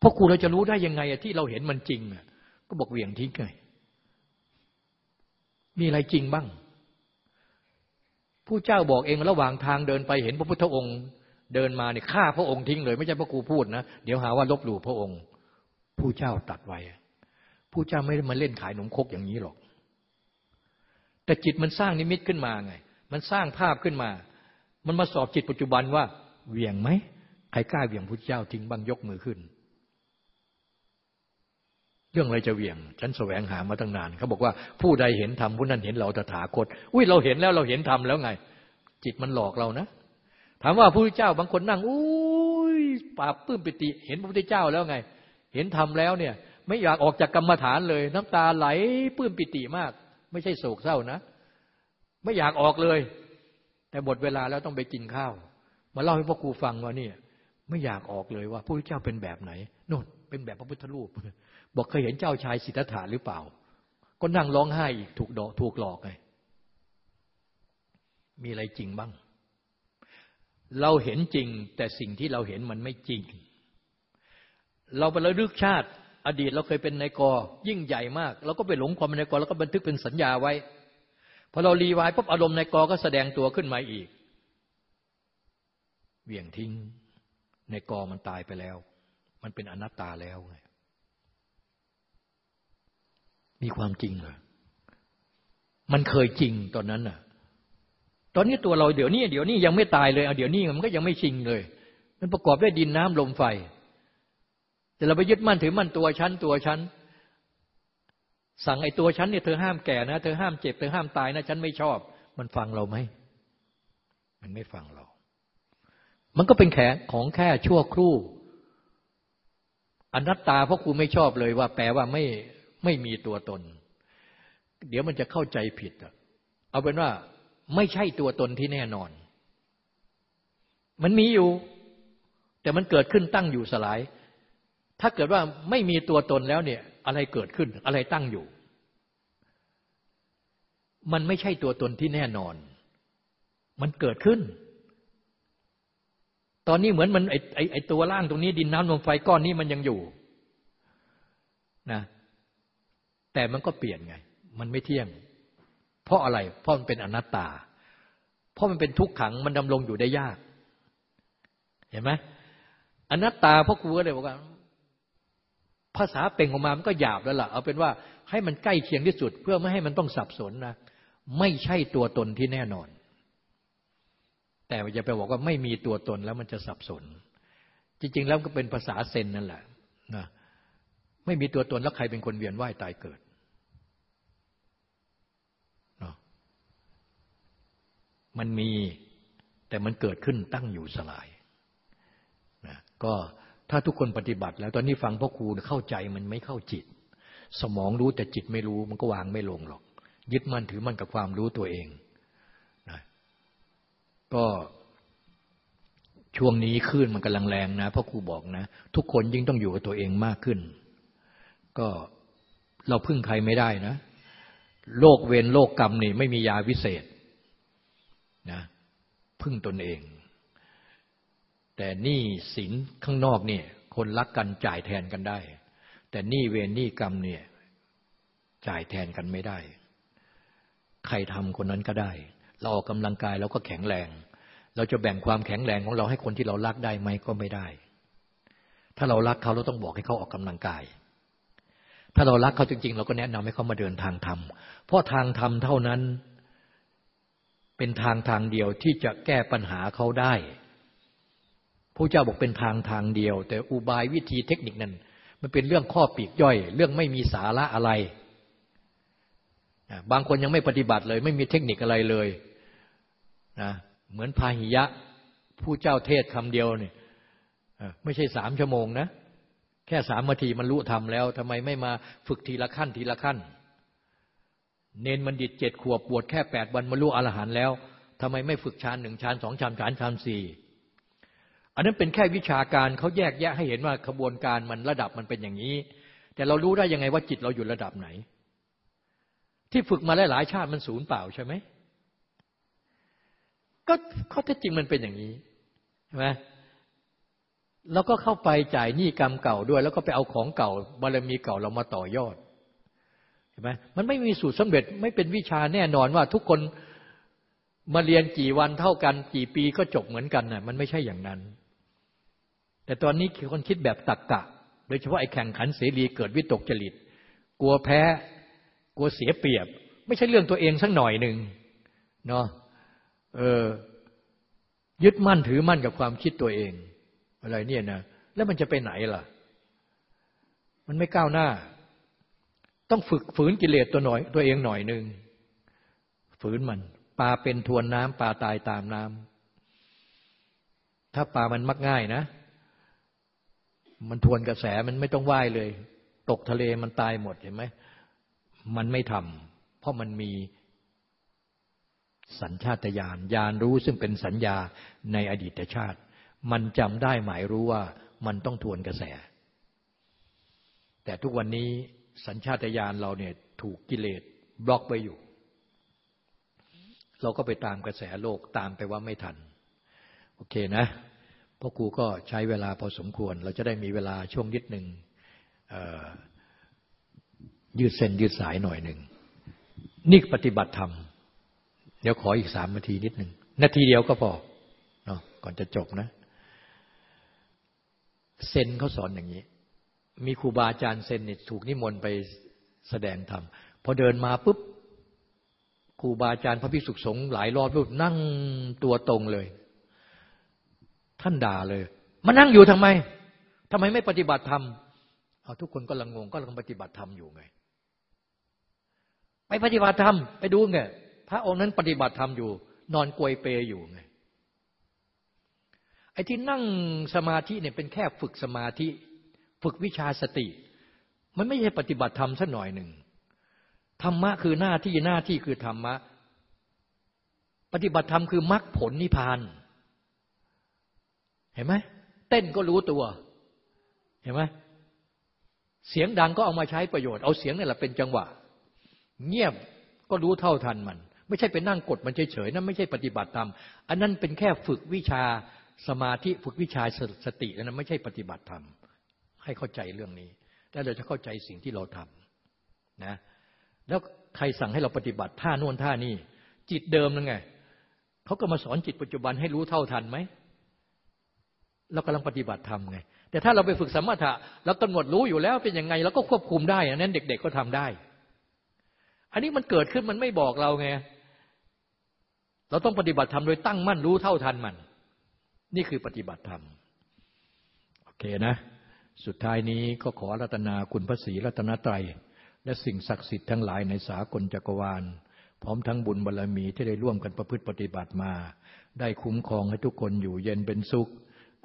พราะครูเราจะรู้ได้ยังไงที่เราเห็นมันจริงก็บอกเหวี่ยงทิ้งไงมีอะไรจริงบ้างผู้เจ้าบอกเองระหว่างทางเดินไปเห็นพระพุทธองค์ เดินมาเนี่ยฆ่าพระองค์ทิ้งเลย ไม่ใช่พระครูพูดนะเดี๋ยวหาว่าลบหลู่พระองค์ ผู้เจ้าตัดไว้ผู้เจ้าไม่ได้มาเล่นขายหนมคกอย่างนี้หรอก แต่จิตมันสร้างนิมิตขึ้นมาไง มันสร้างภาพขึ้นมา มันมาสอบจิตปัจจุบันว่าเวียงไหมใครกล้าเวียงพุทธเจ้าทิ้งบ้างยกมือขึ้น รื่องอะไรจะเวียง ฉันแสวงหามาตั้งนานเขาบอกว่าผู้ใดเห็นธรรมผู้นั้นเห็นเราตถาคต อุ้ยเราเห็นแล้วเราเห็นธรรมแล้วไง จิตมันหลอกเรานะ ถามว่าพระพุทธเจ้าบางคนนั่งอุ้ยปราบปื้มปิติ เห็นพระพุทธเจ้าแล้วไง เห็นธรรมแล้วเนี่ย ไม่อยากออกจากกรรมฐานเลย น้ำตาไหลปื้มปิติมาก ไม่ใช่โศกเศร้านะ ไม่อยากออกเลย แต่หมดเวลาแล้วต้องไปกินข้าว มาเล่าให้พ่อครูฟังว่าเนี่ย ไม่อยากออกเลยว่าพระพุทธเจ้าเป็นแบบไหนโน่นเป็นแบบพระพุทธรูป บอกเคยเห็นเจ้าชายสิทธัตถะหรือเปล่า ก็นั่งร้องไห้อีกถูกดอกถูกหลอกไงมีอะไรจริงบ้าง เราเห็นจริง แต่สิ่งที่เราเห็นมันไม่จริง เราไประลึกชาติ อดีตเราเคยเป็นนายกยิ่งใหญ่มาก เราก็ไปหลงความเป็นนายกแล้วก็บันทึกเป็นสัญญาไว้พอเรารีวายปุ๊บอารมณ์นายกก็แสดงตัวขึ้นมาอีกเวี่ยงทิ้งนายกมันตายไปแล้ว มันเป็นอนัตตาแล้วไง มีความจริงเหรอมันเคยจริงตอนนั้นน่ะ ตอนนี้ตัวเราเดี๋ยวนี้เดี๋ยวนี้ยังไม่ตายเลยเอาเดี๋ยวนี้มันก็ยังไม่ชิงเลย มันประกอบด้วยดินน้ำลมไฟ แต่เราไปยึดมั่นถือมั่นตัวฉันตัวฉันสั่งไอ้ตัวฉันเนี่ยเธอห้ามแก่นะ เธอห้ามเจ็บ เธอห้ามตายนะ ฉันไม่ชอบ มันฟังเราไหม มันไม่ฟังเรา มันก็เป็นแขของแค่ชั่วครู่อนัตตาเพราะครูไม่ชอบเลยว่า แปลว่าไม่ ไม่มีตัวตน เดี๋ยวมันจะเข้าใจผิดอะเอาเป็นว่าไม่ใช่ตัวตนที่แน่นอน มันมีอยู่ แต่มันเกิดขึ้นตั้งอยู่สลาย ถ้าเกิดว่าไม่มีตัวตนแล้วเนี่ย อะไรเกิดขึ้นอะไรตั้งอยู่ มันไม่ใช่ตัวตนที่แน่นอน มันเกิดขึ้นตอนนี้เหมือนมันไอไอไอตัวล่างตรงนี้ดินน้ำลมไฟก้อนนี้มันยังอยู่นะ แต่มันก็เปลี่ยนไง มันไม่เที่ยง เพราะอะไร เพราะมันเป็นอนัตตา เพราะมันเป็นทุกขัง มันดำรงอยู่ได้ยาก เห็นไหมอนัตตาพ่อครูก็เลยบอกว่า ภาษาเป่งออกมา มันก็หยาบแล้วล่ะ เอาเป็นว่าให้มันใกล้เคียงที่สุด เพื่อไม่ให้มันต้องสับสนนะ ไม่ใช่ตัวตนที่แน่นอน แต่อย่าไปบอกว่าไม่มีตัวตนแล้วมันจะสับสน จริง ๆ แล้วก็เป็นภาษาเซนนั่นแหละนะไม่มีตัวตนแล้วใครเป็นคนเวียนว่ายตายเกิด มันมีแต่มันเกิดขึ้นตั้งอยู่สลายนะก็ถ้าทุกคนปฏิบัติแล้วตอนนี้ฟังพ่อครูเข้าใจมันไม่เข้าจิต สมองรู้แต่จิตไม่รู้มันก็วางไม่ลงหรอก ยึดมั่นถือมั่นกับความรู้ตัวเองนะก็ช่วงนี้ขึ้นมันกำลังแรงนะพ่อครูบอกนะ ทุกคนยิ่งต้องอยู่กับตัวเองมากขึ้น ก็เราพึ่งใครไม่ได้นะ โลกเวรโลกกรรมนี่ไม่มียาวิเศษ พึ่งตนเอง แต่นี้สินข้างนอกเนี่ย คนรักกันจ่ายแทนกันได้ แต่นี้เวรนี้กรรมเนี่ย จ่ายแทนกันไม่ได้ ใครทำคนนั้นก็ได้ เราออกกำลังกายเราก็แข็งแรง เราจะแบ่งความแข็งแรงของเราให้คนที่เรารักได้ไหมก็ไม่ได้ ถ้าเรารักเขาเราต้องบอกให้เขาออกกำลังกายถ้าเรารักเขาจริง ๆ เราก็แนะนำให้เขามาเดินทางธรรม เพราะทางธรรมเท่านั้น เป็นทางทางเดียวที่จะแก้ปัญหาเขาได้ผู้เจ้าบอกเป็นทางทางเดียว แต่อุบายวิธีเทคนิคนั้น มันเป็นเรื่องข้อปีกย่อย เรื่องไม่มีสาระอะไร บางคนยังไม่ปฏิบัติเลย ไม่มีเทคนิคอะไรเลยนะเหมือนพาหิยะ ผู้เจ้าเทศคำเดียวเนี่ยไม่ใช่สามชั่วโมงนะ แค่สามนาทีมันรู้ทำแล้วทำไมไม่มาฝึกทีละขั้นทีละขั้น เนนมันดิตเจ็ดขวบบวชแค่แปดวันมารู้อรหันต์แล้วทำไมไม่ฝึกฌานหนึ่งฌานสองฌานฌานฌานสี่อันนั้นเป็นแค่วิชาการเขาแยกแยะให้เห็นว่าขบวนการมันระดับมันเป็นอย่างนี้ แต่เรารู้ได้ยังไงว่าจิตเราอยู่ระดับไหน ที่ฝึกมาหลายๆชาติมันศูนย์เปล่าใช่ไหมก็ข้อเท็จจริงมันเป็นอย่างนี้ใช่ไหมแล้วก็เข้าไปจ่ายหนี้กรรมเก่าด้วย แล้วก็ไปเอาของเก่าบารมีเก่าเรามาต่อยอด ห็นไหมมันไม่มีสูตรสำเร็จไม่เป็นวิชาแน่นอนว่าทุกคนมาเรียนกี่วันเท่ากัน กี่ปีก็จบเหมือนกันน่ะมันไม่ใช่อย่างนั้น แต่ตอนนี้คนคิดแบบตักกะ โดยเฉพาะไอ้แข่งขันเสรีเกิดวิตกจริต กลัวแพ้ กลัวเสียเปรียบ ไม่ใช่เรื่องตัวเองสักหน่อยหนึ่งเนาะเออยึดมั่นถือมั่นกับความคิดตัวเอง อะไรเนี่ยนะแล้วมันจะไปไหนล่ะ มันไม่ก้าวหน้า ต้องฝึกฝืนกิเลสตัวหน่อย ตัวเองหน่อยหนึ่งฝืนมันปลาเป็นทวนน้ำปลาตายตามน้ำถ้าปลามันมักง่ายนะ มันทวนกระแสมันไม่ต้องว่ายเลย ตกทะเลมันตายหมดเห็นไหมมันไม่ทำเพราะมันมีสัญชาตญาณญาณรู้ซึ่งเป็นสัญญาในอดีตชาติ มันจำได้หมายรู้ว่ามันต้องทวนกระแส แต่ทุกวันนี้ สัญชาตญาณเราเนี่ยถูกกิเลสบล็อกไว้อยู่ เราก็ไปตามกระแสโลกตามไปว่าไม่ทัน โอเคนะพ่อครูก็ใช้เวลาพอสมควร เราจะได้มีเวลาช่วงนิดหนึ่งยืดเส้นยืดสายหน่อยหนึ่งนี่ปฏิบัติธรรม เดี๋ยวขออีกสามนาทีนิดหนึ่งนาทีเดียวก็พอเนาะก่อนจะจบนะ เซนเขาสอนอย่างนี้ มีครูบาอาจารย์เซนนี่ถูกนิมนต์ไปแสดงธรรมพอเดินมาปุ๊บครูบาอาจารย์พระภิกษุสงฆ์หลายรอบรูปนั่งตัวตรงเลย ท่านด่าเลยมานั่งอยู่ทำไมทำไมไม่ปฏิบัติธรรมเอาทุกคนก็ลังงงก็ลังปฏิบัติธรรมอยู่ไง ไปปฏิบัติธรรมไปดูไงพระองค์นั้นปฏิบัติธรรมอยู่ นอนกวยเปยอยู่ไงไอ้ที่นั่งสมาธิเนี่ยเป็นแค่ฝึกสมาธิ ฝึกวิชาสติ มันไม่ใช่ปฏิบัติธรรมสักหน่อยหนึ่งธรรมะคือหน้าที่หน้าที่คือธรรมะ ปฏิบัติธรรมคือมรรคผลนิพพาน เห็นไหมเต้นก็รู้ตัว เห็นไหมเสียงดังก็เอามาใช้ประโยชน์ เอาเสียงนี่แหละเป็นจังหวะ เงียบก็รู้เท่าทันมัน ไม่ใช่เป็นนั่งกดมันเฉยๆนั่นไม่ใช่ปฏิบัติธรรม อันนั้นเป็นแค่ฝึกวิชาสมาธิฝึกวิชาสตินั้นไม่ใช่ปฏิบัติธรรม ให้เข้าใจเรื่องนี้ แล้วเราจะเข้าใจสิ่งที่เราทำนะ แล้วใครสั่งให้เราปฏิบัติท่าน่นท่านี่ จิตเดิมนั่นไงเขาก็มาสอนจิตปัจจุบันให้รู้เท่าทันไหมเรากำลังปฏิบัติธรรมไง แต่ถ้าเราไปฝึกสมถะเรากำหนดรู้อยู่แล้วเป็นยังไงเราก็ควบคุมได้นนั้นเด็ก ๆก็ทำได้ อันนี้มันเกิดขึ้นมันไม่บอกเราไงเราต้องปฏิบัติธรรมโดยตั้งมั่นรู้เท่าทันมัน นี่คือปฏิบัติธรรม โอเคนะ สุดท้ายนี้ก็ขอรัตนาคุณพระศรีรัตนตรัย และสิ่งศักดิ์สิทธิ์ทั้งหลายในสากลจักรวาล พร้อมทั้งบุญบารรมีที่ได้ร่วมกันประพฤติปฏิบัติมา ได้คุ้มครองให้ทุกคนอยู่เย็นเป็นสุข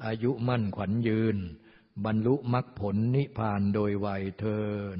อายุมั่นขวัญยืน บรรลุมรรคผลนิพพานโดยไวยเทิน